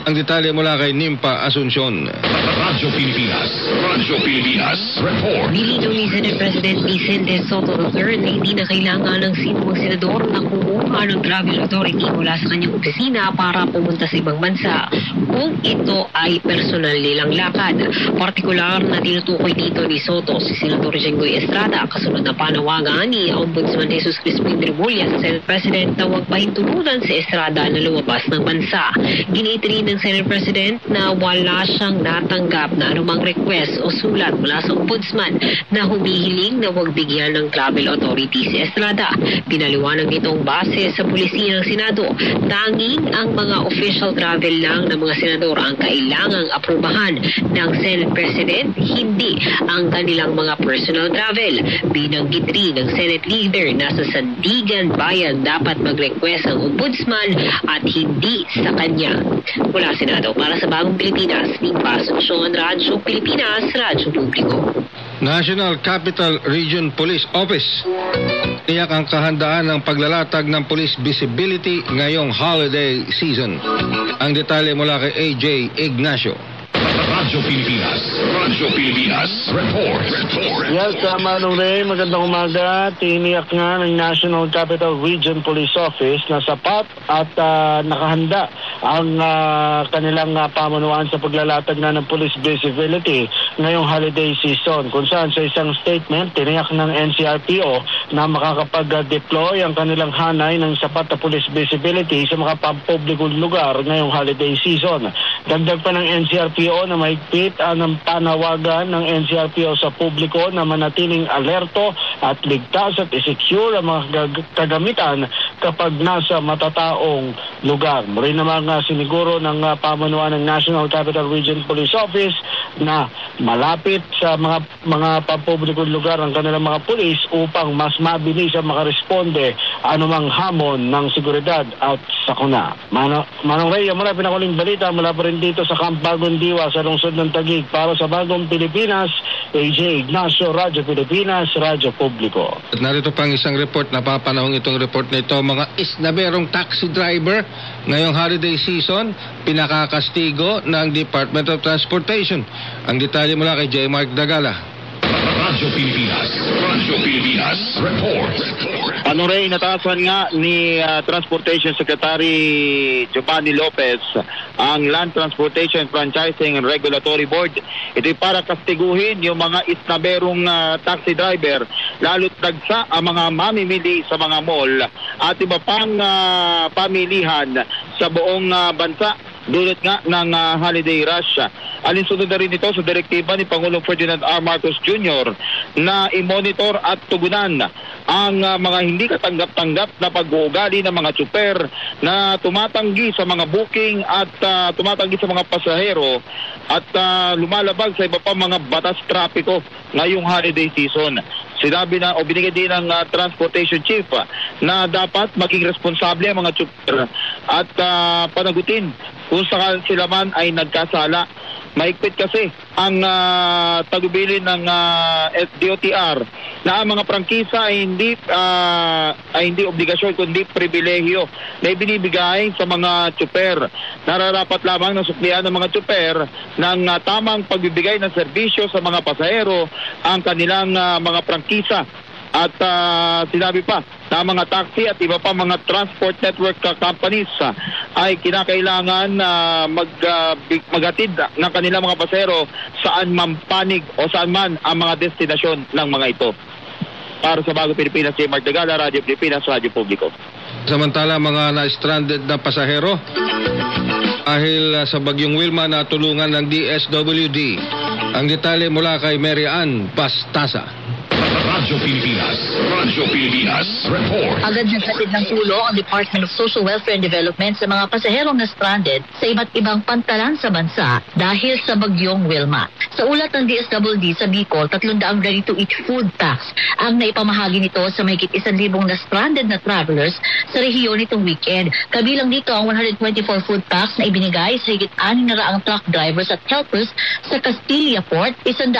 Ang detalye mula kay Nimpa Asuncion. Radyo Pilipinas, Radyo Pilipinas, report. Nilinaw ni Senate President Vicente Soto III na hindi na kailangan ng sinumang senador na kumuha ng travel authority mula sa kanyang opisina para pumunta sa ibang bansa kung ito ay personal nilang lakad. Partikular na tinutukoy dito ni Soto si Senador Jenggoy Estrada kasunod na panawagan ni Ombudsman Jesus Crispin Tribulia sa Senate President na huwag pahintulutan si Estrada na lumabas ng bansa. Giniit rin ng Senate President na wala siyang natanggap na anumang request o sulat mula sa ombudsman na humihiling na huwag bigyan ng travel authority si Estrada. Pinaliwanag nitong base sa pulisiya ng Senado, tanging ang mga official travel lang ng mga senador ang kailangang aprubahan ng Senate President, hindi ang kanilang mga personal travel. Binanggit rin ng Senate leader na sa Sandigan Bayan dapat mag-request ang ombudsman at hindi sa kanya. Mula Senado, para sa Bagong Pilipinas, Nipa Asuncion, Radyo Pilipinas, Radyo Publiko. National Capital Region Police Office. Tiyak ang kahandaan ng paglalatag ng police visibility ngayong holiday season. Ang detalye mula kay AJ Ignacio. Radyo Pilipinas. Radyo Pilipinas. Report. Report. Yes, uh, Manong Ray, magandang umaga. Tiniyak nga ng National Capital Region Police Office na sapat at ah, nakahanda ang ah, kanilang ah, pamunuan sa paglalatag na ng police visibility ngayong holiday season. Kung saan sa isang statement, tiniyak ng NCRPO na makakapag-deploy ang kanilang hanay ng sapat na police visibility sa mga pampublikong lugar ngayong holiday season. Dagdag pa ng NCRPO na mahigpit ang ng panawagan ng NCRPO sa publiko na manatiling alerto at ligtas at isecure ang mga kagamitan kapag nasa matataong lugar. Muli naman nga siniguro ng uh, pamunuan ng National Capital Region Police Office na malapit sa mga mga pampublikong lugar ang kanilang mga pulis upang mas mabilis ang makaresponde anumang hamon ng seguridad at sakuna. Mano, Manong Ray, mula pinakuling balita mula pa rin dito sa Camp Bagong Diwa sa lungsod ng Taguig para sa Bagong Pilipinas, AJ Ignacio, Radyo Pilipinas, Radyo Publiko. At narito pang isang report, napapanahong itong report na ito, mga isnaberong taxi driver ngayong holiday season, pinakakastigo ng Department of Transportation. Ang detalye mula kay J. Mark Dagala. Radyo Pilipinas. Radyo Pilipinas. Report. Ano rin, inatasan nga ni ah, Transportation Secretary Giovanni Lopez ang Land Transportation Franchising and Regulatory Board. Ito'y para kastiguhin yung mga isnaberong ah, taxi driver, lalo't dagsa ang mga mamimili sa mga mall at iba pang ah, pamilihan sa buong ah, bansa dulot nga ng ah, holiday rush. Alinsunod na rin ito sa direktiba ni Pangulong Ferdinand R. Marcos Jr. na i-monitor at tugunan ang ah, mga hindi katanggap-tanggap na pag-uugali ng mga tsuper na tumatanggi sa mga booking at ah, tumatanggi sa mga pasahero at ah, lumalabag sa iba pa mga batas trapiko ngayong holiday season. Sinabi na o binigay din ng ah, transportation chief ah, na dapat maging responsable ang mga tsuper at ah, panagutin kung saan sila man ay nagkasala. Mahigpit kasi ang uh, tagubilin ng ah, DOTR na ang mga prangkisa ay hindi ah, ay hindi obligasyon kundi pribilehyo na ibinibigay sa mga tsuper. Nararapat lamang na suklian ng mga tsuper ng ah, tamang pagbibigay ng serbisyo sa mga pasahero ang kanilang ah, mga prangkisa. At ah, sinabi pa na mga taxi at iba pa mga transport network companies ah, ay kinakailangan na mag, big- maghatid ng kanilang mga pasahero saan man panig o saan man ang mga destinasyon ng mga ito. Para sa Bago Pilipinas, J. Mark Dagala, Radio Pilipinas, Radio Publiko. Samantala mga na-stranded na pasahero dahil uh, sa bagyong Wilma na tulungan ng DSWD. Ang detalye mula kay Mary Ann Pastasa. Radyo Pilipinas. Radyo Pilipinas. Report. Agad naghatid ng tulong ang Department of Social Welfare and Development sa mga pasaherong na stranded sa iba't ibang pantalan sa bansa dahil sa bagyong Wilma. Sa ulat ng DSWD sa Bicol, 300 ready-to-eat food packs ang naipamahagi nito sa mahigit 1,000 na stranded na travelers sa rehiyon nitong weekend. Kabilang dito ang 124 food packs na ibinigay sa higit 600 truck drivers at helpers sa Castilla Port, 120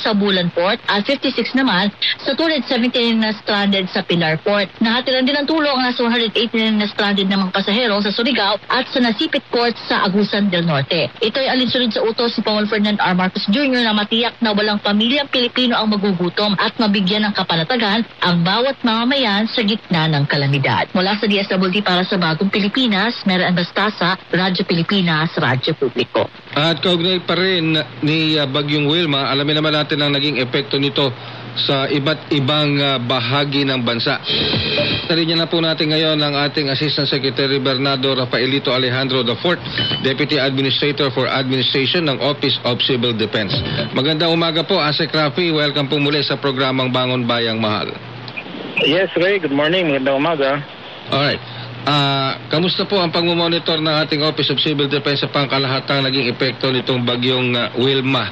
sa Bulan Port at 56 naman sa 279 na stranded sa Pilar Port. Nahatiran din ng tulong ang nasa 189 na stranded na mga pasahero sa Surigao at sa Nasipit Port sa Agusan del Norte. Ito ay alinsunod sa utos ni Paul Ferdinand R. Marcos Jr. na matiyak na walang pamilyang Pilipino ang magugutom at mabigyan ng kapanatagan ang bawat mamamayan sa gitna ng kalamidad. Mula sa DSWD para sa Bagong Pilipinas, Meron Bastasa, Radyo Pilipinas, Radyo Publiko. At kaugnay pa rin ni uh, Bagyong Wilma, alamin naman natin ang naging epekto nito sa iba't ibang ah, bahagi ng bansa. Tarinya na po natin ngayon ang ating Assistant Secretary Bernardo Rafaelito Alejandro IV, Deputy Administrator for Administration ng Office of Civil Defense. Magandang umaga po, Asek Rafi. Welcome po muli sa programang Bangon Bayang Mahal. Yes, Ray. Good morning. Magandang umaga. Alright. Ah, kamusta po ang pagmumonitor ng ating Office of Civil Defense sa pangkalahatang naging epekto nitong bagyong ah, Wilma?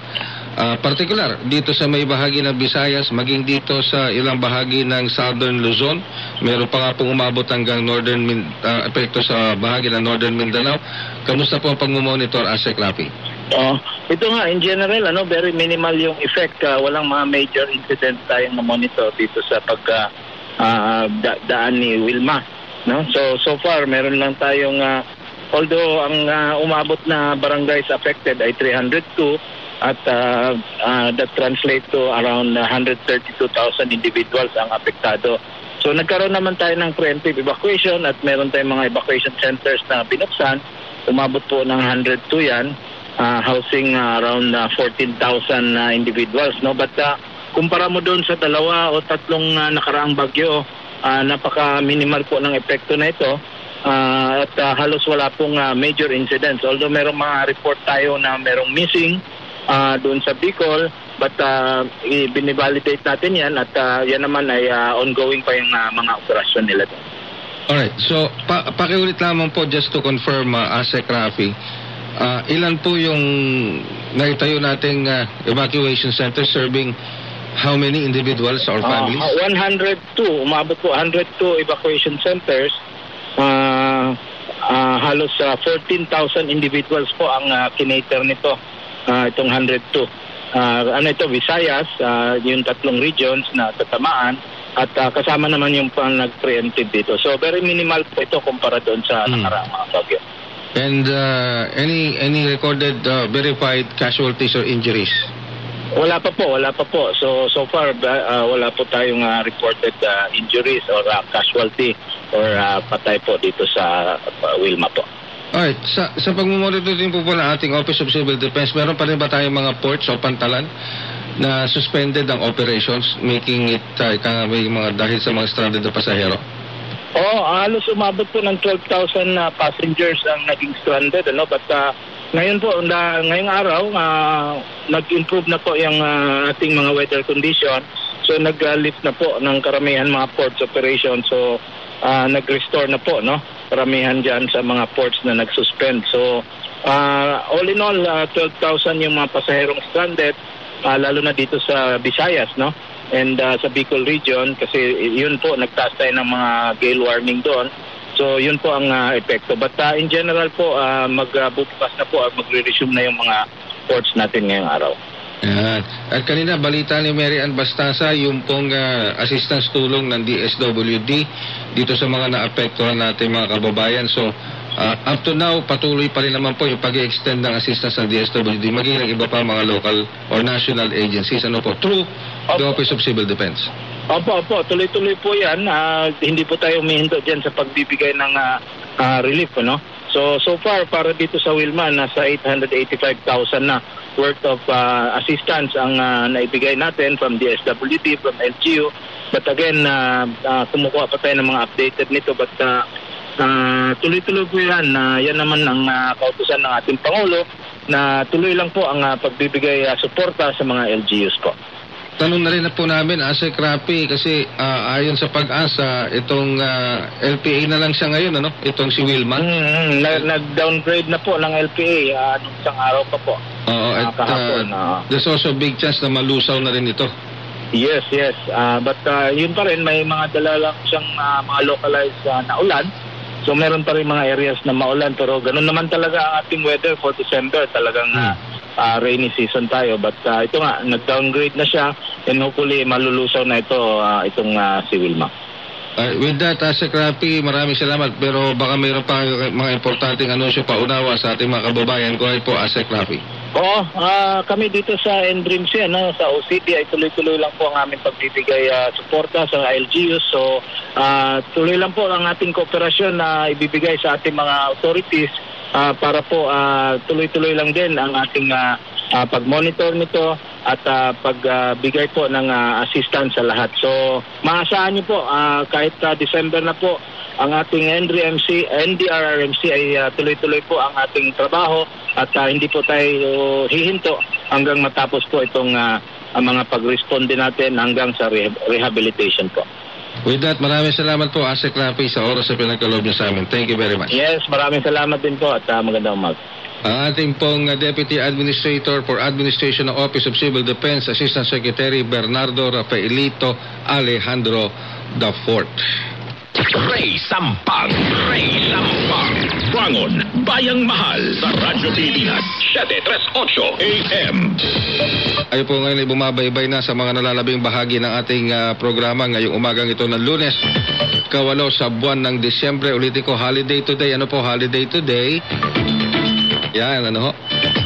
Ah, particular dito sa may bahagi ng Visayas, maging dito sa ilang bahagi ng Southern Luzon. Meron pa nga pong umabot hanggang Northern ah, epekto sa bahagi ng Northern Mindanao. Kamusta po ang pagmumonitor, Asek Lapi? Oh, ito nga in general ano very minimal yung effect Ah, walang mga major incidents tayong na-monitor dito sa pagka ah, da- daan ni Wilma no so so far meron lang tayong ah, although ang ah, umabot na barangays affected ay 302 at ah, ah, that translate to around 132,000 individuals ang apektado So nagkaroon naman tayo ng preemptive evacuation at meron tayong mga evacuation centers na binuksan. Umabot po ng 102 yan, ah, housing ah, around ah, 14,000 na individuals. No? But ah, kumpara mo doon sa dalawa o tatlong ah, nakaraang bagyo, ah, napaka-minimal po ng epekto na ito. Ah, at ah, halos wala pong ah, major incidents. Although merong mga report tayo na merong missing ah, doon sa Bicol, but uh, binivalidate natin yan at ah, yan naman ay ah, ongoing pa yung ah, mga operasyon nila doon. Alright, so pa pakiulit lamang po just to confirm, uh, Asek Rafi, ah, ilan po yung naitayo nating ah, evacuation center serving how many individuals or families? Ah, 102, umabot po 102 evacuation centers. Ah, ah, halos ah, 14,000 individuals po ang uh, kinater nito, ah, itong 102. Ah, ano ito, Visayas, ah, yung tatlong regions na tatamaan at ah, kasama naman yung pang nag-preemptive dito. So very minimal po ito kumpara doon sa nakaraang mga bagyo. And uh, any any recorded uh, verified casualties or injuries? Wala pa po, wala pa po. So so far ah, wala po tayong ah, reported ah, injuries or ah, casualty or ah, patay po dito sa ah, Wilma po. Alright, sa, sa pagmumonitor din po po ng ating Office of Civil Defense, meron pa rin ba tayong mga ports o pantalan na suspended ang operations, making it uh, may mga dahil sa mga stranded na pasahero? Oh, halos umabot po ng 12,000 na passengers ang naging stranded ano but ah, ngayon po na ngayong araw ah, nag-improve na po yung ah, ating mga weather condition. So nag-lift na po ng karamihan mga ports operation. So ah, nag-restore na po no karamihan diyan sa mga ports na nag-suspend. So ah, all in all ah, 12,000 yung mga pasaherong stranded ah, lalo na dito sa Visayas no and uh, sa Bicol region kasi yun po nagtaas tayo ng mga gale warning doon. So yun po ang uh, epekto. But uh, in general po uh, magbubukas na po at magre-resume na yung mga ports natin ngayong araw. Yan. At kanina, balita ni Mary Ann Bastasa, yung pong ah, assistance tulong ng DSWD dito sa mga naapektuhan natin mga kababayan. So, ah, up to now, patuloy pa rin naman po yung pag extend ng assistance ng DSWD, maging ng iba pa mga local or national agencies. Ano po? Through the Office of Civil Defense. Opo, opo, tuloy-tuloy po yan. Ah, hindi po tayo umihinto dyan sa pagbibigay ng ah, ah, relief. Ano? So, so far, para dito sa Wilma, nasa 885,000 na worth of ah, assistance ang ah, naibigay natin from DSWD, from LGU. But again, ah, ah, kumukuha pa tayo ng mga updated nito. But ah, ah, tuloy-tuloy po yan. na yan naman ang ah, kautusan ng ating Pangulo na tuloy lang po ang ah, pagbibigay ah, suporta sa mga LGUs po. Tanong na rin na po namin, Asek Rapi, kasi ah, ayon sa pag-asa, itong ah, LPA na lang siya ngayon, ano? Itong si Wilma. Mm, na- nag-downgrade na po ng LPA uh, nung isang araw pa po. Oo, at kahapon, ah, there's also a big chance na malusaw na rin ito. Yes, yes. Ah, but ah, yun pa rin, may mga dala lang siyang ah, mga localized ah, na ulan. So meron pa rin mga areas na maulan pero ganun naman talaga ang ating weather for December. Talagang ah, ah, rainy season tayo. But ah, ito nga, nag-downgrade na siya and hopefully malulusaw na ito ah, itong ah, si Wilma. Uh, with that, Asek Rapi, maraming salamat. Pero baka mayroon pa mga importanteng anunsyo pa unawa sa ating mga kababayan. Ahead po, Asek Rapi. Oo, ah, kami dito sa NDRIMC, ano, sa OCD ay tuloy-tuloy lang po ang aming pagbibigay ah, suporta sa LGUs. So, ah, tuloy lang po ang ating kooperasyon na ibibigay sa ating mga authorities ah, para po ah, tuloy-tuloy lang din ang ating ah, ah, pag-monitor nito at ah, pagbigay po ng ah, assistance sa lahat. So, maasahan niyo po ah, kahit ah, December na po ang ating NDRMC, NDRRMC ay ah, tuloy-tuloy po ang ating trabaho at ah, hindi po tayo hihinto hanggang matapos po itong ah, ang mga pag-responde natin hanggang sa rehab- rehabilitation po. With that, maraming salamat po, Asek Rapi, sa oras na pinagkaloob niyo sa amin. Thank you very much. Yes, maraming salamat din po at ah, magandang umaga. Ang ating pong uh, Deputy Administrator for Administration ng Office of Civil Defense, Assistant Secretary Bernardo Rafaelito Alejandro IV. Ray Sampang! Ray Sampang! Bangon! Bayang Mahal sa Radyo Pilipinas 738 AM. Ayo po ngayon ay bumabaybay na sa mga nalalabing bahagi ng ating ah, programa ngayong umagang ito ng lunes. Kawalo sa buwan ng Disyembre. Ulitin ko, holiday today. Ano po holiday today? Yan, ano ho?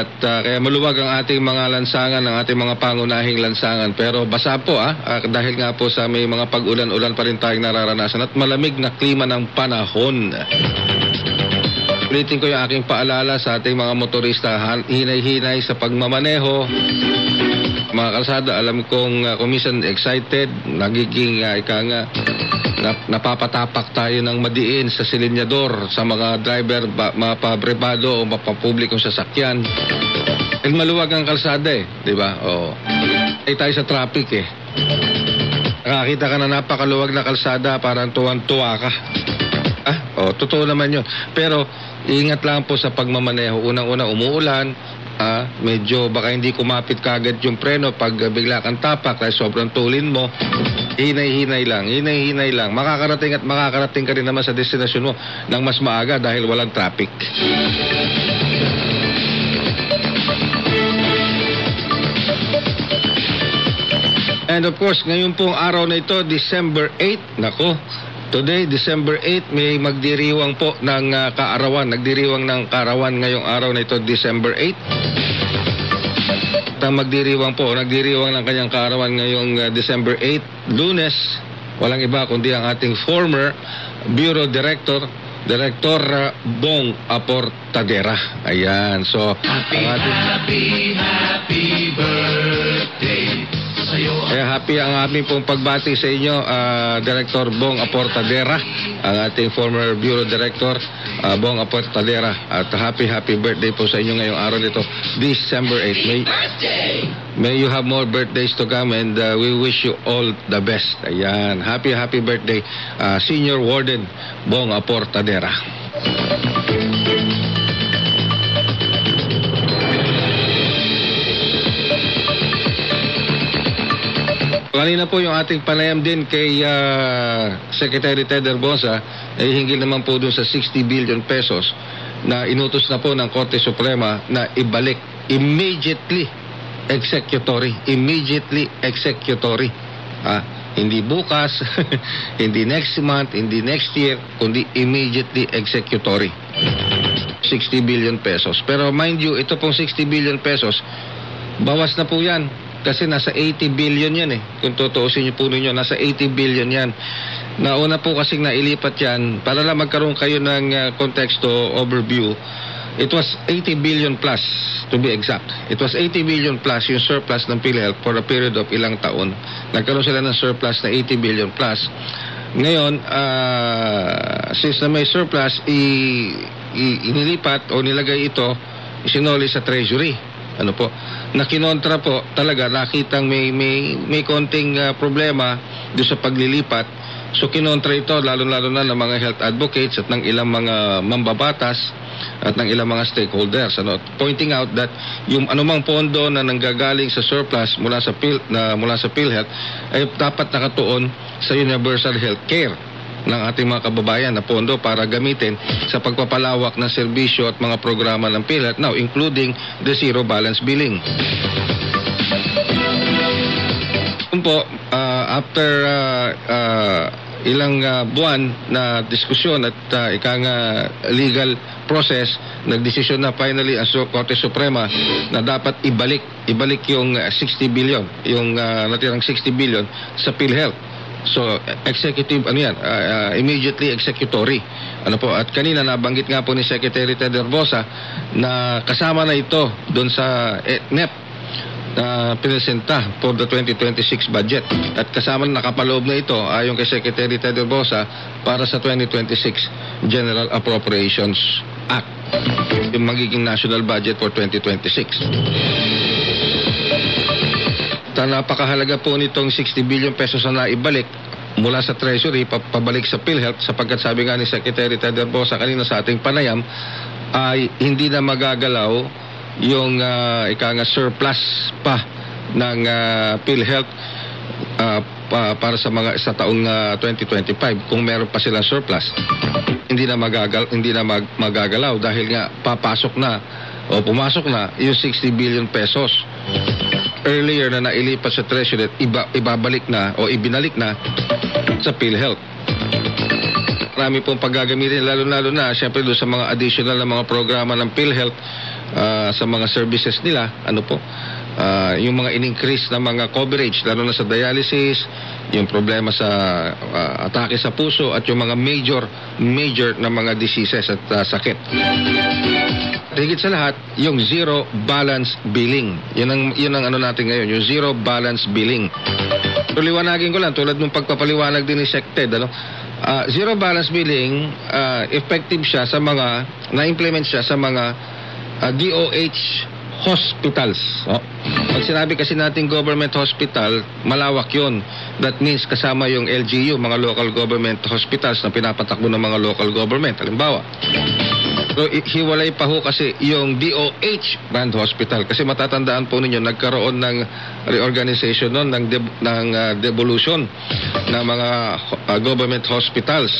At ah, kaya maluwag ang ating mga lansangan, ang ating mga pangunahing lansangan. Pero basa po ah, ah, dahil nga po sa may mga pag-ulan-ulan pa rin tayong nararanasan at malamig na klima ng panahon. Ulitin ko yung aking paalala sa ating mga motorista, hinay-hinay sa pagmamaneho. Mga kalsada, alam kong uh, kumisan excited, nagiging uh, ika nga, nap- napapatapak tayo ng madiin sa silinyador sa mga driver, ba, mga pabribado o mapapublikong sasakyan. Eh, maluwag ang kalsada eh, di ba? Oo. Ay tayo sa traffic eh. Nakakita ka na napakaluwag na kalsada, parang tuwan-tuwa ka. Ah, oh, totoo naman yun. Pero, ingat lang po sa pagmamaneho. Unang-una, umuulan, ah, medyo baka hindi kumapit kagad yung preno pag bigla kang tapak dahil sobrang tulin mo. Hinay-hinay lang, hinay-hinay lang. Makakarating at makakarating ka rin naman sa destinasyon mo ng mas maaga dahil walang traffic. And of course, ngayon pong araw na ito, December 8, nako, today, December 8, may magdiriwang po ng ah, kaarawan. Nagdiriwang ng kaarawan ngayong araw na ito, December 8. At ang magdiriwang po, nagdiriwang ng kanyang kaarawan ngayong ah, December 8, lunes. Walang iba kundi ang ating former Bureau Director, Director ah, Bong Aportadera. Ayan, so ang ating... Happy, happy birthday Kaya happy ang aming pong pagbati sa inyo, ah, Director Bong Aportadera, ang ating former Bureau Director, ah, Bong Aportadera. At happy, happy birthday po sa inyo ngayong araw nito, December 8. May, may you have more birthdays to come and ah, we wish you all the best. Ayan, happy, happy birthday, ah, Senior Warden Bong Aportadera. Kanina po yung ating panayam din kay ah, Secretary Ted Herbosa ay hinggil naman po dun sa 60 billion pesos na inutos na po ng Korte Suprema na ibalik immediately executory. Immediately executory. Ah, hindi bukas, [LAUGHS] hindi next month, hindi next year, kundi immediately executory. 60 billion pesos. Pero mind you, ito pong 60 billion pesos, bawas na po yan. Kasi nasa 80 billion yan eh. Kung tutuusin niyo po ninyo, nasa 80 billion yan. Nauna po kasing nailipat yan, para lang magkaroon kayo ng uh, konteksto overview, it was 80 billion plus, to be exact. It was 80 billion plus yung surplus ng PhilHealth for a period of ilang taon. Nagkaroon sila ng surplus na 80 billion plus. Ngayon, ah, since na may surplus, i, i- inilipat o nilagay ito, isinoli sa treasury. Ano po? Na kinontra po, talaga nakitang may may may konting ah, problema do sa paglilipat. So kinontra ito lalo-lalo na ng mga health advocates at ng ilang mga mambabatas at ng ilang mga stakeholders ano pointing out that yung anumang pondo na nanggagaling sa surplus mula sa Phil, na mula sa PhilHealth ay dapat nakatuon sa universal health care ng ating mga kababayan na pondo para gamitin sa pagpapalawak ng serbisyo at mga programa ng PhilHealth now including the zero balance billing. Yun po, ah, after ah, ah, ilang ah, buwan na diskusyon at ah, ika nga legal process, nagdesisyon na finally ang Korte Suprema na dapat ibalik ibalik yung ah, 60 billion, yung ah, natirang 60 billion sa PhilHealth. So, executive, ano yan, ah, ah, immediately executory. Ano po, at kanina nabanggit nga po ni Secretary Ted Herbosa na kasama na ito doon sa eh, NEP uh, pinesenta for the 2026 budget. At kasama na nakapaloob na ito ayon kay Secretary Ted Bosa para sa 2026 General Appropriations Act yung magiging national budget for 2026. Ta napakahalaga po nitong 60 billion pesos na naibalik mula sa Treasury pa- pabalik sa PhilHealth sapagkat sabi nga ni Secretary Ted Bosa kanina sa ating panayam ay hindi na magagalaw yung uh, ika nga surplus pa ng uh, PhilHealth uh, pa- para sa mga sa taong uh, 2025 kung meron pa silang surplus hindi na magagal hindi na mag, magagalaw dahil nga papasok na o pumasok na yung 60 billion pesos earlier na nailipat sa treasury at iba, ibabalik na o ibinalik na sa PhilHealth. Marami pong paggagamitin lalo-lalo na syempre doon sa mga additional na mga programa ng PhilHealth ah, sa mga services nila ano po ah, yung mga in-increase na mga coverage lalo na sa dialysis yung problema sa ah, atake sa puso at yung mga major major na mga diseases at ah, sakit Higit sa lahat, yung zero balance billing. Yun ang, yun ang ano natin ngayon, yung zero balance billing. So, liwanagin ko lang, tulad ng pagpapaliwanag din ni SecTed, ano? Ah, zero balance billing, ah, effective siya sa mga, na-implement siya sa mga ah, DOH hospitals. Oh. Pag sinabi kasi natin government hospital, malawak yon. That means kasama yung LGU, mga local government hospitals na pinapatakbo ng mga local government. Halimbawa, So, hiwalay pa ho kasi yung DOH Brand Hospital. Kasi matatandaan po ninyo, nagkaroon ng reorganization noon, ng, deb- ng ah, devolution ng mga ah, government hospitals.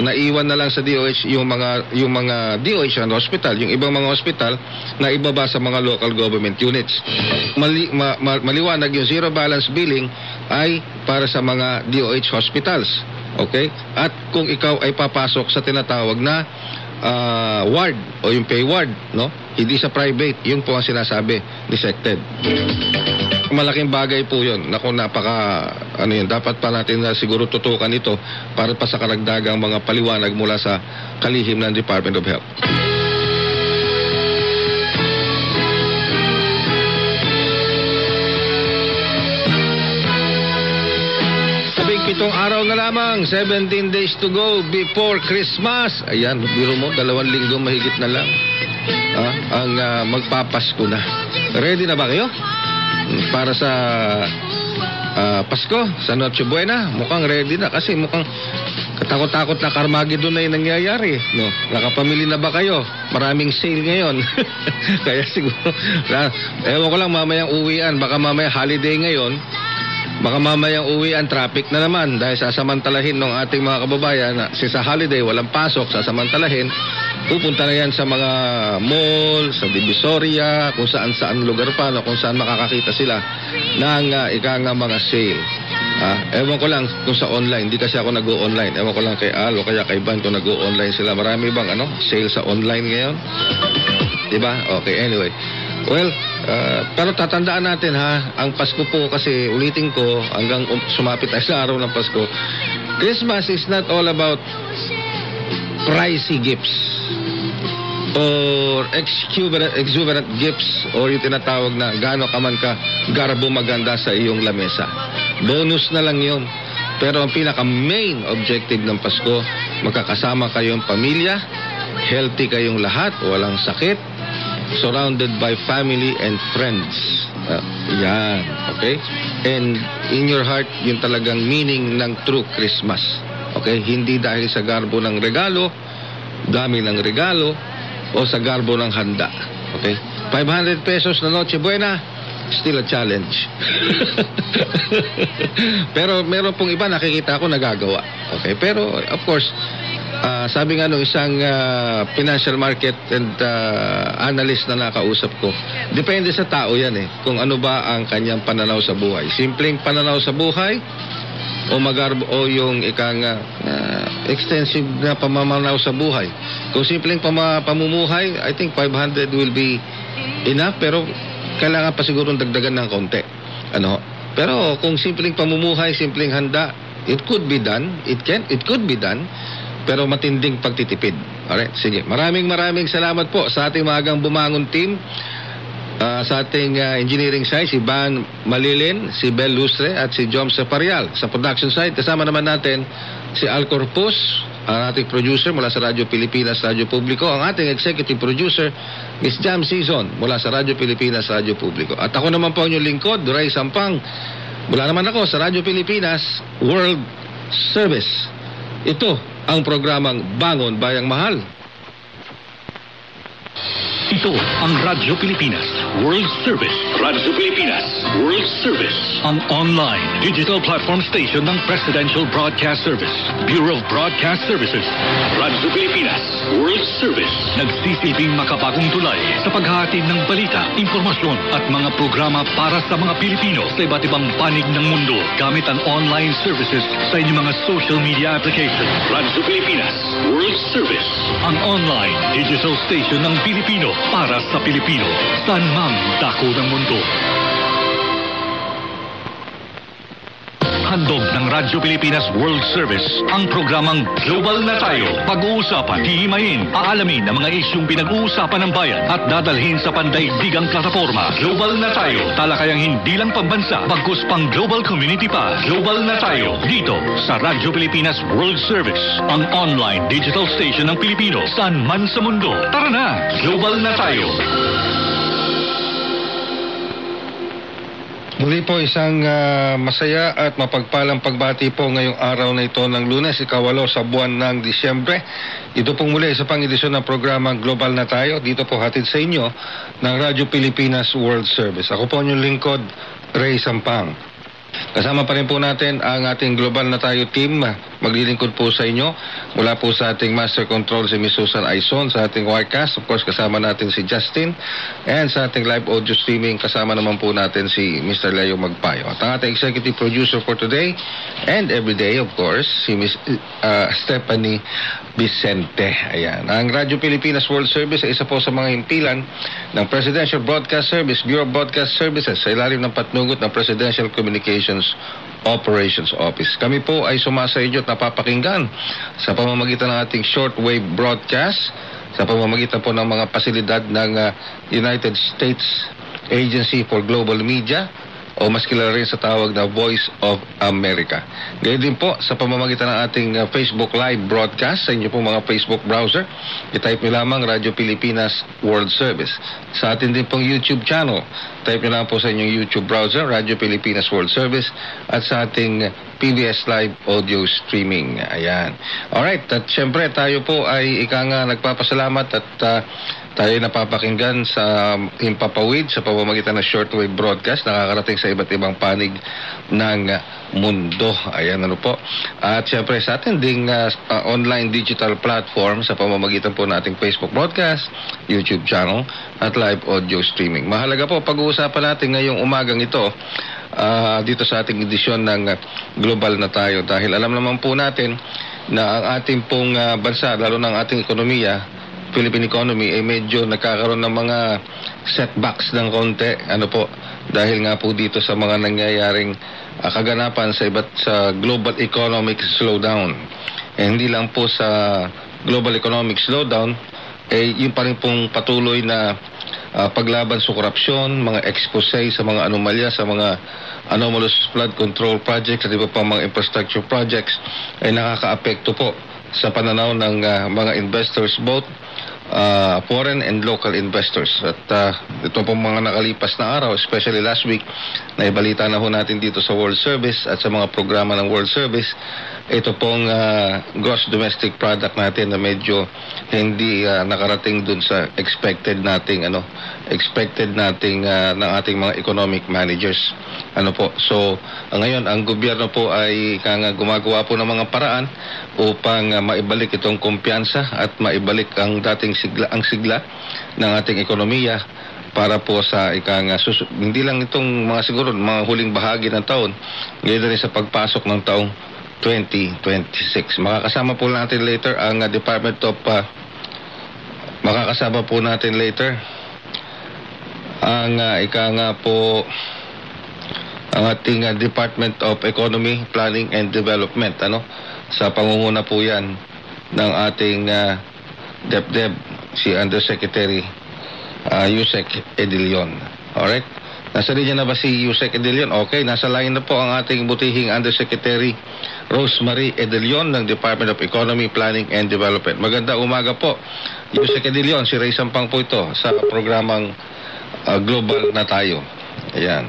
Naiwan na lang sa DOH yung mga, yung mga DOH and hospital. Yung ibang mga hospital na ibaba sa mga local government units. Mali, ma- ma- maliwanag yung zero balance billing ay para sa mga DOH hospitals. Okay? At kung ikaw ay papasok sa tinatawag na ah, ward o yung pay ward, no? Hindi sa private, yun po ang sinasabi ni SecTed. Malaking bagay po yun. Naku, napaka, ano yun, dapat pa natin na siguro tutukan ito para pa sa karagdagang mga paliwanag mula sa kalihim ng Department of Health. Pitong araw na lamang, 17 days to go before Christmas. Ayan, biro mo, dalawang linggo mahigit na lang. Ah, ang ah, magpapasko na. Ready na ba kayo? Para sa ah, Pasko, sa Noche Buena, mukhang ready na kasi mukhang katakot-takot na Carmageddon na yung nangyayari. No? Nakapamili na ba kayo? Maraming sale ngayon. [LAUGHS] Kaya siguro, na, [LAUGHS] ewan ko lang mamayang uwian, baka mamaya holiday ngayon, Baka mamayang uwi ang traffic na naman dahil sasamantalahin ng ating mga kababayan na si sa holiday walang pasok, sasamantalahin, pupunta na yan sa mga mall, sa Divisoria, kung saan saan lugar pa, no, kung saan makakakita sila ng uh, ika nga mga sale. Ah, ewan ko lang kung sa online, hindi kasi ako nag-o-online. Ewan ko lang kay Al o kaya kay Van kung nag-o-online sila. Marami bang ano, sale sa online ngayon? Diba? Okay, anyway. Well, uh, pero tatandaan natin ha, ang Pasko po kasi ulitin ko hanggang um- sumapit tayo sa araw ng Pasko. Christmas is not all about pricey gifts or exuberant, exuberant gifts or yung tinatawag na gaano ka man ka garbo maganda sa iyong lamesa. Bonus na lang yon. Pero ang pinaka main objective ng Pasko, magkakasama kayong pamilya, healthy kayong lahat, walang sakit, surrounded by family and friends. Uh, yan, okay? And in your heart, yung talagang meaning ng true Christmas. Okay? Hindi dahil sa garbo ng regalo, dami ng regalo, o sa garbo ng handa. Okay? 500 pesos na Noche Buena, still a challenge. [LAUGHS] pero meron pong iba nakikita ko nagagawa. Okay? Pero of course, ah, sabi nga nung isang ah, financial market and ah, analyst na nakausap ko, depende sa tao yan eh, kung ano ba ang kanyang pananaw sa buhay. Simpleng pananaw sa buhay, o magarbo o yung ikang ah, extensive na pamamanaw sa buhay. Kung simpleng pama, pamumuhay, I think 500 will be enough pero kailangan pa siguro dagdagan ng konti. Ano? Pero kung simpleng pamumuhay, simpleng handa, it could be done. It can, it could be done. Pero matinding pagtitipid. Alright, sige. Maraming maraming salamat po sa ating magang bumangon team. Ah, sa ating ah, engineering side, si Van Malilin, si Bel Lustre at si Jom Separial. Sa production side, kasama naman natin si Al Corpus, ang ating producer mula sa Radyo Pilipinas, Radyo Publiko. Ang ating executive producer, Miss Jam Season, mula sa Radyo Pilipinas, Radyo Publiko. At ako naman po ang inyong lingkod, Duray Sampang. Mula naman ako sa Radyo Pilipinas, World Service. Ito ang programang Bangon Bayang Mahal. Ito ang Radyo Pilipinas World Service. Radyo Pilipinas World Service. Ang online digital platform station ng Presidential Broadcast Service. Bureau of Broadcast Services. Radyo Pilipinas World Service. Nagsisilbing makabagong tulay sa paghahatid ng balita, impormasyon at mga programa para sa mga Pilipino sa iba't ibang panig ng mundo gamit ang online services sa inyong mga social media applications. Radyo Pilipinas World Service. Ang online digital station ng Pilipino para sa Pilipino. Saan mang dako ng mundo. Handog ng Radyo Pilipinas World Service ang programang Global na Tayo. Pag-uusapan, hihimayin, aalamin ang mga isyong pinag-uusapan ng bayan at dadalhin sa pandaigdigang plataforma. Global na Tayo. Talakayang hindi lang pambansa, bagkus pang global community pa. Global na Tayo. Dito sa Radyo Pilipinas World Service. Ang online digital station ng Pilipino. Saan man sa mundo. Tara na! Global na Tayo. Muli po isang ah, masaya at mapagpalang pagbati po ngayong araw na ito ng lunes, ikawalo sa buwan ng Disyembre. Ito pong muli sa pang edisyon ng programang Global na Tayo. Dito po hatid sa inyo ng Radyo Pilipinas World Service. Ako po yung lingkod, Ray Sampang. Kasama pa rin po natin ang ating Global na Tayo team. Maglilingkod po sa inyo mula po sa ating Master Control si Miss Susan Aison, sa ating Wirecast, of course kasama natin si Justin, and sa ating live audio streaming kasama naman po natin si Mr. Leo Magpayo. At ang ating executive producer for today and every day, of course, si Miss uh, Stephanie Vicente. Ayan. Ang Radyo Pilipinas World Service ay isa po sa mga himpilan ng Presidential Broadcast Service, Bureau of Broadcast Services sa ilalim ng patnugot ng Presidential Communications Operations Office. Kami po ay sumasa inyo at napapakinggan sa pamamagitan ng ating shortwave broadcast, sa pamamagitan po ng mga pasilidad ng uh, United States Agency for Global Media o mas kilala rin sa tawag na Voice of America. Gayon din po sa pamamagitan ng ating uh, Facebook Live broadcast sa inyo pong mga Facebook browser. I-type nyo lamang Radyo Pilipinas World Service. Sa atin din pong YouTube channel, type nyo lang po sa inyong YouTube browser, Radyo Pilipinas World Service at sa ating PBS Live audio streaming. Ayan. Alright, at syempre tayo po ay ika nga nagpapasalamat at uh, tayo ay napapakinggan sa Himpapawid sa pamamagitan ng shortwave broadcast nakakarating sa iba't ibang panig ng mundo. Ayan ano po. At syempre sa atin ding uh, online digital platform sa pamamagitan po nating Facebook broadcast, YouTube channel at live audio streaming. Mahalaga po pag-uusapan natin ngayong umagang ito uh, dito sa ating edisyon ng Global na tayo dahil alam naman po natin na ang ating pong uh, bansa, lalo ng ating ekonomiya, Philippine economy ay medyo nagkakaroon ng mga setbacks ng konti. Ano po, dahil nga po dito sa mga nangyayaring uh, kaganapan sa iba't sa global economic slowdown. Eh, hindi lang po sa global economic slowdown, eh, yung pa rin pong patuloy na uh, paglaban sa korupsyon, mga expose sa mga anomalya, sa mga anomalous flood control projects at iba pang mga infrastructure projects ay nakakaapekto po sa pananaw ng uh, mga investors both uh, foreign and local investors. At uh, ito pong mga nakalipas na araw, especially last week, na ibalita na ho natin dito sa World Service at sa mga programa ng World Service, ito pong uh, gross domestic product natin na medyo hindi uh, nakarating dun sa expected nating ano expected nating uh, ng ating mga economic managers ano po so uh, ngayon ang gobyerno po ay kanga gumagawa po ng mga paraan upang uh, maibalik itong kumpiyansa at maibalik ang dating sigla ang sigla ng ating ekonomiya para po sa ikang uh, hindi lang itong mga siguro mga huling bahagi ng taon ngayon rin sa pagpasok ng taong 2026. Makakasama po natin later ang uh, Department of uh, makakasama po natin later ang uh, ika nga po ang ating uh, Department of Economy, Planning and Development ano sa pangunguna po yan ng ating uh, DepDep si Undersecretary uh, Yusek Edilion. Alright? Nasa linya na ba si Yusek Edilion? Okay, nasa line na po ang ating butihing Undersecretary Rosemary Edilion ng Department of Economy, Planning and Development. Maganda umaga po. Yusek Edilion, si Ray Sampang po ito sa programang uh, Global na tayo. Ayan.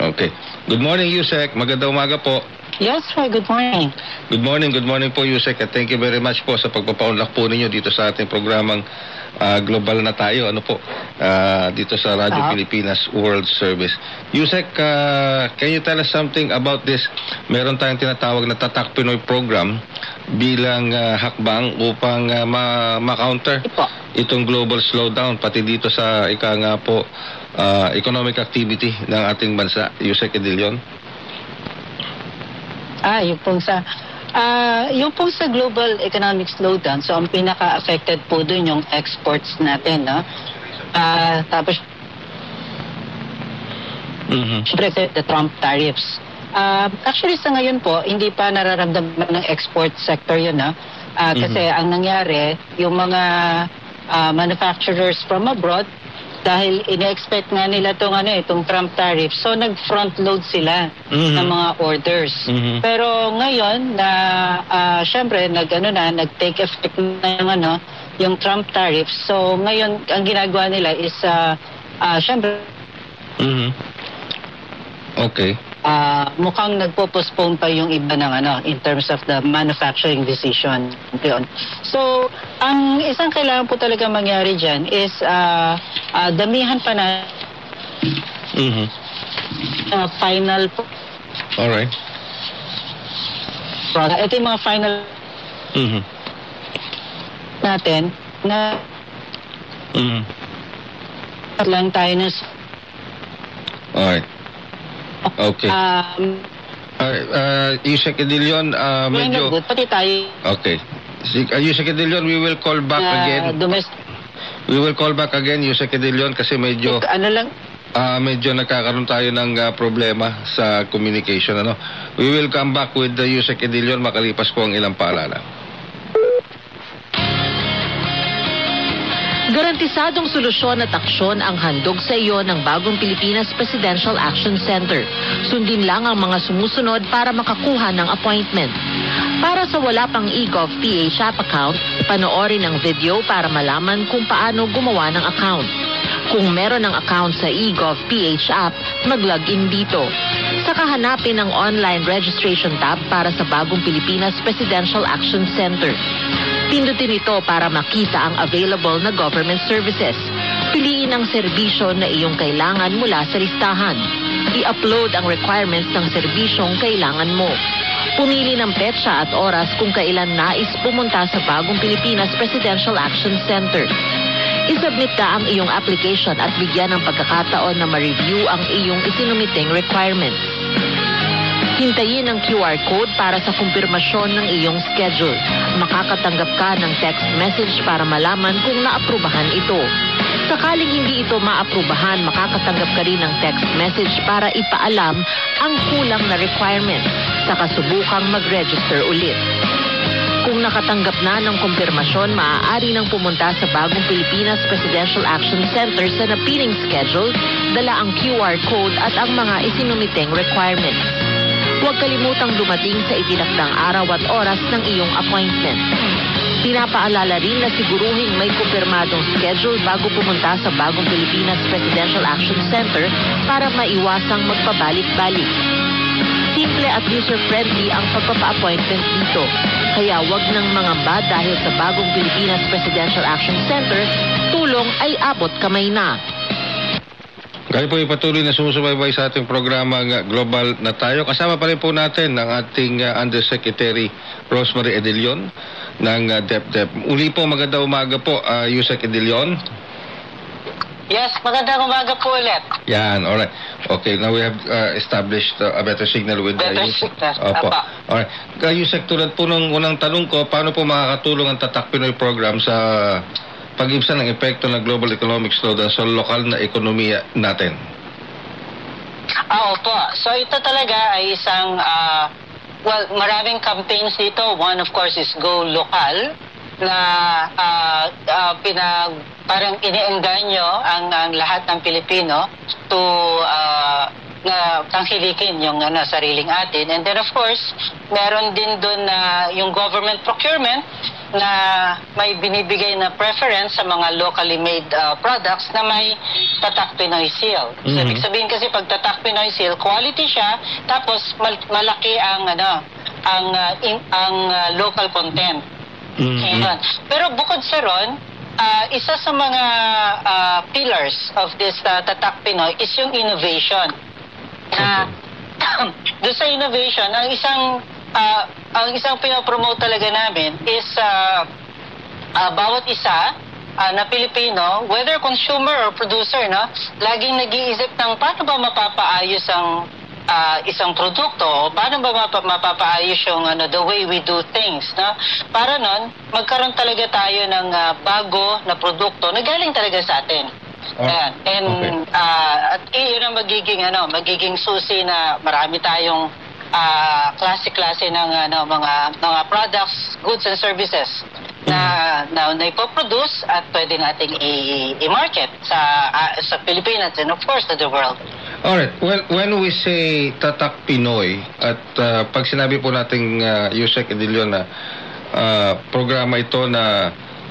Okay. Good morning, Yusek. Maganda umaga po. Yes, hi, good morning. Good morning, good morning po Yusek at thank you very much po sa pagpapaunlak po ninyo dito sa ating programang ah, Global na tayo. Ano po? ah, dito sa Radyo Ah. Pilipinas World Service. Yusek, ah, can you tell us something about this? Meron tayong tinatawag na Tatak Pinoy program bilang ah, hakbang upang ah, ma- ma-counter itong global slowdown pati dito sa ika nga po ah, economic activity ng ating bansa. Yusek Edilion. Ah, yung pong sa ah, yung pong sa global economic slowdown, so ang pinaka-affected po dun yung exports natin, no? Ah, tapos syempre the Trump tariffs. Ah, actually sa ngayon po, hindi pa nararamdaman ng export sector yun, no? Ah, kasi ang nangyari, yung mga ah, manufacturers from abroad, dahil ine-expect nga nila itong ano, itong Trump tariff, so nag-front load sila Mhm. ng mga orders. Mhm. Pero ngayon na ah, syempre nag ano na nag-take effect na yung ano yung Trump tariff. So ngayon ang ginagawa nila is uh, syempre Mhm. Okay. Ah, mukhang nagpo-postpone pa yung iba ng ano in terms of the manufacturing decision. Yun. So ang isang kailangan po talaga mangyari diyan is ah, ah, damihan pa na Mhm. ah, final All right. product. Ito yung mga final Mhm. natin na Mhm. lang tayo ng Alright. Okay. um, Alright, uh, Yusek Edilion, uh, medyo... good, pati tayo Okay. Si, uh, Yusek Edilion, we will call back na again. domestic, We will call back again, Yusek Edilion, kasi medyo... ano lang, ah, medyo nagkakaroon tayo ng ah, problema sa communication. Ano? We will come back with the Yusek Edilion makalipas po ang ilang paalala. Garantisadong solusyon at aksyon ang handog sa iyo ng bagong Pilipinas Presidential Action Center. Sundin lang ang mga sumusunod para makakuha ng appointment. Para sa wala pang eGov PH app account, panoorin ang video para malaman kung paano gumawa ng account. Kung meron ng account sa eGov PH app, mag-login dito. Saka hanapin ang online registration tab para sa bagong Pilipinas Presidential Action Center. Pindutin ito para makita ang available na government services. Piliin ang serbisyo na iyong kailangan mula sa listahan. I-upload ang requirements ng serbisyong kailangan mo. Pumili ng petsa at oras kung kailan nais pumunta sa bagong Pilipinas Presidential Action Center. Isubmit ka ang iyong application at bigyan ng pagkakataon na ma-review ang iyong isinumiting requirements. Hintayin ang QR code para sa kumpirmasyon ng iyong schedule. Makakatanggap ka ng text message para malaman kung naaprubahan ito. Sakaling hindi ito maaprubahan, makakatanggap ka rin ng text message para ipaalam ang kulang na requirements. Saka subukang mag-register ulit. Kung nakatanggap na ng kumpirmasyon, maaari nang pumunta sa bagong Pilipinas Presidential Action Center sa napiling schedule, dala ang QR code at ang mga isinumiting requirements. Huwag kalimutang dumating sa itinakdang araw at oras ng iyong appointment. Pinapaalala rin na siguruhing may kumpirmadong schedule bago pumunta sa bagong Pilipinas Presidential Action Center para maiwasang magpabalik-balik. Simple at user-friendly ang pagpapa-appointment dito. Kaya wag nang mangamba dahil sa bagong Pilipinas Presidential Action Center, tulong ay abot kamay na. Kayo po ipatuloy na sumusubaybay sa ating programa nga Global na tayo. Kasama pa rin po natin ang ating uh, Undersecretary Rosemary Edilion ng uh, DepDep. Uli po, maganda umaga po, uh, Yusek Edilion. Yes, magandang umaga po ulit. Yan, alright. Okay, now we have uh, established uh, a better signal with Better uh, Yusek. signal, Opo. tama. Alright. Uh, Yusek, tulad po ng unang tanong ko, paano po makakatulong ang Tatak Pinoy program sa pag-ibsan ng epekto ng global economic slowdown sa lokal na ekonomiya natin? Ah, opo. So ito talaga ay isang, ah, well, maraming campaigns dito. One, of course, is Go Local na ah, ah, pinag parang iniengganyo ang, ang lahat ng Pilipino to ah, na tangkilikin yung ano, sariling atin. And then of course, meron din doon na yung government procurement na may binibigay na preference sa mga locally made ah, products na may tatak Pinoy seal. So, Mhm. ibig sabihin kasi pag tatak Pinoy seal, quality siya, tapos mal- malaki ang ano, ang ah, in- ang ah, local content. Ayun. Pero bukod sa ron, ah, isa sa mga ah, pillars of this ah, Tatak Pinoy is yung innovation. Na [COUGHS] doon sa innovation, ang isang ah, ang isang pinopromote talaga namin is ah, ah, bawat isa ah, na Pilipino, whether consumer or producer, no, laging nag-iisip ng paano ba mapapaayos ang ah, isang produkto o paano ba mapa- mapapaayos yung ano, the way we do things. No? Para nun, magkaroon talaga tayo ng ah, bago na produkto na galing talaga sa atin. Ayan. And ah, at iyon ang magiging ano, magiging susi na marami tayong ah, klase-klase ng ano, mga mga products, goods and services na na, na ipoproduce at pwede nating i-market sa ah, sa Pilipinas and of course to the world. Alright, well, when we say Tatak Pinoy, at uh, pag sinabi po nating uh, Yusek Edilio na uh, programa ito na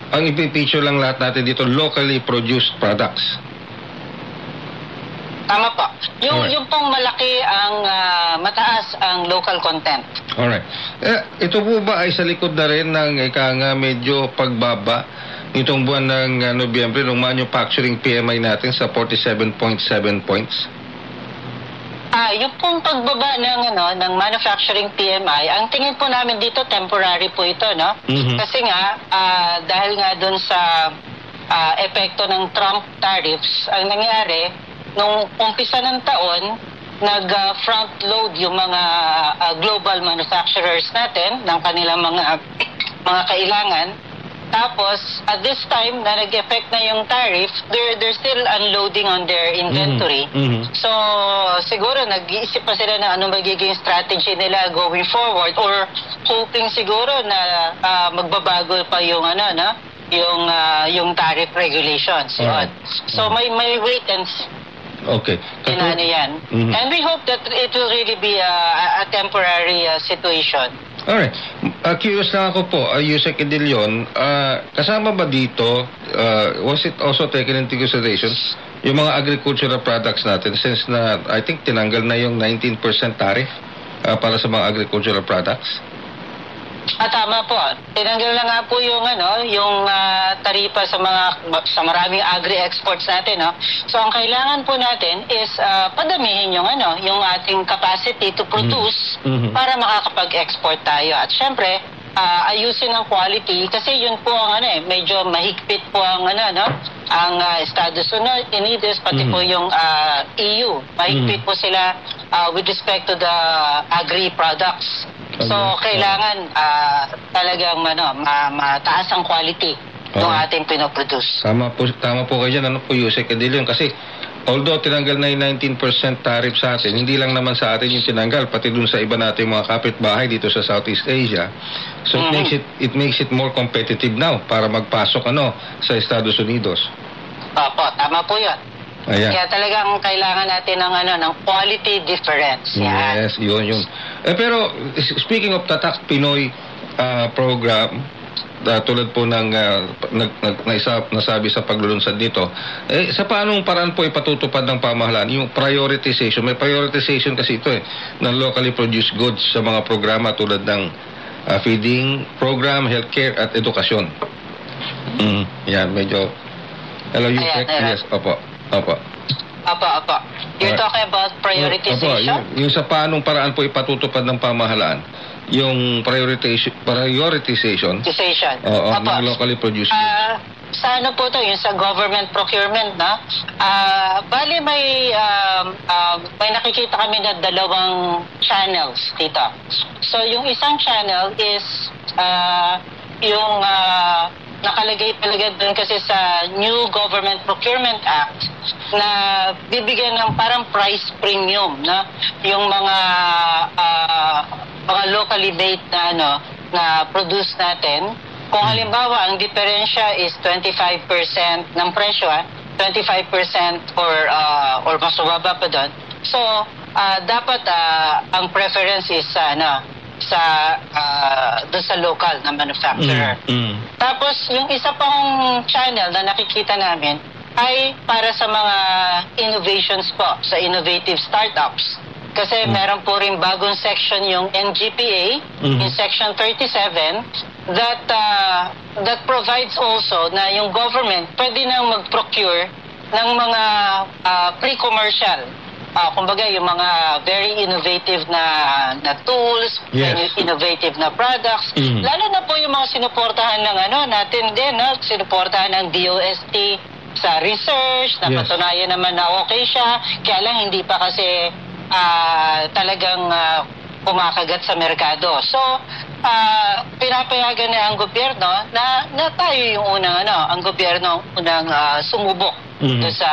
ang ipipicture lang lahat natin dito, locally produced products. Tama po. Yung Alright. yung pong malaki ang ah, mataas ang local content. Alright. Eh, ito po ba ay sa likod na rin ng ika nga medyo pagbaba nitong buwan ng uh, Nobyembre ng manufacturing PMI natin sa 47.7 points? Ah, yung pong pagbaba ng ano ng manufacturing PMI, ang tingin po namin dito temporary po ito, no? Mhm. Kasi nga ah, dahil nga doon sa ah, epekto ng Trump tariffs, ang nangyari nung umpisa ng taon, nag-front load yung mga ah, global manufacturers natin ng kanilang mga mga kailangan. Tapos, at this time na nag-effect na yung tariff, they're, they're still unloading on their inventory. So, siguro nag-iisip pa sila na ano magiging strategy nila going forward or hoping siguro na ah, magbabago pa yung ano na yung ah, yung tariff regulations. Yun. Alright. So may may wait and see Okay. na ano yan. Mhm. And we hope that it will really be a, a temporary ah, situation. Alright. Uh, curious lang ako po, uh, Yusek Edilion, uh, kasama ba dito, uh, was it also taken into consideration yung mga agricultural products natin since na, I think, tinanggal na yung 19% tariff uh, para sa mga agricultural products? Ah, tama po. Tinanggal na nga po yung ano, yung ah, taripa sa mga sa maraming agri-exports natin, no. So ang kailangan po natin is ah, padamihin yung ano, yung ating capacity to produce Mhm. para makakapag-export tayo. At syempre, ah, ayusin ang quality kasi yun po ang ano eh, medyo mahigpit po ang ano, no, ang ah, Estados Unidos pati Mhm. po yung ah, EU. Mahigpit Mhm. po sila ah, with respect to the agri products. So kailangan ah, talagang ano, ma- mataas ang quality ng Okay. ating pinoproduce. Tama po, tama po kayo dyan, ano po Yusek Edilion, kasi although tinanggal na yung 19% tariff sa atin, hindi lang naman sa atin yung tinanggal, pati dun sa iba nating mga kapitbahay dito sa Southeast Asia. So it Mhm. makes it it makes it more competitive now para magpasok ano sa Estados Unidos. Opo, tama po yun. Ayan. Kaya talagang kailangan natin ng ano ng quality difference. Yan. Yes, yun yun. Eh, pero speaking of Tatak Pinoy ah, program, ah, tulad po ng ah, nag, nag, naisa, nasabi sa paglulunsad dito, eh, sa paanong paraan po ipatutupad ng pamahalaan yung prioritization? May prioritization kasi ito eh, ng locally produced goods sa mga programa tulad ng ah, feeding program, healthcare at edukasyon. Mm, yan, medyo... Hello, you Ayan, ayan. Yes, opo. Opo. Opo, opo. You're Alright. talking about Opo, prioritization? yung, yung sa paanong paraan po ipatutupad ng pamahalaan, yung prioritization, prioritization Prioritization. oo, Opo. ng locally produced goods. Ah, sa ano po to, yung sa government procurement na, ah, bali may, um, um, may nakikita kami na dalawang channels dito. So yung isang channel is ah, yung ah, nakalagay talaga doon kasi sa New Government Procurement Act na bibigyan ng parang price premium na yung mga ah, mga locally made na ano na produce natin. Kung halimbawa, ang diferensya is 25% ng presyo, ah, 25% or, ah, or mas mababa pa doon. So, ah, dapat ah, ang preference is sa, ano, sa, ah, doon sa local na manufacturer. Mm. Tapos, yung isa pang channel na nakikita namin ay para sa mga innovations po, sa innovative startups. Kasi meron po rin bagong section yung NGPA, Mhm. in section 37, that uh, that provides also na yung government pwede nang mag-procure ng mga uh, pre-commercial Ah, kumbaga yung mga very innovative na na tools, Yes. innovative na products. Mhm. Lalo na po yung mga sinuportahan ng ano natin din, no? sinuportahan ng DOST sa research, Yes. napatunayan naman na okay siya, kaya lang hindi pa kasi ah, talagang ah, kumakagat sa merkado. So, ah, pinapayagan na ang gobyerno na, na tayo yung unang ano, ang gobyerno ang unang ah, sumubok Mhm. doon sa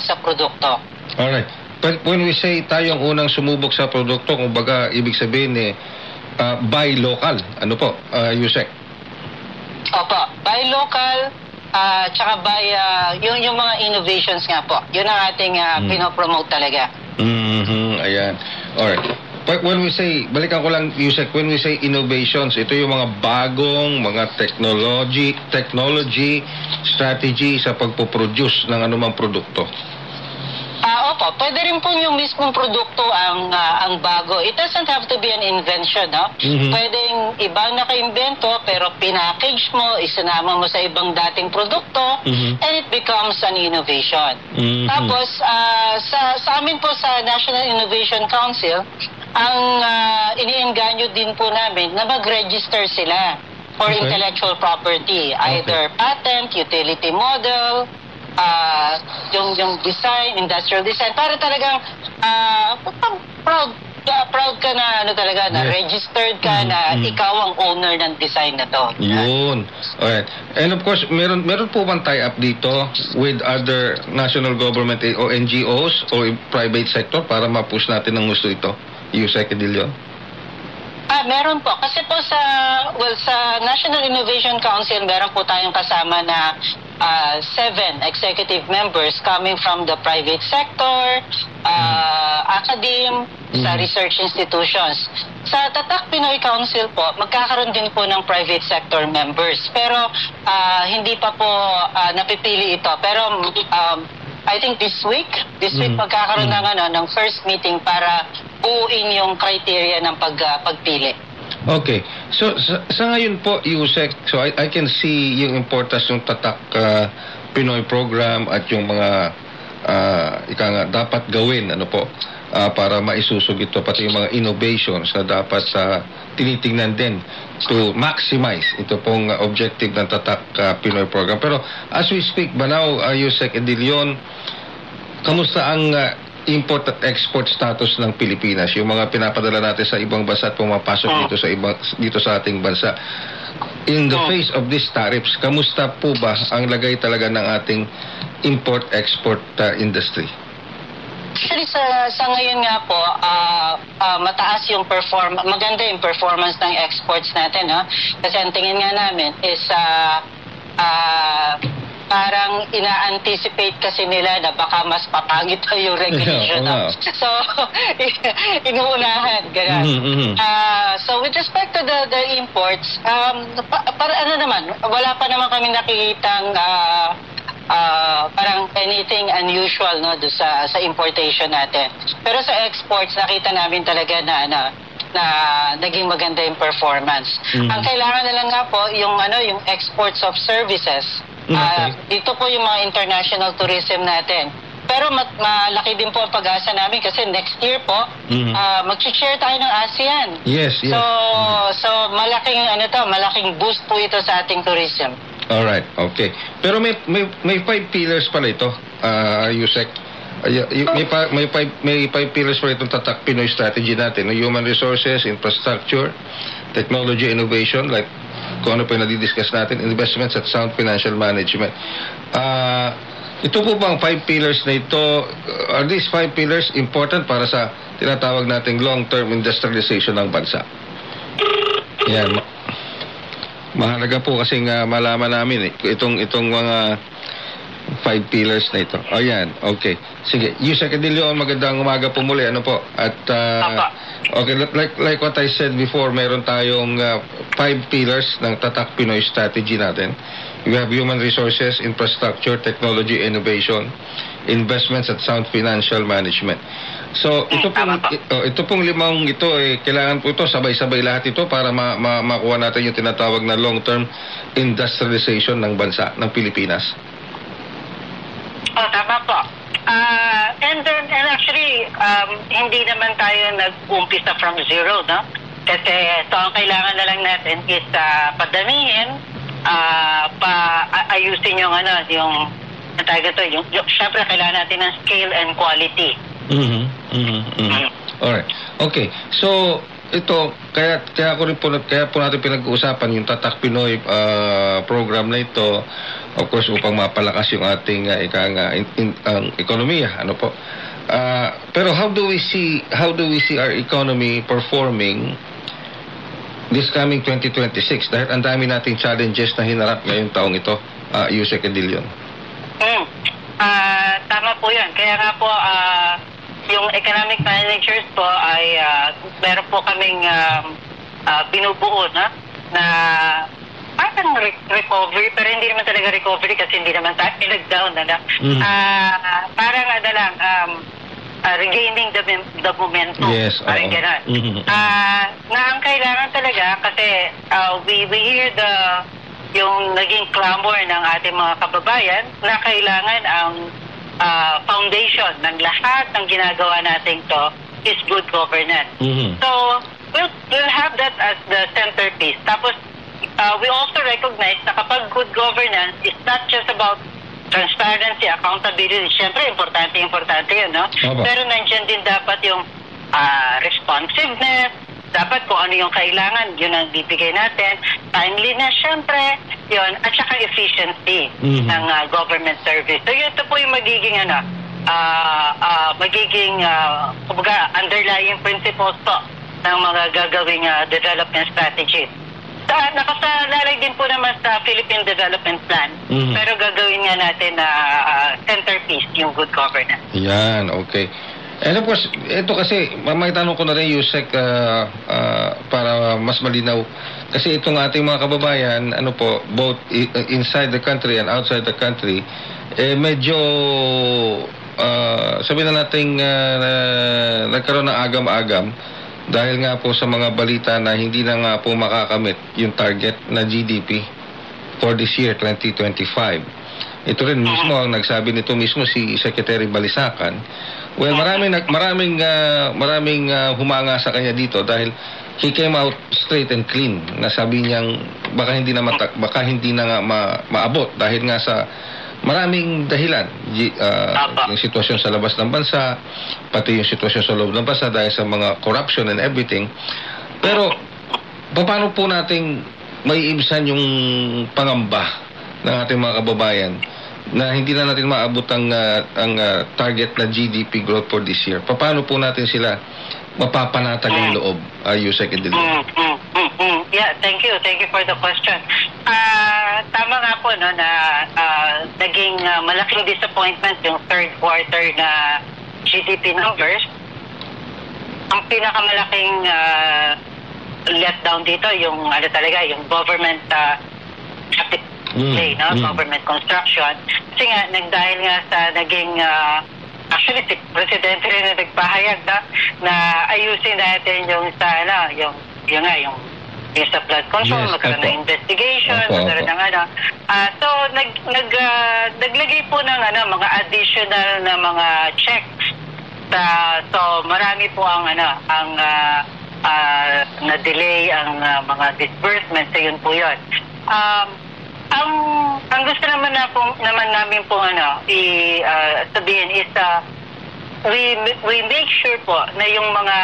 sa produkto. Alright. But when we say tayong unang sumubok sa produkto, kung baga ibig sabihin eh, ah, buy local. Ano po, uh, Yusek? Opo, buy local, ah tsaka buy ah, yung, yung mga innovations nga po. Yun ang ating ah, Mm. pinopromote talaga. Mhm, ayan. Alright. But when we say, balikan ko lang, Yusek, when we say innovations, ito yung mga bagong, mga technology, technology, strategy sa pagpoproduce ng anumang produkto. Ah, opo, pwede rin po yung mismong produkto ang ah, ang bago. It doesn't have to be an invention, no? Mhm. Pwedeng ibang naka-invento pero pinackage mo, isinama mo sa ibang dating produkto, Mhm. and it becomes an innovation. Mhm. Tapos, ah, sa, sa amin po sa National Innovation Council, ang uh, iniengganyo din po namin na mag-register sila for Okay. intellectual property, either patent, utility model, ah, yung yung design, industrial design para talagang ah, proud ah, proud ka na ano talaga na Yes. registered ka na Mhm. ikaw ang owner ng design na to. Yun. Alright. And of course, meron meron po bang tie-up dito with other national government eh, o NGOs o private sector para ma-push natin ng gusto ito? Yusek Edilio? Ah, meron po. Kasi po sa, well, sa National Innovation Council, meron po tayong kasama na ah, seven executive members coming from the private sector, ah, academe, sa Mhm. research institutions. Sa Tatak Pinoy Council po, magkakaroon din po ng private sector members. Pero ah, hindi pa po ah, napipili ito. Pero um, I think this week, this week Mhm. magkakaroon ng ano ng first meeting para buuin yung criteria ng pag ah, pagpili. Okay. So, sa, sa ngayon po, Yusek, so I, I can see yung importance ng tatak uh, Pinoy program at yung mga uh, ika nga, dapat gawin ano po uh, para maisusog ito pati yung mga innovations na dapat sa tinitingnan din to maximize ito pong uh, objective ng tatak uh, Pinoy program. Pero as we speak ba now, uh, Yusek Edilion, kamusta ang uh, import at export status ng Pilipinas? Yung mga pinapadala natin sa ibang bansa at pumapasok Oh. dito sa ibang dito sa ating bansa. In the face of these tariffs, kamusta po ba ang lagay talaga ng ating import-export uh, industry? Actually, sa, sa ngayon nga po, ah, ah, mataas yung perform maganda yung performance ng exports natin. No? Kasi ang tingin nga namin is ah, ah, parang ina-anticipate kasi nila na baka mas papangit pa yung regulation. Yeah, nga. [LAUGHS] So, [LAUGHS] inuunahan. Ganun. Mhm, mhm. Ah, so with respect to the, the imports, um, pa, para ano naman, wala pa naman kami nakikitang ah, ah, parang anything unusual no do sa sa importation natin. Pero sa exports nakita namin talaga na na na naging maganda yung performance. Mm. Ang kailangan na lang nga po yung ano yung exports of services. Ah, dito po yung mga international tourism natin. Pero mat- malaki din po ang pag-asa namin kasi next year po Mhm. ah, mag-share tayo ng ASEAN. Yes, yes. So so malaking ano to, malaking boost po ito sa ating tourism. Alright, okay. Pero may may may five pillars pala ito, uh, Yusek. Uh, may, pa, may, five, may five pillars pala itong tatak Pinoy strategy natin. No? Human resources, infrastructure, technology, innovation, like kung ano pa yung nadidiscuss natin, investments at sound financial management. Ah, ito po bang five pillars na ito, uh, are these five pillars important para sa tinatawag nating long-term industrialization ng bansa? Yan. Mahalaga po kasi nga malaman namin eh, itong itong mga five pillars na ito. O yan, okay. Sige, Yusek Adilion, magandang umaga po muli. Ano po? At ah, okay, like like what I said before, meron tayong ah, five pillars ng Tatak Pinoy strategy natin. We have human resources, infrastructure, technology, innovation, investments at sound financial management. So, ito pong, oh, ito pong limang ito, eh, kailangan po ito, sabay-sabay lahat ito para ma- ma- makuha natin yung tinatawag na long-term industrialization ng bansa, ng Pilipinas. Oh, tama po. Ah, and then, and actually, um, hindi naman tayo nag-umpisa from zero, no? Kasi so ang kailangan na lang natin is ah, padamihin, ah, pa ayusin yung ano, yung tawag ito, yung, yung, syempre kailangan natin ng scale and quality. Mhm. Mhm. mhm. Alright. Okay. So, ito, kaya, kaya ko rin po, kaya po natin pinag-uusapan yung Tatak Pinoy ah, program na ito, of course, upang mapalakas yung ating uh, ika nga, in, in- ang ekonomiya, ano po. Ah, pero how do we see how do we see our economy performing this coming 2026 dahil ang dami nating challenges na hinarap ngayong taong ito, uh, Yusek Edilion. Mm. Ah, tama po 'yan. Kaya nga po ah, yung economic managers po ay ah, meron po kaming um, ah, binubuo na na parang re- recovery pero hindi naman talaga recovery kasi hindi naman tayo nag-down na lang. Mm. Ah, parang ano lang um, ah, regaining the, the momentum. Yes, Parang oo. ganun. Mhm. Ah, na ang kailangan talaga kasi ah, we we hear the yung naging clamor ng ating mga kababayan na kailangan ang ah, foundation ng lahat ng ginagawa nating to is good governance. Mhm. So, we'll, we'll have that as the centerpiece. Tapos, uh, we also recognize na kapag good governance is not just about transparency, accountability. Siyempre, importante, importante yun, no? Opo. Pero nandiyan din dapat yung ah, responsiveness, dapat kung ano yung kailangan, yun ang bibigay natin. Timeliness, syempre, yun. At saka efficiency Mhm. ng ah, government service. So, yun, ito po yung magiging, ano, ah, ah, magiging, uh, kumbaga, underlying principles po ng mga gagawing ah, development strategies. Sa, nakasalalay din po naman sa Philippine Development Plan. Mhm. Pero gagawin nga natin na ah, centerpiece yung good governance. Yan, okay. And of course, ito kasi, may tanong ko na rin, Yusek, ah, ah, para mas malinaw. Kasi itong ating mga kababayan, ano po, both i- inside the country and outside the country, eh medyo, ah, sabihin na natin, ah, na- nagkaroon ng agam-agam dahil nga po sa mga balita na hindi na nga po makakamit yung target na GDP for this year, 2025. Ito rin mismo ang nagsabi nito mismo si Secretary Balisacan. Well, maraming maraming ah, maraming ah, humanga sa kanya dito dahil he came out straight and clean. Nasabi niyang baka hindi na mata- baka hindi na nga ma- maabot dahil nga sa maraming dahilan. Ah, yung sitwasyon sa labas ng bansa, pati yung sitwasyon sa loob ng bansa dahil sa mga corruption and everything. Pero paano po nating may ibsan yung pangamba ng ating mga kababayan na hindi na natin maabot ang, ah, ang ah, target na GDP growth for this year. Paano po natin sila mapapanatag ang loob, uh, Yusek Edilio? Mm, mm, mm, mm. Yeah, thank you. Thank you for the question. Ah, tama nga po no na ah, naging ah, malaking disappointment yung third quarter na GDP numbers. Ang pinakamalaking ah, letdown dito yung ano talaga yung government uh, Mm, play, no? mm. government construction. Kasi nga, nagdahil nga sa naging, ah, actually, si Presidente rin na nagpahayag na, na ayusin natin yung sa, ano, yung, yung nga, yung, yung sa flood control, Yes, magkaroon ng investigation, Opo, magkaroon ng ano. Ah, so, nag, nag, ah, naglagay po ng ano, mga additional na mga checks sa, so, marami po ang, ano, ang, ah, ah, na-delay ang ah, mga disbursements, so yun po yun. Um, ang ang gusto naman na po, naman namin po ano i ah, sabihin is ah, we we make sure po na yung mga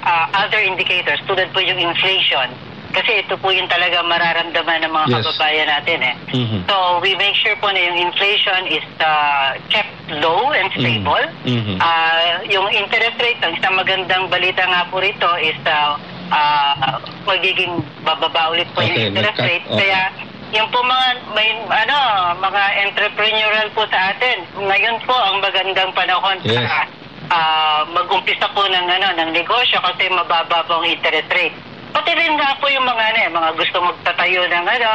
ah, other indicators tulad po yung inflation kasi ito po yung talaga mararamdaman ng mga Yes. kababayan natin eh. Mhm. So we make sure po na yung inflation is ah, kept low and stable. Mhm. Ah, yung interest rate, ang isang magandang balita nga po rito is uh, ah, magiging bababa ulit po Okay, yung interest rate. okay. Kaya yung po mga may ano mga entrepreneurial po sa atin ngayon po ang magandang panahon Yes. para ah, mag-umpisa po ng ano ng negosyo kasi mababa po ang interest rate. Pati rin nga po yung mga ano, eh, mga gusto magtatayo ng ano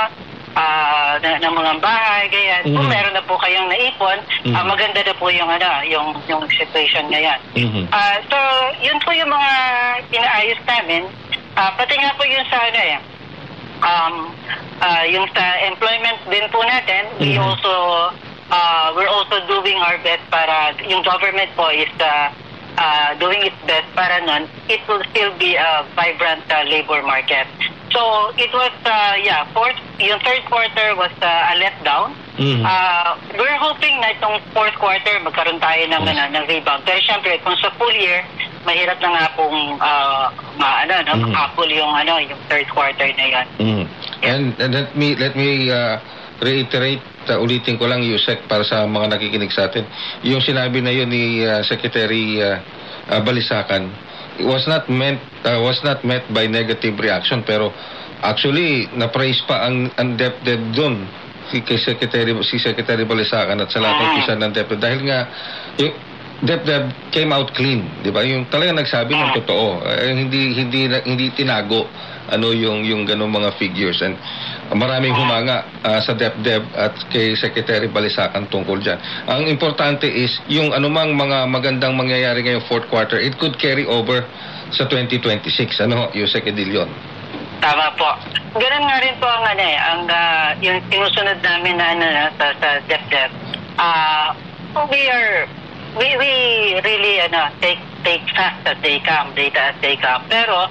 ah, ng, ng mga bahay, ganyan. Kung Mhm. meron na po kayong naipon, ah, Mhm. maganda na po yung ano, yung yung situation ngayon. Mhm. Ah, so, yun po yung mga inaayos namin. Ah, pati nga po yun sa ano eh, um, ah, yung sa employment din po natin, we Mhm. also, ah, we're also doing our best para, yung government po is ah, ah, doing its best para nun, it will still be a vibrant ah, labor market. So, it was, ah, yeah, fourth, yung third quarter was ah, a letdown. Mhm. Ah, we're hoping na itong fourth quarter magkaroon tayo ng, ano, ng rebound. Pero syempre, kung sa full year, mahirap na nga pong ah, ma, ano, no, Mhm. makahabol yung, ano, yung third quarter na yan. Mm. And, and let me let me uh, reiterate uh, ulitin ko lang Yusek para sa mga nakikinig sa atin. Yung sinabi na yun ni uh, Secretary uh, uh, Balisacan it was not meant uh, was not met by negative reaction pero actually na-praise pa ang ang DepDep doon si kay Secretary si Secretary Balisacan at sa lahat ng pisan ng DepDep dahil nga yung DepDep came out clean, 'di ba? Yung talagang nagsabi ng totoo, eh, hindi hindi hindi tinago ano yung yung ganung mga figures and maraming humanga ah, sa DepDep at kay Secretary Balisacan tungkol diyan. Ang importante is yung anumang mga magandang mangyayari ngayong fourth quarter, it could carry over sa 2026. Ano, Yusek Edilion? Tama po. Ganun nga rin po ang ano eh, ang ah, yung sinusunod namin na ano sa, sa DepDep. Ah, we are we we really ano take take fast as they come, data as they come. Pero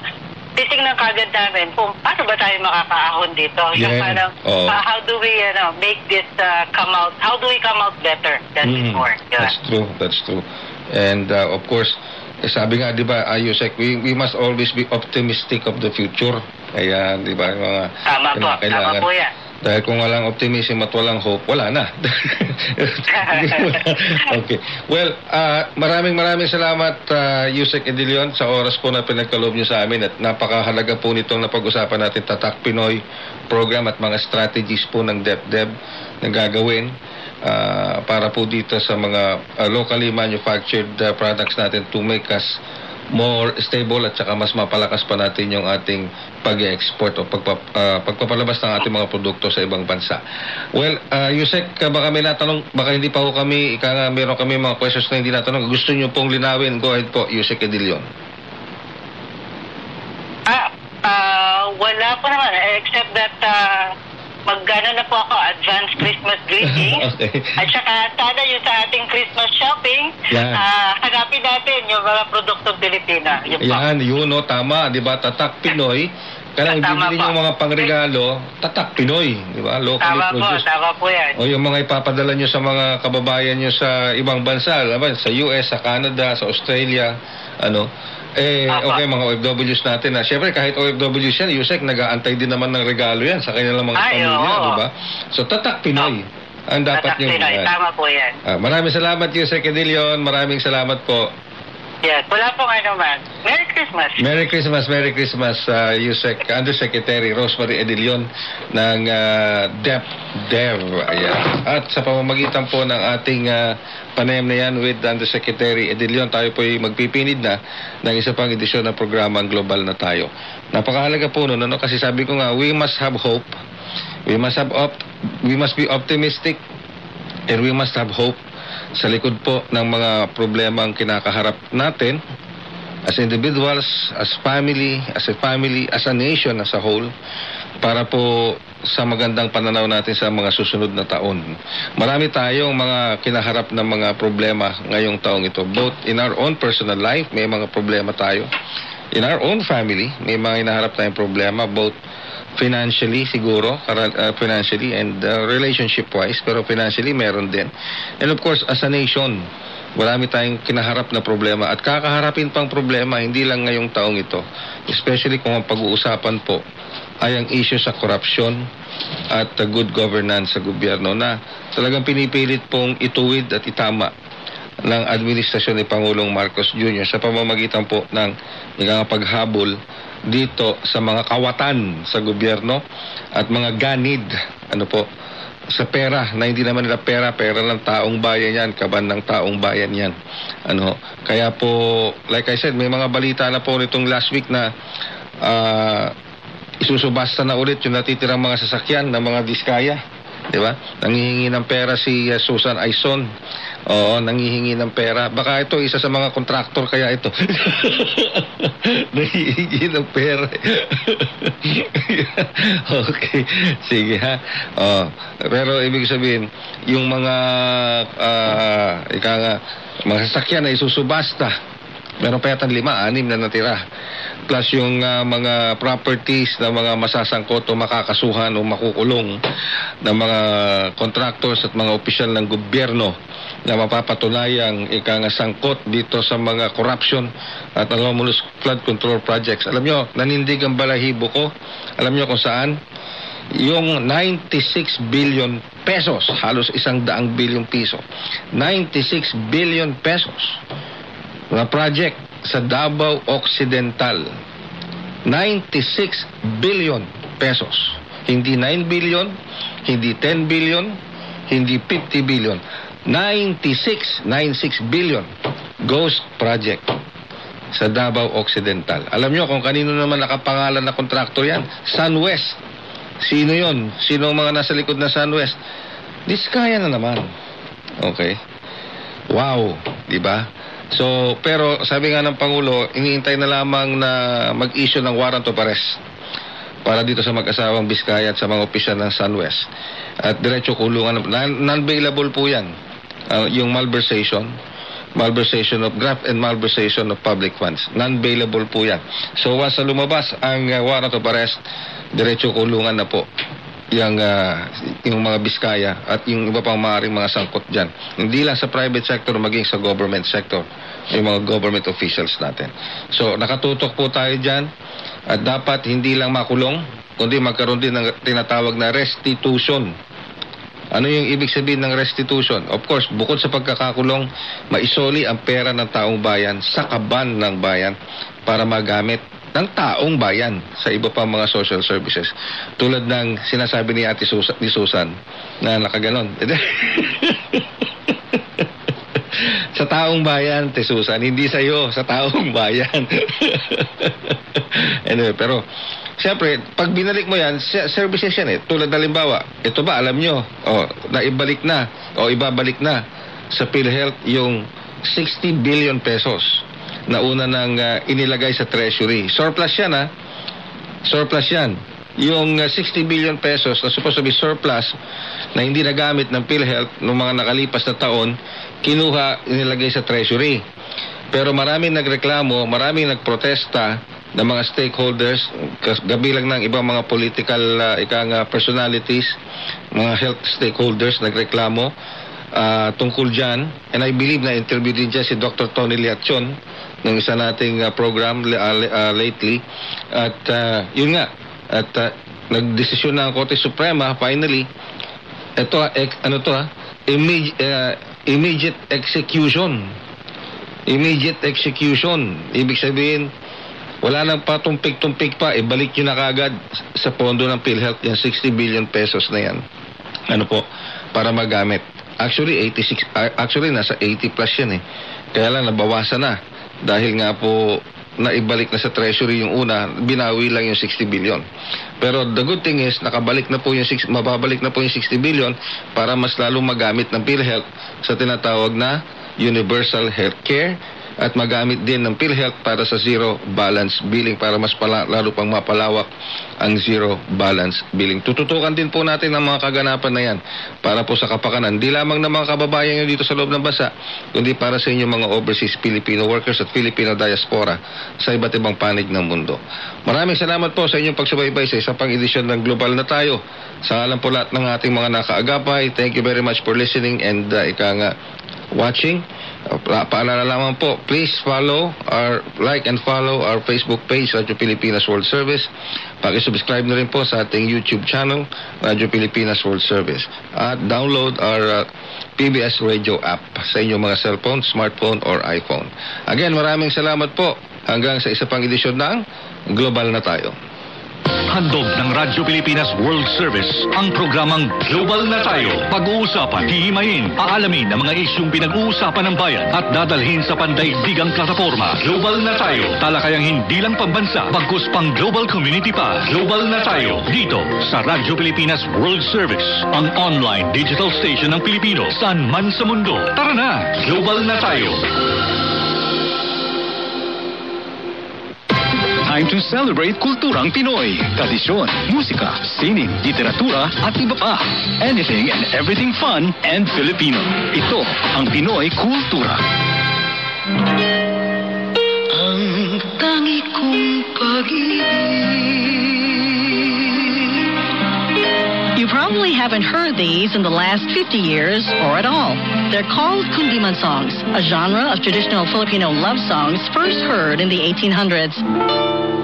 titingnan kagad namin kung paano ba tayo makakaahon dito. Yung Yeah. parang Oo. ah, how do we ano make this ah, come out how do we come out better than Mhm. before? Yun. That's true, that's true. And uh, of course, eh, sabi nga, di ba, uh, Yusek, we, we must always be optimistic of the future. Kaya, di ba, yung mga Tama po, tama po yan. Dahil kung walang optimism at walang hope, wala na. [LAUGHS] [LAUGHS] okay. Well, uh, maraming maraming salamat, uh, Yusek Edilion, sa oras po na pinagkaloob niyo sa amin at napakahalaga po nitong napag-usapan natin Tatak Pinoy program at mga strategies po ng DepDep na gagawin uh, para po dito sa mga uh, locally manufactured uh, products natin to make us more stable at saka mas mapalakas pa natin yung ating pag-export o pagpa, ah, pagpapalabas ng ating mga produkto sa ibang bansa. Well, uh, Yusek, ah, baka may natanong, baka hindi pa ho kami, ika nga, meron kami mga questions na hindi natanong. Gusto niyo pong linawin, go ahead po, Yusek Edilion. Ah, ah, wala po naman except that ah, mag-ano na po ako advance Christmas greeting. [LAUGHS] okay. At saka sana yung sa ating Christmas shopping, Yan. ah, hanapin natin yung mga produktong Pilipina. Yung po. Yan, yun, no, tama, di ba? Tatak Pinoy. Kaya Tama bibili po. yung mga pangregalo, tatak Pinoy, di ba? Locally Tama po, produced. tama po yan. O yung mga ipapadala nyo sa mga kababayan nyo sa ibang bansa, mo, sa US, sa Canada, sa Australia, ano, eh, okay, mga OFWs natin na, syempre kahit OFWs yan, Yusek, nag-aantay din naman ng regalo yan sa kanilang mga Ay, pamilya, oo. di ba? So, tatak Pinoy. Ang dapat Tatak nyo. Pinoy, tama po yan. Ah, maraming salamat, Yusek Edilion. Maraming salamat po. Yes, wala pong ano man. Merry Christmas. Merry Christmas, Merry Christmas, uh, Yusek, Undersecretary Rosemary Edilion ng uh, DEP DEV. Ayan. At sa pamamagitan po ng ating uh, panayam na yan with Undersecretary Edilion, tayo po ay magpipinid na ng isa pang edisyon ng programa ang Global na tayo. Napakahalaga po nun, ano? kasi sabi ko nga, we must have hope. We must have op we must be optimistic and we must have hope sa likod po ng mga problemang kinakaharap natin as individuals, as family, as a family, as a nation as a whole para po sa magandang pananaw natin sa mga susunod na taon. Marami tayong mga kinaharap na mga problema ngayong taong ito. Both in our own personal life, may mga problema tayo. In our own family, may mga inaharap tayong problema both financially siguro, uh, financially and uh, relationship-wise, pero financially meron din. And of course, as a nation, marami tayong kinaharap na problema at kakaharapin pang problema hindi lang ngayong taong ito. Especially kung ang pag-uusapan po ay ang issue sa korupsyon at uh, good governance sa gobyerno na talagang pinipilit pong ituwid at itama ng administrasyon ni Pangulong Marcos Jr. sa pamamagitan po ng paghabol dito sa mga kawatan sa gobyerno at mga ganid ano po sa pera na hindi naman nila pera, pera ng taong bayan yan, kaban ng taong bayan yan. Ano, kaya po, like I said, may mga balita na po nitong last week na ah, isusubasta na ulit yung natitirang mga sasakyan ng mga diskaya. Di ba? Nangihingi ng pera si uh, Susan Aison. Oo, nangihingi ng pera. Baka ito, isa sa mga kontraktor kaya ito. [LAUGHS] nangihingi ng pera. [LAUGHS] okay. Sige ha. Oh, pero ibig sabihin, yung mga uh, ika nga, mga sasakyan na isusubasta. Meron pa yata lima, anim na natira. Plus yung ah, mga properties na mga masasangkot o makakasuhan o makukulong ng mga contractors at mga opisyal ng gobyerno na mapapatunayang ika nga sangkot dito sa mga corruption at anomalous flood control projects. Alam nyo, nanindig ang balahibo ko. Alam nyo kung saan? Yung 96 billion pesos, halos isang daang bilyong piso. 96 billion pesos na project sa Davao Occidental. 96 billion pesos. Hindi 9 billion, hindi 10 billion, hindi 50 billion. 96, 96 billion ghost project sa Davao Occidental. Alam nyo kung kanino naman nakapangalan na kontraktor yan? SunWest. Sino yon? Sino ang mga nasa likod na SunWest? Diskaya na naman. Okay. Wow, di ba? So, pero sabi nga ng Pangulo, iniintay na lamang na mag-issue ng warrant of arrest para dito sa mag-asawang Biskaya at sa mga opisyal ng SunWest. At diretso kulungan. Non- Non-bailable po yan. Uh, yung malversation, malversation of graft and malversation of public funds. Non-bailable po yan. So once na lumabas ang uh, warrant of arrest, diretso kulungan na po yung, ah, yung mga Biskaya at yung iba pang maaaring mga sangkot dyan. Hindi lang sa private sector, maging sa government sector, yung mga government officials natin. So, nakatutok po tayo dyan at dapat hindi lang makulong, kundi magkaroon din ng tinatawag na restitution. Ano yung ibig sabihin ng restitution? Of course, bukod sa pagkakakulong, maisoli ang pera ng taong bayan sa kaban ng bayan para magamit ng taong bayan sa iba pang mga social services. Tulad ng sinasabi ni Ate Susan, ni Susan na nakaganon. [LAUGHS] sa taong bayan, Ate Susan, hindi sa iyo, sa taong bayan. [LAUGHS] anyway, pero Siyempre, pag binalik mo yan, se- services yan eh. Tulad na limbawa, ito ba, alam nyo, oh, naibalik na, o ibabalik na sa PhilHealth yung 60 billion pesos na una nang ah, inilagay sa treasury. Surplus yan ha. Surplus yan. Yung ah, 60 billion pesos na supposed to be surplus na hindi nagamit ng PhilHealth noong mga nakalipas na taon, kinuha, inilagay sa treasury. Pero maraming nagreklamo, maraming nagprotesta ng mga stakeholders, kabilang ng ibang mga political uh, ikang uh, personalities, mga health stakeholders nagreklamo ah, tungkol dyan. And I believe na interview din dyan si Dr. Tony Liacion ng isa nating ah, program ah, lately. At ah, yun nga, at uh, nagdesisyon na ang Korte Suprema finally, ito, ek- ano to ha, immediate, immediate execution. Immediate execution. Ibig sabihin, wala nang patumpik-tumpik pa, ibalik nyo na kagad sa pondo ng PhilHealth yung 60 billion pesos na yan. Ano po, para magamit. Actually, 86, ah, actually nasa 80 plus yan eh. Kaya lang nabawasan na. Dahil nga po, naibalik na sa treasury yung una, binawi lang yung 60 billion. Pero the good thing is, nakabalik na po yung, six- mababalik na po yung 60 billion para mas lalo magamit ng PhilHealth sa tinatawag na universal health care at magamit din ng PhilHealth para sa zero balance billing para mas pala, lalo pang mapalawak ang zero balance billing. Tututukan din po natin ang mga kaganapan na yan para po sa kapakanan. Di lamang ng mga kababayan nyo dito sa loob ng bansa, kundi para sa inyong mga overseas Filipino workers at Filipino diaspora sa iba't ibang panig ng mundo. Maraming salamat po sa inyong pagsubaybay sa isang pang edisyon ng Global na tayo. Sa alam po lahat ng ating mga nakaagapay, thank you very much for listening and uh, ika nga, watching. Pa- paalala lamang po, please follow our, like and follow our Facebook page, Radyo Pilipinas World Service. Pag-subscribe na rin po sa ating YouTube channel, Radyo Pilipinas World Service. At download our uh, PBS radio app sa inyong mga cellphone, smartphone, or iPhone. Again, maraming salamat po. Hanggang sa isa pang edisyon ng Global na tayo. Handog ng Radyo Pilipinas World Service ang programang Global na Tayo. Pag-uusapan, hihimayin, aalamin ang mga isyong pinag-uusapan ng bayan at dadalhin sa pandaigdigang plataforma. Global na Tayo. Talakayang hindi lang pambansa, bagkus pang global community pa. Global na Tayo. Dito sa Radyo Pilipinas World Service. Ang online digital station ng Pilipino saan man sa mundo. Tara na! Global na Tayo. Time to celebrate kulturang Pinoy. Tradisyon, musika, sining, literatura at iba pa. Anything and everything fun and Filipino. Ito ang Pinoy Kultura. Ang tangi kong You probably haven't heard these in the last 50 years or at all. They're called kundiman songs, a genre of traditional Filipino love songs first heard in the 1800s.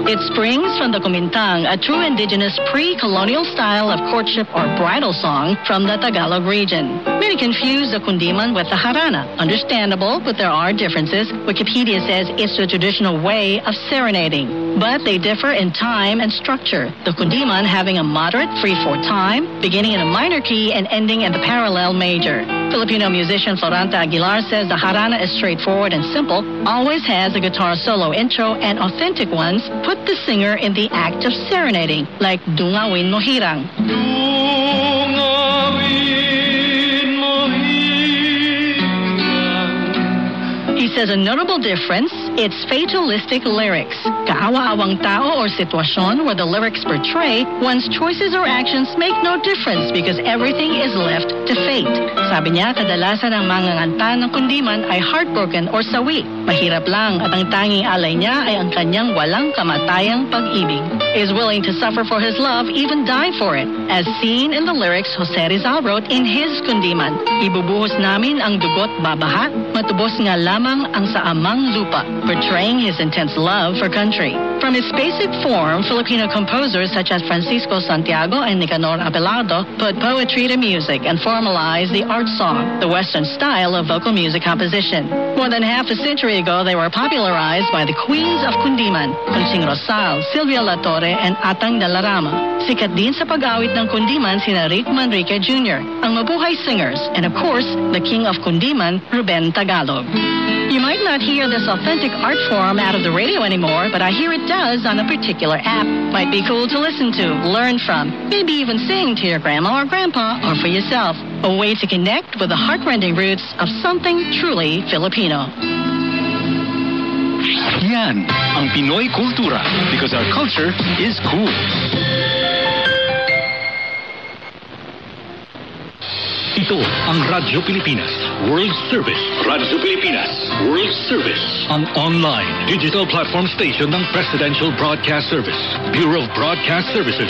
It springs from the kumintang, a true indigenous pre-colonial style of courtship or bridal song from the Tagalog region. Many confuse the kundiman with the harana. Understandable, but there are differences. Wikipedia says it's a traditional way of serenading, but they differ in time and structure. The kundiman having a moderate 3-4 time, beginning in a minor key and ending in the parallel major. Filipino musician Floranta Aguilar says the harana is straightforward and simple, always has a guitar solo intro, and authentic ones put the singer in the act of serenading, like Dungawin Mohirang. He says a notable difference, it's fatalistic lyrics. Kaawa-awang tao or sitwasyon where the lyrics portray one's choices or actions make no difference because everything is left to fate. Sabi niya, kadalasan ang mga nganta ng kundiman ay heartbroken or sawi. Mahirap lang at ang tanging alay niya ay ang kanyang walang kamatayang pag-ibig. Is willing to suffer for his love, even die for it. As seen in the lyrics Jose Rizal wrote in his kundiman, Ibubuhos namin ang dugot babaha, matubos nga lamang ang sa amang lupa, portraying his intense love for country. From its basic form, Filipino composers such as Francisco Santiago and Nicanor Abelardo put poetry to music and formalized the art song, the Western style of vocal music composition. More than half a century ago, they were popularized by the queens of Kundiman, Conching Rosal, Silvia La Torre, and Atang Dalarama. Sikat din sa pag-awit ng Kundiman sina Rick Manrique Jr., ang mabuhay singers, and of course, the king of Kundiman, Ruben Tagalog. You might not hear this authentic art form out of the radio anymore, but I hear it does on a particular app. Might be cool to listen to, learn from, maybe even sing to your grandma or grandpa or for yourself. A way to connect with the heartrending roots of something truly Filipino. Yan ang Pinoy Kultura because our culture is cool. Ito ang Radyo Pilipinas World Service. Radyo Pilipinas World Service. Ang online digital platform station ng Presidential Broadcast Service. Bureau of Broadcast Services.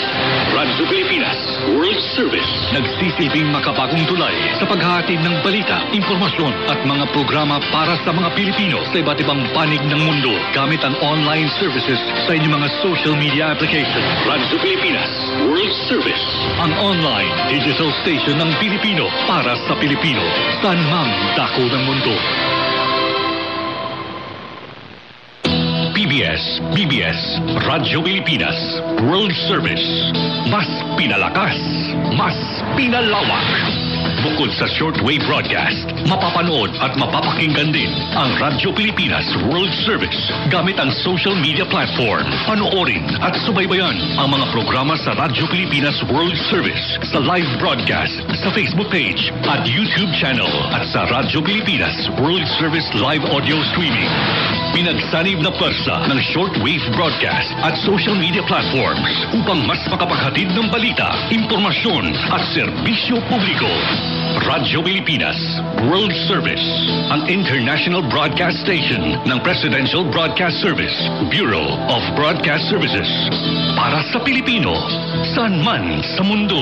Radyo Pilipinas World Service. Nagsisilbing makabagong tulay sa paghahatid ng balita, impormasyon at mga programa para sa mga Pilipino sa iba't ibang panig ng mundo gamit ang online services sa inyong mga social media application. Radyo Pilipinas World Service. Ang online digital station ng Pilipino para sa Pilipino. Saan mang dako ng mundo. PBS, BBS, Radyo Pilipinas, World Service. Mas pinalakas, mas pinalawak. Bukod sa shortwave broadcast, mapapanood at mapapakinggan din ang Radyo Pilipinas World Service gamit ang social media platform. Panoorin at subaybayan ang mga programa sa Radyo Pilipinas World Service sa live broadcast sa Facebook page at YouTube channel at sa Radyo Pilipinas World Service live audio streaming. Pinagsanib na pwersa ng shortwave broadcast at social media platforms upang mas makapaghatid ng balita, impormasyon at serbisyo publiko. Radyo Pilipinas World Service, ang international broadcast station ng Presidential Broadcast Service, Bureau of Broadcast Services. Para sa Pilipino, saan man sa mundo.